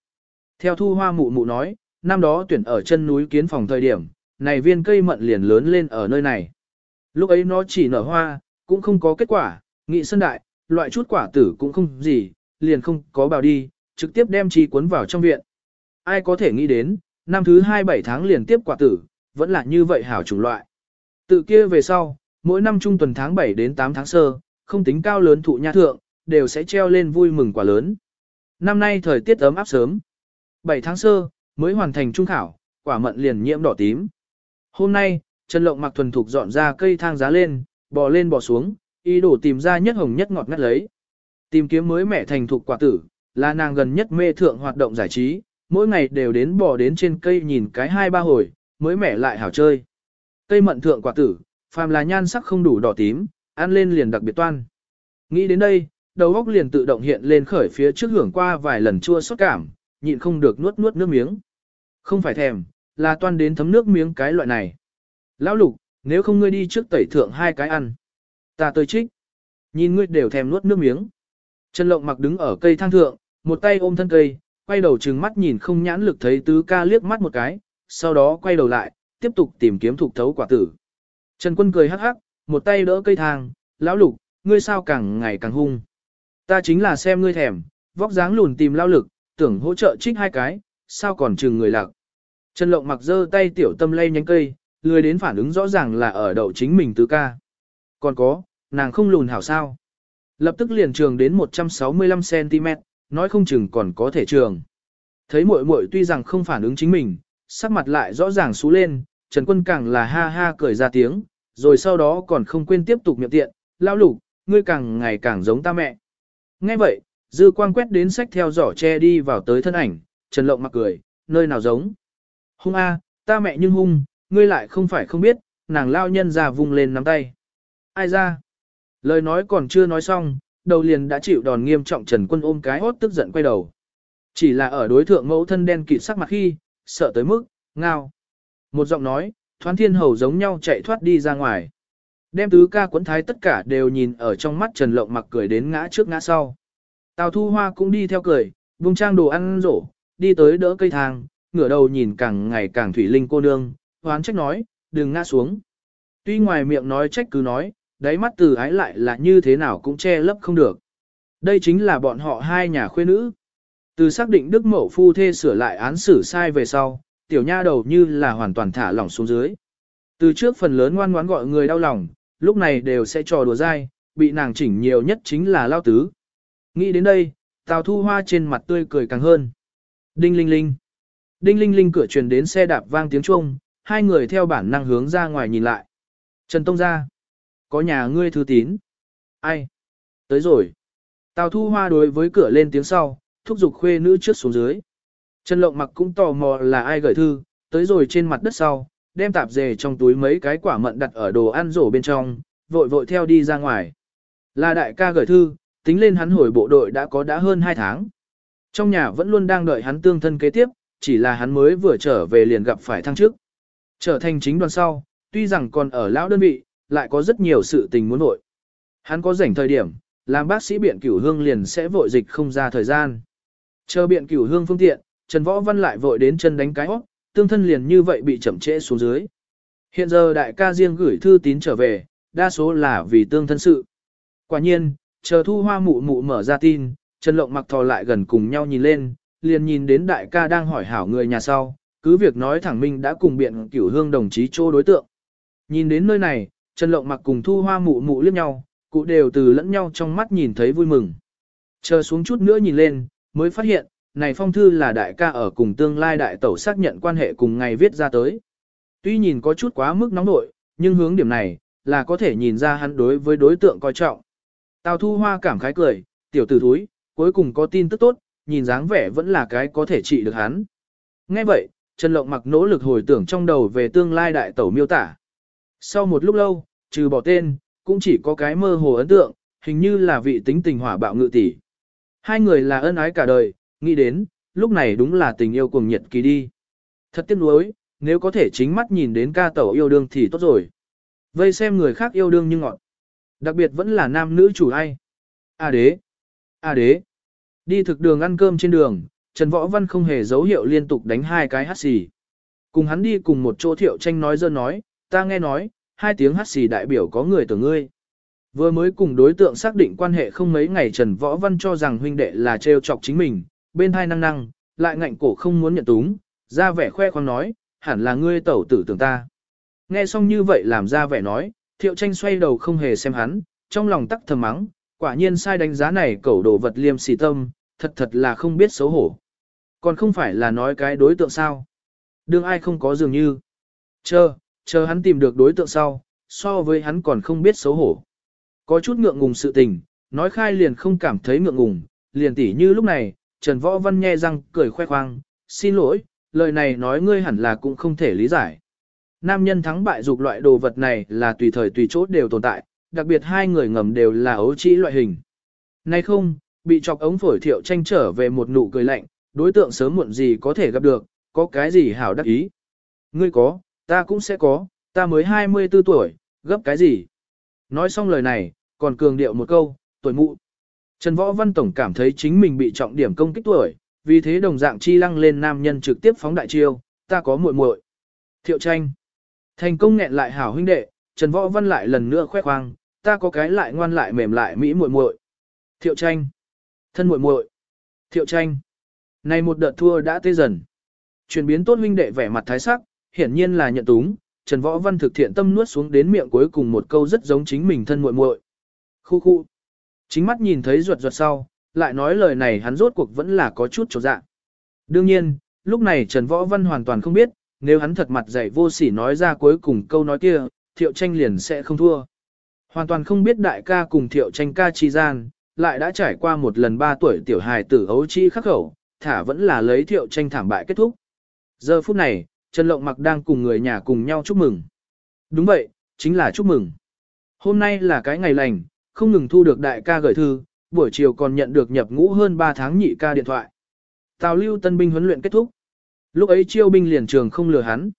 Theo thu hoa mụ mụ nói, năm đó tuyển ở chân núi kiến phòng thời điểm, này viên cây mận liền lớn lên ở nơi này. Lúc ấy nó chỉ nở hoa, cũng không có kết quả, nghị sân đại, loại chút quả tử cũng không gì, liền không có bào đi, trực tiếp đem chi cuốn vào trong viện. Ai có thể nghĩ đến, năm thứ 27 tháng liền tiếp quả tử, vẫn là như vậy hảo chủng loại. Tự kia về sau, mỗi năm trung tuần tháng 7 đến 8 tháng sơ, không tính cao lớn thụ nha thượng, đều sẽ treo lên vui mừng quả lớn. Năm nay thời tiết ấm áp sớm. 7 tháng sơ, mới hoàn thành trung khảo, quả mận liền nhiễm đỏ tím. Hôm nay, Trần Lộng mặc thuần thục dọn ra cây thang giá lên, bò lên bò xuống, ý đồ tìm ra nhất hồng nhất ngọt ngắt lấy. Tìm kiếm mới mẹ thành thục quả tử, là nàng gần nhất mê thượng hoạt động giải trí, mỗi ngày đều đến bò đến trên cây nhìn cái hai ba hồi, mới mẻ lại hảo chơi. Cây mận thượng quả tử, phàm là nhan sắc không đủ đỏ tím, ăn lên liền đặc biệt toan. Nghĩ đến đây, đầu óc liền tự động hiện lên khởi phía trước hưởng qua vài lần chua xót cảm, nhịn không được nuốt nuốt nước miếng. Không phải thèm, là toan đến thấm nước miếng cái loại này. Lão lục, nếu không ngươi đi trước tẩy thượng hai cái ăn. Ta tới trích. Nhìn ngươi đều thèm nuốt nước miếng. Trần Lộng mặc đứng ở cây thang thượng, một tay ôm thân cây, quay đầu trừng mắt nhìn không nhãn lực thấy tứ ca liếc mắt một cái, sau đó quay đầu lại, tiếp tục tìm kiếm thục thấu quả tử. Trần Quân cười hắc hắc, một tay đỡ cây thang, lão lục, ngươi sao càng ngày càng hung. Ta chính là xem ngươi thèm, vóc dáng lùn tìm lao lực, tưởng hỗ trợ trích hai cái, sao còn chừng người lạc. Trần Lộng mặc giơ tay tiểu tâm lay nhánh cây, lười đến phản ứng rõ ràng là ở đậu chính mình tứ ca. Còn có, nàng không lùn hảo sao. Lập tức liền trường đến 165cm, nói không chừng còn có thể trường. Thấy muội muội tuy rằng không phản ứng chính mình, sắc mặt lại rõ ràng xú lên, Trần Quân càng là ha ha cười ra tiếng, rồi sau đó còn không quên tiếp tục miệng tiện, lao lục, ngươi càng ngày càng giống ta mẹ. Nghe vậy, dư quang quét đến sách theo giỏ che đi vào tới thân ảnh, Trần Lộng mặc cười, nơi nào giống. Hung a, ta mẹ nhưng hung, ngươi lại không phải không biết, nàng lao nhân ra vùng lên nắm tay. Ai ra? Lời nói còn chưa nói xong, đầu liền đã chịu đòn nghiêm trọng Trần Quân ôm cái hốt tức giận quay đầu. Chỉ là ở đối thượng mẫu thân đen kịt sắc mặt khi, sợ tới mức, ngao. Một giọng nói, thoán thiên hầu giống nhau chạy thoát đi ra ngoài. Đem tứ ca quấn thái tất cả đều nhìn ở trong mắt Trần Lộng mặc cười đến ngã trước ngã sau. Tào Thu Hoa cũng đi theo cười, vùng trang đồ ăn rổ, đi tới đỡ cây thang, ngửa đầu nhìn càng ngày càng thủy linh cô nương, hoán trách nói, đừng ngã xuống. Tuy ngoài miệng nói trách cứ nói, đáy mắt từ ái lại là như thế nào cũng che lấp không được. Đây chính là bọn họ hai nhà khuê nữ. Từ xác định Đức Mậu Phu thê sửa lại án xử sai về sau, tiểu nha đầu như là hoàn toàn thả lỏng xuống dưới. Từ trước phần lớn ngoan ngoãn gọi người đau lòng, lúc này đều sẽ trò đùa dai, bị nàng chỉnh nhiều nhất chính là lao tứ. Nghĩ đến đây, Tào Thu Hoa trên mặt tươi cười càng hơn. Đinh linh linh. Đinh linh linh cửa truyền đến xe đạp vang tiếng chuông, hai người theo bản năng hướng ra ngoài nhìn lại. Trần Tông ra. Có nhà ngươi thư tín. Ai? Tới rồi. Tào Thu Hoa đối với cửa lên tiếng sau, thúc giục khuê nữ trước xuống dưới. Trần Lộng mặc cũng tò mò là ai gửi thư, tới rồi trên mặt đất sau, đem tạp dề trong túi mấy cái quả mận đặt ở đồ ăn rổ bên trong, vội vội theo đi ra ngoài. Là đại ca gửi thư, tính lên hắn hồi bộ đội đã có đã hơn 2 tháng. Trong nhà vẫn luôn đang đợi hắn tương thân kế tiếp, chỉ là hắn mới vừa trở về liền gặp phải thăng chức. Trở thành chính đoàn sau, tuy rằng còn ở lão đơn vị, lại có rất nhiều sự tình muốn vội. Hắn có rảnh thời điểm, làm bác sĩ biện cửu hương liền sẽ vội dịch không ra thời gian. Chờ biện cửu hương phương tiện, Trần Võ Văn lại vội đến chân đánh cái hót, tương thân liền như vậy bị chậm trễ xuống dưới. Hiện giờ đại ca riêng gửi thư tín trở về, đa số là vì tương thân sự. Quả nhiên, chờ thu hoa mụ mụ mở ra tin, Trần Lộng mặc thò lại gần cùng nhau nhìn lên, liền nhìn đến đại ca đang hỏi hảo người nhà sau, cứ việc nói thẳng minh đã cùng biện cửu hương đồng chí chô đối tượng. Nhìn đến nơi này, Trần Lộng mặc cùng thu hoa mụ mụ liếc nhau, cụ đều từ lẫn nhau trong mắt nhìn thấy vui mừng. Chờ xuống chút nữa nhìn lên, mới phát hiện, này phong thư là đại ca ở cùng tương lai đại tẩu xác nhận quan hệ cùng ngày viết ra tới. Tuy nhìn có chút quá mức nóng nội, nhưng hướng điểm này, là có thể nhìn ra hắn đối với đối tượng coi trọng. Tào thu hoa cảm khái cười, tiểu tử thúi, cuối cùng có tin tức tốt, nhìn dáng vẻ vẫn là cái có thể trị được hắn. Nghe vậy, Trần Lộng mặc nỗ lực hồi tưởng trong đầu về tương lai đại tẩu miêu tả. Sau một lúc lâu, trừ bỏ tên, cũng chỉ có cái mơ hồ ấn tượng, hình như là vị tính tình hỏa bạo ngự tỷ. Hai người là ân ái cả đời, nghĩ đến, lúc này đúng là tình yêu cuồng nhiệt kỳ đi. Thật tiếc nuối, nếu có thể chính mắt nhìn đến ca tẩu yêu đương thì tốt rồi. Vây xem người khác yêu đương như ngọn. Đặc biệt vẫn là nam nữ chủ ai. A đế. A đế. Đi thực đường ăn cơm trên đường, Trần Võ Văn không hề dấu hiệu liên tục đánh hai cái hát xì. Cùng hắn đi cùng một chỗ thiệu tranh nói dơ nói, ta nghe nói, hai tiếng hát xì đại biểu có người tưởng ngươi. Vừa mới cùng đối tượng xác định quan hệ không mấy ngày Trần Võ Văn cho rằng huynh đệ là trêu chọc chính mình, bên hai năng năng, lại ngạnh cổ không muốn nhận túng, ra vẻ khoe khoang nói, hẳn là ngươi tẩu tử tưởng ta. Nghe xong như vậy làm ra vẻ nói, thiệu tranh xoay đầu không hề xem hắn, trong lòng tắc thầm mắng, quả nhiên sai đánh giá này cẩu đồ vật liêm xì tâm, thật thật là không biết xấu hổ. Còn không phải là nói cái đối tượng sao. Đương ai không có dường như. Chờ, chờ hắn tìm được đối tượng sau, so với hắn còn không biết xấu hổ. Có chút ngượng ngùng sự tình, nói khai liền không cảm thấy ngượng ngùng, liền tỉ như lúc này, Trần Võ Văn nhe răng cười khoe khoang, xin lỗi, lời này nói ngươi hẳn là cũng không thể lý giải. Nam nhân thắng bại dục loại đồ vật này là tùy thời tùy chốt đều tồn tại, đặc biệt hai người ngầm đều là ấu trĩ loại hình. Nay không, bị chọc ống phổi thiệu tranh trở về một nụ cười lạnh, đối tượng sớm muộn gì có thể gặp được, có cái gì hảo đắc ý. Ngươi có, ta cũng sẽ có, ta mới 24 tuổi, gấp cái gì. Nói xong lời này, còn cường điệu một câu, tuổi mụ. Trần Võ Văn Tổng cảm thấy chính mình bị trọng điểm công kích tuổi, vì thế đồng dạng chi lăng lên nam nhân trực tiếp phóng đại chiêu, ta có muội muội. Thiệu tranh. Thành công nghẹn lại hảo huynh đệ, Trần Võ Văn lại lần nữa khoe khoang, ta có cái lại ngoan lại mềm lại mỹ muội muội. Thiệu tranh. Thân muội muội. Thiệu tranh. Này một đợt thua đã tê dần. Chuyển biến tốt huynh đệ vẻ mặt thái sắc, hiển nhiên là nhận túng, Trần Võ Văn thực thiện tâm nuốt xuống đến miệng cuối cùng một câu rất giống chính mình thân muội muội. Khu khu. Chính mắt nhìn thấy ruột ruột sau, lại nói lời này hắn rốt cuộc vẫn là có chút chỗ dạ. Đương nhiên, lúc này Trần Võ Văn hoàn toàn không biết, nếu hắn thật mặt dạy vô sỉ nói ra cuối cùng câu nói kia, thiệu tranh liền sẽ không thua. Hoàn toàn không biết đại ca cùng thiệu tranh ca chi gian, lại đã trải qua một lần ba tuổi tiểu hài tử ấu chi khắc khẩu, thả vẫn là lấy thiệu tranh thảm bại kết thúc. Giờ phút này, Trần Lộng Mặc đang cùng người nhà cùng nhau chúc mừng. Đúng vậy, chính là chúc mừng. Hôm nay là cái ngày lành, không ngừng thu được đại ca gửi thư, buổi chiều còn nhận được nhập ngũ hơn 3 tháng nhị ca điện thoại. Tào lưu tân binh huấn luyện kết thúc. Lúc ấy chiêu binh liền trường không lừa hắn.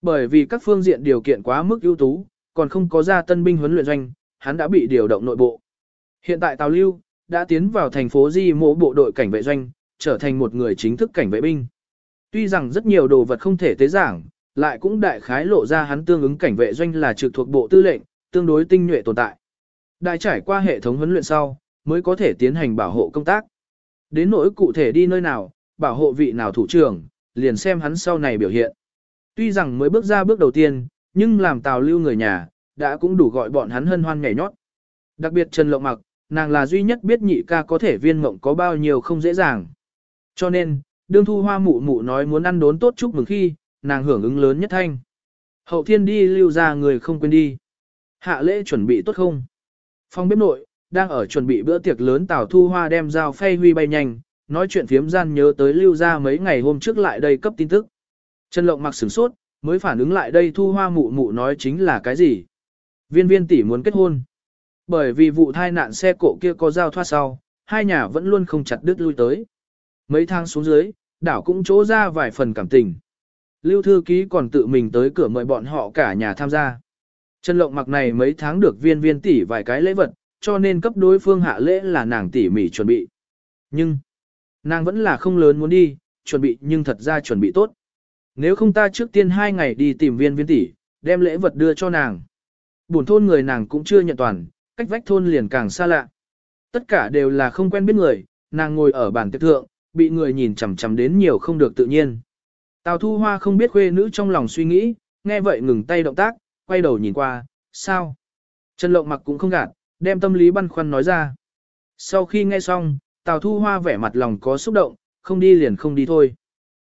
Bởi vì các phương diện điều kiện quá mức ưu tú, còn không có ra tân binh huấn luyện doanh, hắn đã bị điều động nội bộ. Hiện tại Tào Lưu đã tiến vào thành phố Di Mộ bộ đội cảnh vệ doanh, trở thành một người chính thức cảnh vệ binh. Tuy rằng rất nhiều đồ vật không thể tế giảng, lại cũng đại khái lộ ra hắn tương ứng cảnh vệ doanh là trực thuộc bộ tư lệnh, tương đối tinh nhuệ tồn tại. Đại trải qua hệ thống huấn luyện sau, mới có thể tiến hành bảo hộ công tác. Đến nỗi cụ thể đi nơi nào, bảo hộ vị nào thủ trưởng, liền xem hắn sau này biểu hiện. Tuy rằng mới bước ra bước đầu tiên, nhưng làm tào lưu người nhà, đã cũng đủ gọi bọn hắn hân hoan nhảy nhót. Đặc biệt Trần Lộng Mặc, nàng là duy nhất biết nhị ca có thể viên mộng có bao nhiêu không dễ dàng. Cho nên, đương thu hoa mụ mụ nói muốn ăn đốn tốt chúc mừng khi, nàng hưởng ứng lớn nhất thanh. Hậu thiên đi lưu ra người không quên đi. Hạ lễ chuẩn bị tốt không? Phong bếp nội, đang ở chuẩn bị bữa tiệc lớn Tảo Thu Hoa đem dao phay huy bay nhanh, nói chuyện phiếm gian nhớ tới lưu ra mấy ngày hôm trước lại đây cấp tin tức. Trần Lộng mặc sửng sốt, mới phản ứng lại đây Thu Hoa mụ mụ nói chính là cái gì? Viên viên tỷ muốn kết hôn. Bởi vì vụ thai nạn xe cộ kia có giao thoát sau, hai nhà vẫn luôn không chặt đứt lui tới. Mấy tháng xuống dưới, đảo cũng chỗ ra vài phần cảm tình. Lưu thư ký còn tự mình tới cửa mời bọn họ cả nhà tham gia. Trần Lộng mặc này mấy tháng được viên viên tỷ vài cái lễ vật, cho nên cấp đối phương hạ lễ là nàng tỉ mỉ chuẩn bị. Nhưng, nàng vẫn là không lớn muốn đi, chuẩn bị nhưng thật ra chuẩn bị tốt. Nếu không ta trước tiên hai ngày đi tìm viên viên tỷ, đem lễ vật đưa cho nàng. Buồn thôn người nàng cũng chưa nhận toàn, cách vách thôn liền càng xa lạ. Tất cả đều là không quen biết người, nàng ngồi ở bàn tiệc thượng, bị người nhìn chằm chằm đến nhiều không được tự nhiên. Tào Thu Hoa không biết khuê nữ trong lòng suy nghĩ, nghe vậy ngừng tay động tác, quay đầu nhìn qua, sao? Trần Lộng mặc cũng không gạt, đem tâm lý băn khoăn nói ra. Sau khi nghe xong, Tào Thu Hoa vẻ mặt lòng có xúc động, không đi liền không đi thôi.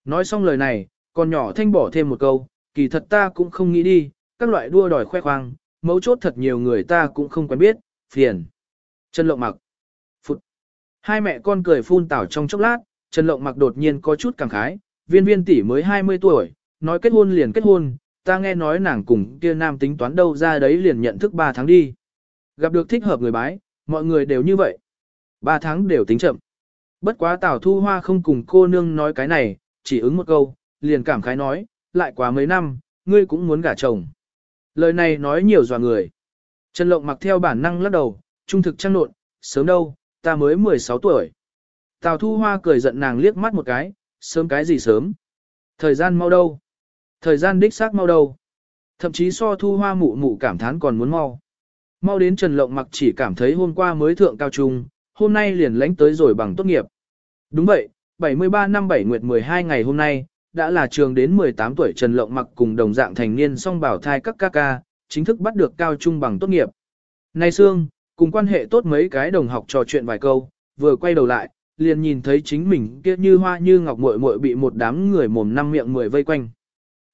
Nói xong lời này, còn nhỏ thanh bỏ thêm một câu, kỳ thật ta cũng không nghĩ đi, các loại đua đòi khoe khoang, mấu chốt thật nhiều người ta cũng không quen biết, phiền. Trần Lộng mặc. Phụt. Hai mẹ con cười phun tảo trong chốc lát, Trần Lộng mặc đột nhiên có chút cảm khái, viên viên tỷ mới 20 tuổi, nói kết hôn liền kết hôn, ta nghe nói nàng cùng kia nam tính toán đâu ra đấy liền nhận thức 3 tháng đi. Gặp được thích hợp người bái, mọi người đều như vậy. 3 tháng đều tính chậm. Bất quá Tào Thu Hoa không cùng cô nương nói cái này, chỉ ứng một câu, liền cảm khái nói, lại quá mấy năm, ngươi cũng muốn gả chồng. Lời này nói nhiều dò người. Trần Lộng mặc theo bản năng lắc đầu, trung thực trăng nộn, sớm đâu, ta mới 16 tuổi. Tào Thu Hoa cười giận nàng liếc mắt một cái, sớm cái gì sớm. Thời gian mau đâu. Thời gian đích xác mau đâu. Thậm chí so Thu Hoa mụ mụ cảm thán còn muốn mau. Mau đến Trần Lộng mặc chỉ cảm thấy hôm qua mới thượng cao trung, hôm nay liền lánh tới rồi bằng tốt nghiệp. Đúng vậy, 73 năm 7 nguyệt 12 ngày hôm nay, đã là trường đến 18 tuổi Trần Lộng mặc cùng đồng dạng thành niên song bảo thai các ca ca, chính thức bắt được cao trung bằng tốt nghiệp. Nay Sương, cùng quan hệ tốt mấy cái đồng học trò chuyện vài câu, vừa quay đầu lại, liền nhìn thấy chính mình kia như hoa như ngọc muội muội bị một đám người mồm năm miệng mười vây quanh.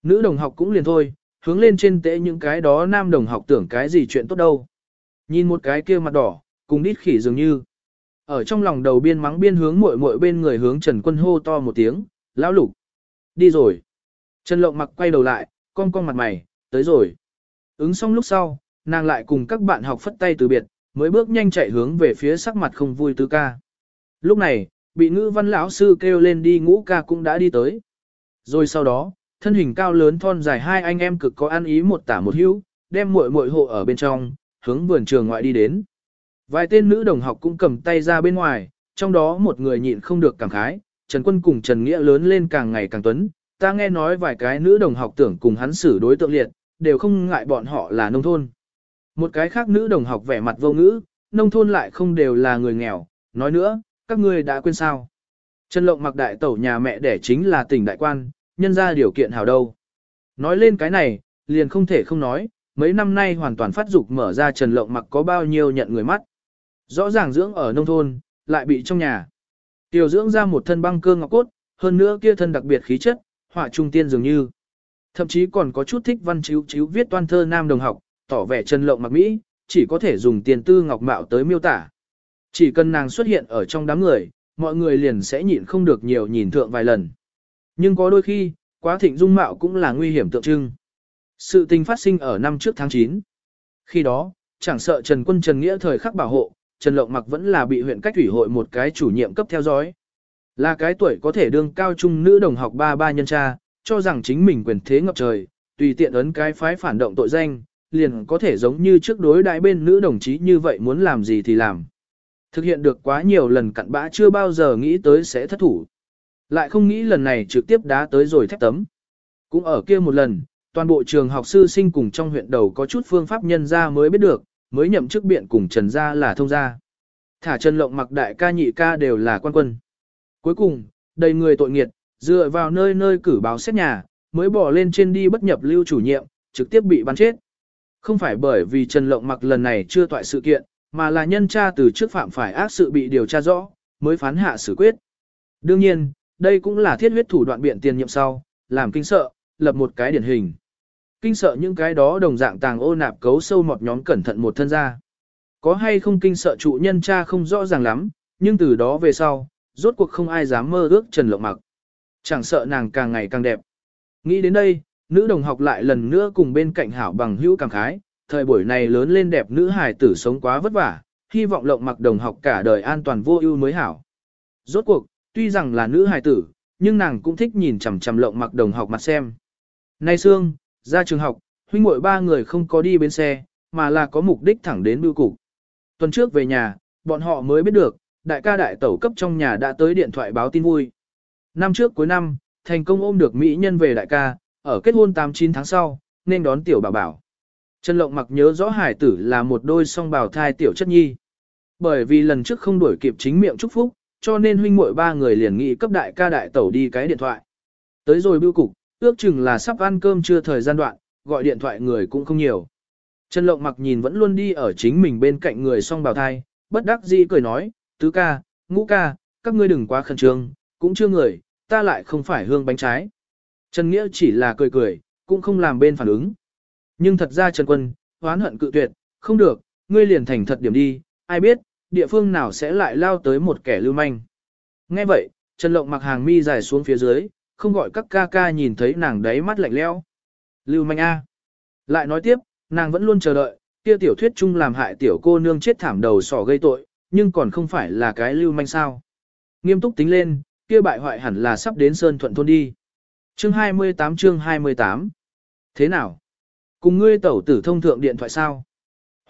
Nữ đồng học cũng liền thôi, hướng lên trên tễ những cái đó nam đồng học tưởng cái gì chuyện tốt đâu. Nhìn một cái kia mặt đỏ, cùng đít khỉ dường như. Ở trong lòng đầu biên mắng biên hướng muội muội bên người hướng Trần Quân hô to một tiếng, lão lục. Đi rồi. Trần Lộng mặc quay đầu lại, con con mặt mày, tới rồi. Ứng xong lúc sau, nàng lại cùng các bạn học phất tay từ biệt, mới bước nhanh chạy hướng về phía sắc mặt không vui tứ ca. Lúc này, bị ngữ văn lão sư kêu lên đi ngũ ca cũng đã đi tới. Rồi sau đó, thân hình cao lớn thon dài hai anh em cực có ăn ý một tả một hữu, đem muội muội hộ ở bên trong, hướng vườn trường ngoại đi đến. Vài tên nữ đồng học cũng cầm tay ra bên ngoài, trong đó một người nhịn không được cảm khái, Trần Quân cùng Trần Nghĩa lớn lên càng ngày càng tuấn, ta nghe nói vài cái nữ đồng học tưởng cùng hắn xử đối tượng liệt, đều không ngại bọn họ là nông thôn. Một cái khác nữ đồng học vẻ mặt vô ngữ, nông thôn lại không đều là người nghèo, nói nữa, các ngươi đã quên sao. Trần Lộng mặc đại tẩu nhà mẹ đẻ chính là tỉnh đại quan, nhân ra điều kiện hào đâu. Nói lên cái này, liền không thể không nói, mấy năm nay hoàn toàn phát dục mở ra Trần Lộng mặc có bao nhiêu nhận người mắt. Rõ ràng dưỡng ở nông thôn, lại bị trong nhà. Tiểu dưỡng ra một thân băng cơ ngọc cốt, hơn nữa kia thân đặc biệt khí chất, họa trung tiên dường như. Thậm chí còn có chút thích văn chiếu chiếu viết toan thơ nam đồng học, tỏ vẻ Trần Lộng mặc Mỹ, chỉ có thể dùng tiền tư ngọc mạo tới miêu tả. Chỉ cần nàng xuất hiện ở trong đám người, mọi người liền sẽ nhịn không được nhiều nhìn thượng vài lần. Nhưng có đôi khi, quá thịnh dung mạo cũng là nguy hiểm tượng trưng. Sự tình phát sinh ở năm trước tháng 9. Khi đó, chẳng sợ Trần Quân Trần Nghĩa thời khắc bảo hộ, Trần Lộng Mặc vẫn là bị huyện cách thủy hội một cái chủ nhiệm cấp theo dõi. Là cái tuổi có thể đương cao trung nữ đồng học ba ba nhân cha, cho rằng chính mình quyền thế ngập trời, tùy tiện ấn cái phái phản động tội danh, liền có thể giống như trước đối đại bên nữ đồng chí như vậy muốn làm gì thì làm. Thực hiện được quá nhiều lần cặn bã chưa bao giờ nghĩ tới sẽ thất thủ. Lại không nghĩ lần này trực tiếp đá tới rồi thép tấm. Cũng ở kia một lần, toàn bộ trường học sư sinh cùng trong huyện đầu có chút phương pháp nhân ra mới biết được, mới nhậm chức biện cùng Trần gia là thông gia. Thả Trần Lộng mặc đại ca nhị ca đều là quan quân. Cuối cùng, đầy người tội nghiệt, dựa vào nơi nơi cử báo xét nhà, mới bỏ lên trên đi bất nhập lưu chủ nhiệm, trực tiếp bị bắn chết. Không phải bởi vì Trần Lộng mặc lần này chưa toại sự kiện, mà là nhân tra từ trước phạm phải ác sự bị điều tra rõ, mới phán hạ xử quyết. Đương nhiên, đây cũng là thiết huyết thủ đoạn biện tiền nhiệm sau, làm kinh sợ, lập một cái điển hình. Kinh sợ những cái đó đồng dạng tàng ô nạp cấu sâu một nhóm cẩn thận một thân ra. Có hay không kinh sợ trụ nhân cha không rõ ràng lắm, nhưng từ đó về sau, rốt cuộc không ai dám mơ ước Trần Lộng Mặc. Chẳng sợ nàng càng ngày càng đẹp. Nghĩ đến đây, nữ đồng học lại lần nữa cùng bên cạnh hảo bằng hữu cảm khái, thời buổi này lớn lên đẹp nữ hài tử sống quá vất vả, hy vọng Lộng Mặc đồng học cả đời an toàn vô ưu mới hảo. Rốt cuộc, tuy rằng là nữ hài tử, nhưng nàng cũng thích nhìn chằm chằm Lộng Mặc đồng học mặt xem. Nay Sương, ra trường học, huynh muội ba người không có đi bên xe, mà là có mục đích thẳng đến bưu cục. Tuần trước về nhà, bọn họ mới biết được, đại ca đại tẩu cấp trong nhà đã tới điện thoại báo tin vui. Năm trước cuối năm, thành công ôm được mỹ nhân về đại ca, ở kết hôn 8-9 tháng sau, nên đón tiểu bảo bảo. Trần Lộng mặc nhớ rõ hải tử là một đôi song bào thai tiểu chất nhi. Bởi vì lần trước không đuổi kịp chính miệng chúc phúc, cho nên huynh muội ba người liền nghị cấp đại ca đại tẩu đi cái điện thoại. Tới rồi bưu cục, ước chừng là sắp ăn cơm chưa thời gian đoạn, gọi điện thoại người cũng không nhiều. Trần Lộng mặc nhìn vẫn luôn đi ở chính mình bên cạnh người song bào thai, bất đắc dĩ cười nói, tứ ca, ngũ ca, các ngươi đừng quá khẩn trương, cũng chưa người, ta lại không phải hương bánh trái. Trần Nghĩa chỉ là cười cười, cũng không làm bên phản ứng. Nhưng thật ra Trần Quân, hoán hận cự tuyệt, không được, ngươi liền thành thật điểm đi, ai biết, địa phương nào sẽ lại lao tới một kẻ lưu manh. Nghe vậy, Trần Lộng mặc hàng mi dài xuống phía dưới, không gọi các ca ca nhìn thấy nàng đáy mắt lạnh leo. Lưu manh A. Lại nói tiếp, nàng vẫn luôn chờ đợi, kia tiểu thuyết chung làm hại tiểu cô nương chết thảm đầu sỏ gây tội, nhưng còn không phải là cái lưu manh sao. Nghiêm túc tính lên, kia bại hoại hẳn là sắp đến Sơn Thuận Thôn đi. Chương 28 chương 28 Thế nào? Cùng ngươi tẩu tử thông thượng điện thoại sao?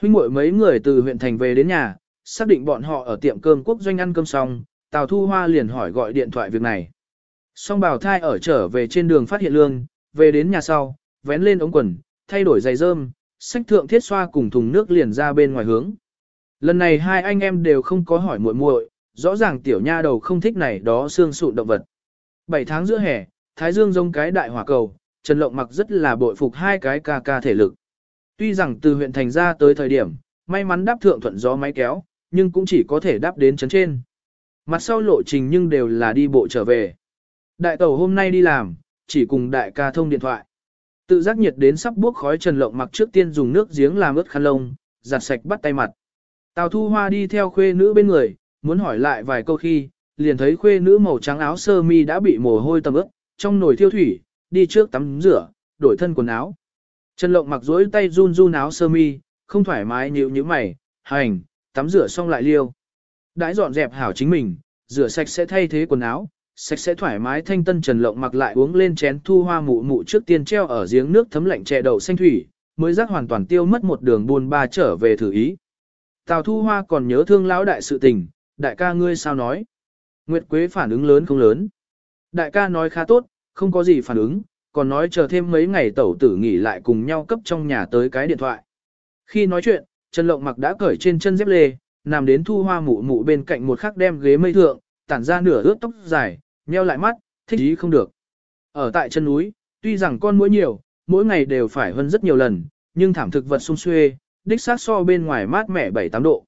Huynh muội mấy người từ huyện thành về đến nhà, xác định bọn họ ở tiệm cơm quốc doanh ăn cơm xong, Tào Thu Hoa liền hỏi gọi điện thoại việc này. Song bảo thai ở trở về trên đường phát hiện lương, về đến nhà sau, vén lên ống quần, thay đổi giày rơm, sách thượng thiết xoa cùng thùng nước liền ra bên ngoài hướng. Lần này hai anh em đều không có hỏi muội muội, rõ ràng tiểu nha đầu không thích này đó xương sụn động vật. 7 tháng giữa hè, Thái Dương giống cái đại hỏa cầu, Trần Lộng mặc rất là bội phục hai cái ca ca thể lực. Tuy rằng từ huyện thành ra tới thời điểm, may mắn đáp thượng thuận gió máy kéo, nhưng cũng chỉ có thể đáp đến chấn trên. Mặt sau lộ trình nhưng đều là đi bộ trở về. Đại tàu hôm nay đi làm, chỉ cùng đại ca thông điện thoại. Tự giác nhiệt đến sắp buốc khói Trần Lộng mặc trước tiên dùng nước giếng làm ướt khăn lông, giặt sạch bắt tay mặt. Tào Thu Hoa đi theo khuê nữ bên người, muốn hỏi lại vài câu khi, liền thấy khuê nữ màu trắng áo sơ mi đã bị mồ hôi tầm ướt, trong nồi thiêu thủy, đi trước tắm rửa, đổi thân quần áo. Trần Lộng mặc dối tay run run áo sơ mi, không thoải mái nhíu nhíu mày, hành, tắm rửa xong lại liêu. Đãi dọn dẹp hảo chính mình, rửa sạch sẽ thay thế quần áo, sạch sẽ thoải mái thanh tân Trần Lộng mặc lại uống lên chén thu hoa mụ mụ trước tiên treo ở giếng nước thấm lạnh chè đậu xanh thủy, mới giác hoàn toàn tiêu mất một đường buồn ba trở về thử ý. Tào Thu Hoa còn nhớ thương lão đại sự tình, đại ca ngươi sao nói? Nguyệt Quế phản ứng lớn không lớn. Đại ca nói khá tốt, không có gì phản ứng, còn nói chờ thêm mấy ngày tẩu tử nghỉ lại cùng nhau cấp trong nhà tới cái điện thoại. Khi nói chuyện, Trần Lộng mặc đã cởi trên chân dép lê, nằm đến thu hoa mụ mụ bên cạnh một khắc đem ghế mây thượng, tản ra nửa ướt tóc dài, nheo lại mắt, thích ý không được. Ở tại chân núi, tuy rằng con mũi nhiều, mỗi ngày đều phải hơn rất nhiều lần, nhưng thảm thực vật sung xuê, đích xác so bên ngoài mát mẻ 7-8 độ.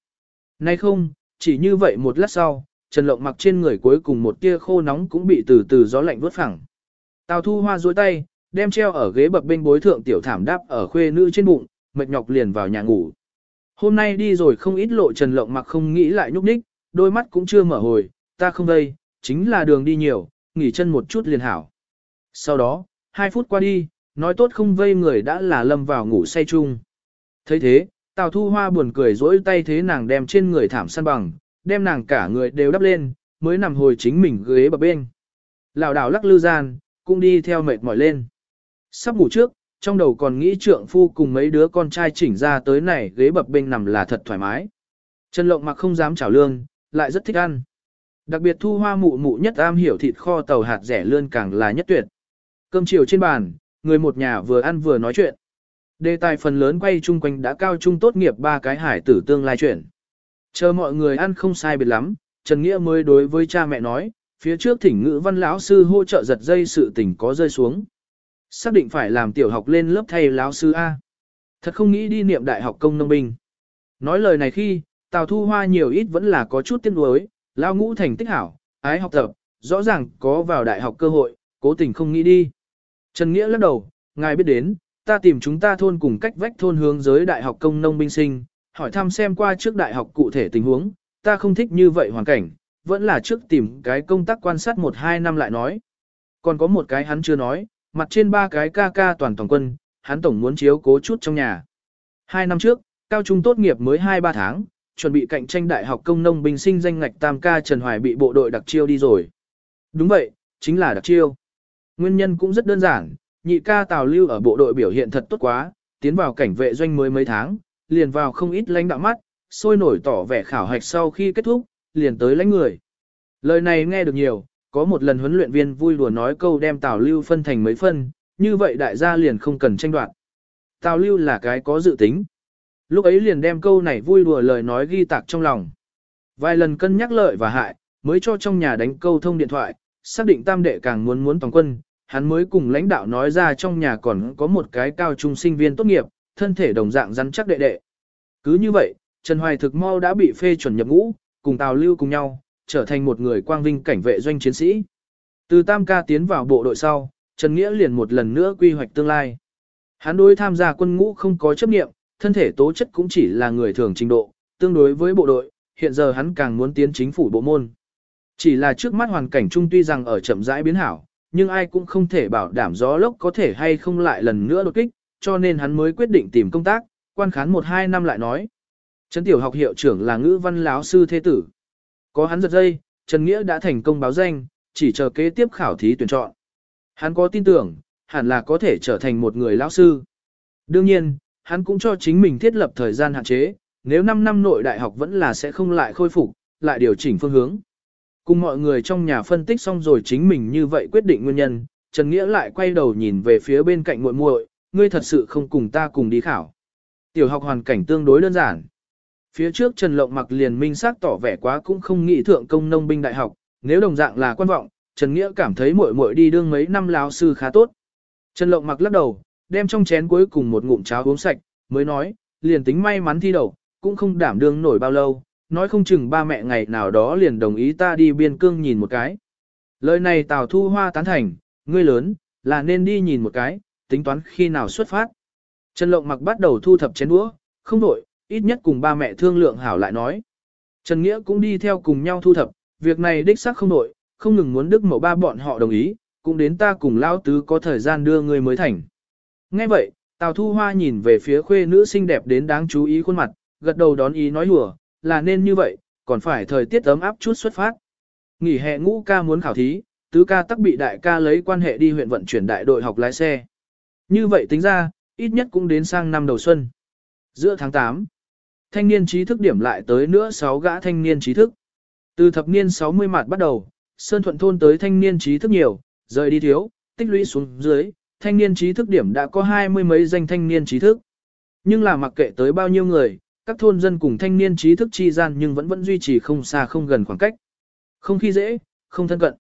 Nay không, chỉ như vậy một lát sau, Trần Lộng mặc trên người cuối cùng một tia khô nóng cũng bị từ từ gió lạnh vớt phẳng. Tào Thu Hoa duỗi tay, đem treo ở ghế bập bên bối thượng tiểu thảm đáp ở khuê nữ trên bụng, mệt nhọc liền vào nhà ngủ. Hôm nay đi rồi không ít lộ Trần Lộng mặc không nghĩ lại nhúc nhích, đôi mắt cũng chưa mở hồi, ta không đây, chính là đường đi nhiều, nghỉ chân một chút liền hảo. Sau đó, hai phút qua đi, nói tốt không vây người đã là lâm vào ngủ say chung. thấy thế, Tào Thu Hoa buồn cười dỗi tay thế nàng đem trên người thảm săn bằng, đem nàng cả người đều đắp lên, mới nằm hồi chính mình ghế bập bên. Lào đảo lắc lư gian, cũng đi theo mệt mỏi lên. Sắp ngủ trước, trong đầu còn nghĩ trượng phu cùng mấy đứa con trai chỉnh ra tới này ghế bập bênh nằm là thật thoải mái. Trần Lộng mặc không dám chảo lương, lại rất thích ăn. Đặc biệt thu hoa mụ mụ nhất am hiểu thịt kho tàu hạt rẻ lươn càng là nhất tuyệt. Cơm chiều trên bàn, người một nhà vừa ăn vừa nói chuyện. Đề tài phần lớn quay chung quanh đã cao trung tốt nghiệp ba cái hải tử tương lai chuyện. Chờ mọi người ăn không sai biệt lắm, Trần Nghĩa mới đối với cha mẹ nói, phía trước thỉnh ngữ văn lão sư hỗ trợ giật dây sự tình có rơi xuống. Xác định phải làm tiểu học lên lớp thay lão sư A. Thật không nghĩ đi niệm đại học công nông binh. Nói lời này khi, Tào Thu Hoa nhiều ít vẫn là có chút tiếc nuối, lao ngũ thành tích hảo, ái học tập, rõ ràng có vào đại học cơ hội, cố tình không nghĩ đi. Trần Nghĩa lắc đầu, ngài biết đến, ta tìm chúng ta thôn cùng cách vách thôn hướng giới đại học công nông binh sinh, hỏi thăm xem qua trước đại học cụ thể tình huống, ta không thích như vậy hoàn cảnh, vẫn là trước tìm cái công tác quan sát một hai năm lại nói. Còn có một cái hắn chưa nói, mặt trên ba cái ca ca toàn toàn quân, hắn tổng muốn chiếu cố chút trong nhà. Hai năm trước, cao trung tốt nghiệp mới 2-3 tháng, chuẩn bị cạnh tranh đại học công nông bình sinh danh ngạch tam ca Trần Hoài bị bộ đội đặc chiêu đi rồi. Đúng vậy, chính là đặc chiêu. Nguyên nhân cũng rất đơn giản, nhị ca Tào Lưu ở bộ đội biểu hiện thật tốt quá, tiến vào cảnh vệ doanh mới mấy tháng, liền vào không ít lãnh đạo mắt, sôi nổi tỏ vẻ khảo hạch sau khi kết thúc, liền tới lãnh người. Lời này nghe được nhiều, có một lần huấn luyện viên vui đùa nói câu đem Tào Lưu phân thành mấy phân, như vậy đại gia liền không cần tranh đoạt. Tào Lưu là cái có dự tính. Lúc ấy liền đem câu này vui đùa lời nói ghi tạc trong lòng. Vài lần cân nhắc lợi và hại, mới cho trong nhà đánh câu thông điện thoại, xác định tam đệ càng muốn muốn toàn quân, hắn mới cùng lãnh đạo nói ra trong nhà còn có một cái cao trung sinh viên tốt nghiệp, thân thể đồng dạng rắn chắc đệ đệ. Cứ như vậy, Trần Hoài thực mau đã bị phê chuẩn nhập ngũ, cùng Tào Lưu cùng nhau, trở thành một người quang vinh cảnh vệ doanh chiến sĩ. Từ Tam ca tiến vào bộ đội sau, Trần Nghĩa liền một lần nữa quy hoạch tương lai. Hắn đối tham gia quân ngũ không có chấp nghiệm, thân thể tố chất cũng chỉ là người thường trình độ, tương đối với bộ đội, hiện giờ hắn càng muốn tiến chính phủ bộ môn. Chỉ là trước mắt hoàn cảnh chung tuy rằng ở chậm rãi biến hảo, nhưng ai cũng không thể bảo đảm gió lốc có thể hay không lại lần nữa đột kích, cho nên hắn mới quyết định tìm công tác, quan khán một hai năm lại nói. Trấn tiểu học hiệu trưởng là ngữ văn láo sư thế tử. Có hắn giật dây, Trần Nghĩa đã thành công báo danh, chỉ chờ kế tiếp khảo thí tuyển chọn. Hắn có tin tưởng, hẳn là có thể trở thành một người lão sư. Đương nhiên, hắn cũng cho chính mình thiết lập thời gian hạn chế, nếu 5 năm nội đại học vẫn là sẽ không lại khôi phục, lại điều chỉnh phương hướng. Cùng mọi người trong nhà phân tích xong rồi chính mình như vậy quyết định nguyên nhân, Trần Nghĩa lại quay đầu nhìn về phía bên cạnh muội muội, ngươi thật sự không cùng ta cùng đi khảo. Tiểu học hoàn cảnh tương đối đơn giản. Phía trước Trần Lộng mặc liền minh xác tỏ vẻ quá cũng không nghĩ thượng công nông binh đại học, nếu đồng dạng là quan vọng, Trần Nghĩa cảm thấy muội muội đi đương mấy năm lão sư khá tốt. Trần Lộng mặc lắc đầu, đem trong chén cuối cùng một ngụm cháo uống sạch, mới nói, liền tính may mắn thi đậu, cũng không đảm đương nổi bao lâu, nói không chừng ba mẹ ngày nào đó liền đồng ý ta đi biên cương nhìn một cái. Lời này Tào Thu Hoa tán thành, ngươi lớn, là nên đi nhìn một cái, tính toán khi nào xuất phát. Trần Lộng mặc bắt đầu thu thập chén đũa, không đổi, ít nhất cùng ba mẹ thương lượng hảo lại nói. Trần Nghĩa cũng đi theo cùng nhau thu thập, việc này đích xác không đổi, không ngừng muốn đức mẫu ba bọn họ đồng ý, cũng đến ta cùng lao tứ có thời gian đưa người mới thành. Nghe vậy, Tào Thu Hoa nhìn về phía khuê nữ xinh đẹp đến đáng chú ý khuôn mặt, gật đầu đón ý nói hùa, là nên như vậy, còn phải thời tiết ấm áp chút xuất phát. Nghỉ hè ngũ ca muốn khảo thí, tứ ca tắc bị đại ca lấy quan hệ đi huyện vận chuyển đại đội học lái xe. Như vậy tính ra, ít nhất cũng đến sang năm đầu xuân. Giữa tháng 8, thanh niên trí thức điểm lại tới nữa 6 gã thanh niên trí thức. Từ thập niên 60 mặt bắt đầu, Sơn Thuận thôn tới thanh niên trí thức nhiều, rời đi thiếu, tích lũy xuống dưới, thanh niên trí thức điểm đã có hai mươi mấy danh thanh niên trí thức. Nhưng là mặc kệ tới bao nhiêu người, các thôn dân cùng thanh niên trí thức chi gian nhưng vẫn vẫn duy trì không xa không gần khoảng cách. Không khi dễ, không thân cận.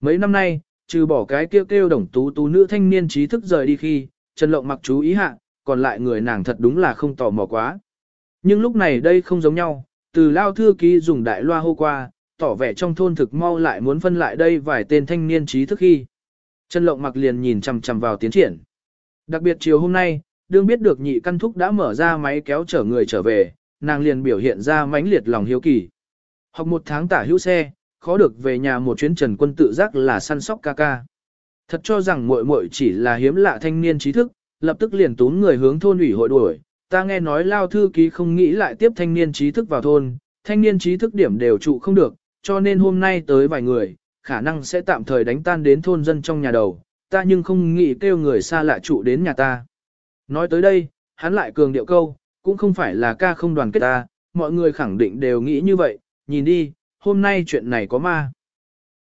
Mấy năm nay, trừ bỏ cái kêu kêu đồng tú tú nữ thanh niên trí thức rời đi khi, Trần Lộng mặc chú ý hạ, còn lại người nàng thật đúng là không tò mò quá. Nhưng lúc này đây không giống nhau, từ lao thư ký dùng đại loa hô qua, tỏ vẻ trong thôn thực mau lại muốn phân lại đây vài tên thanh niên trí thức khi. Trần Lộng mặc liền nhìn chằm chằm vào tiến triển. Đặc biệt chiều hôm nay, đương biết được nhị căn thúc đã mở ra máy kéo chở người trở về, nàng liền biểu hiện ra mãnh liệt lòng hiếu kỳ. Học một tháng tả hữu xe, khó được về nhà một chuyến trần quân tự giác là săn sóc ca ca. Thật cho rằng muội muội chỉ là hiếm lạ thanh niên trí thức, lập tức liền tún người hướng thôn ủy hội đuổi. Ta nghe nói lao thư ký không nghĩ lại tiếp thanh niên trí thức vào thôn, thanh niên trí thức điểm đều trụ không được, cho nên hôm nay tới vài người, khả năng sẽ tạm thời đánh tan đến thôn dân trong nhà đầu, ta nhưng không nghĩ kêu người xa lạ trụ đến nhà ta. Nói tới đây, hắn lại cường điệu câu, cũng không phải là ca không đoàn kết ta, mọi người khẳng định đều nghĩ như vậy, nhìn đi, hôm nay chuyện này có ma.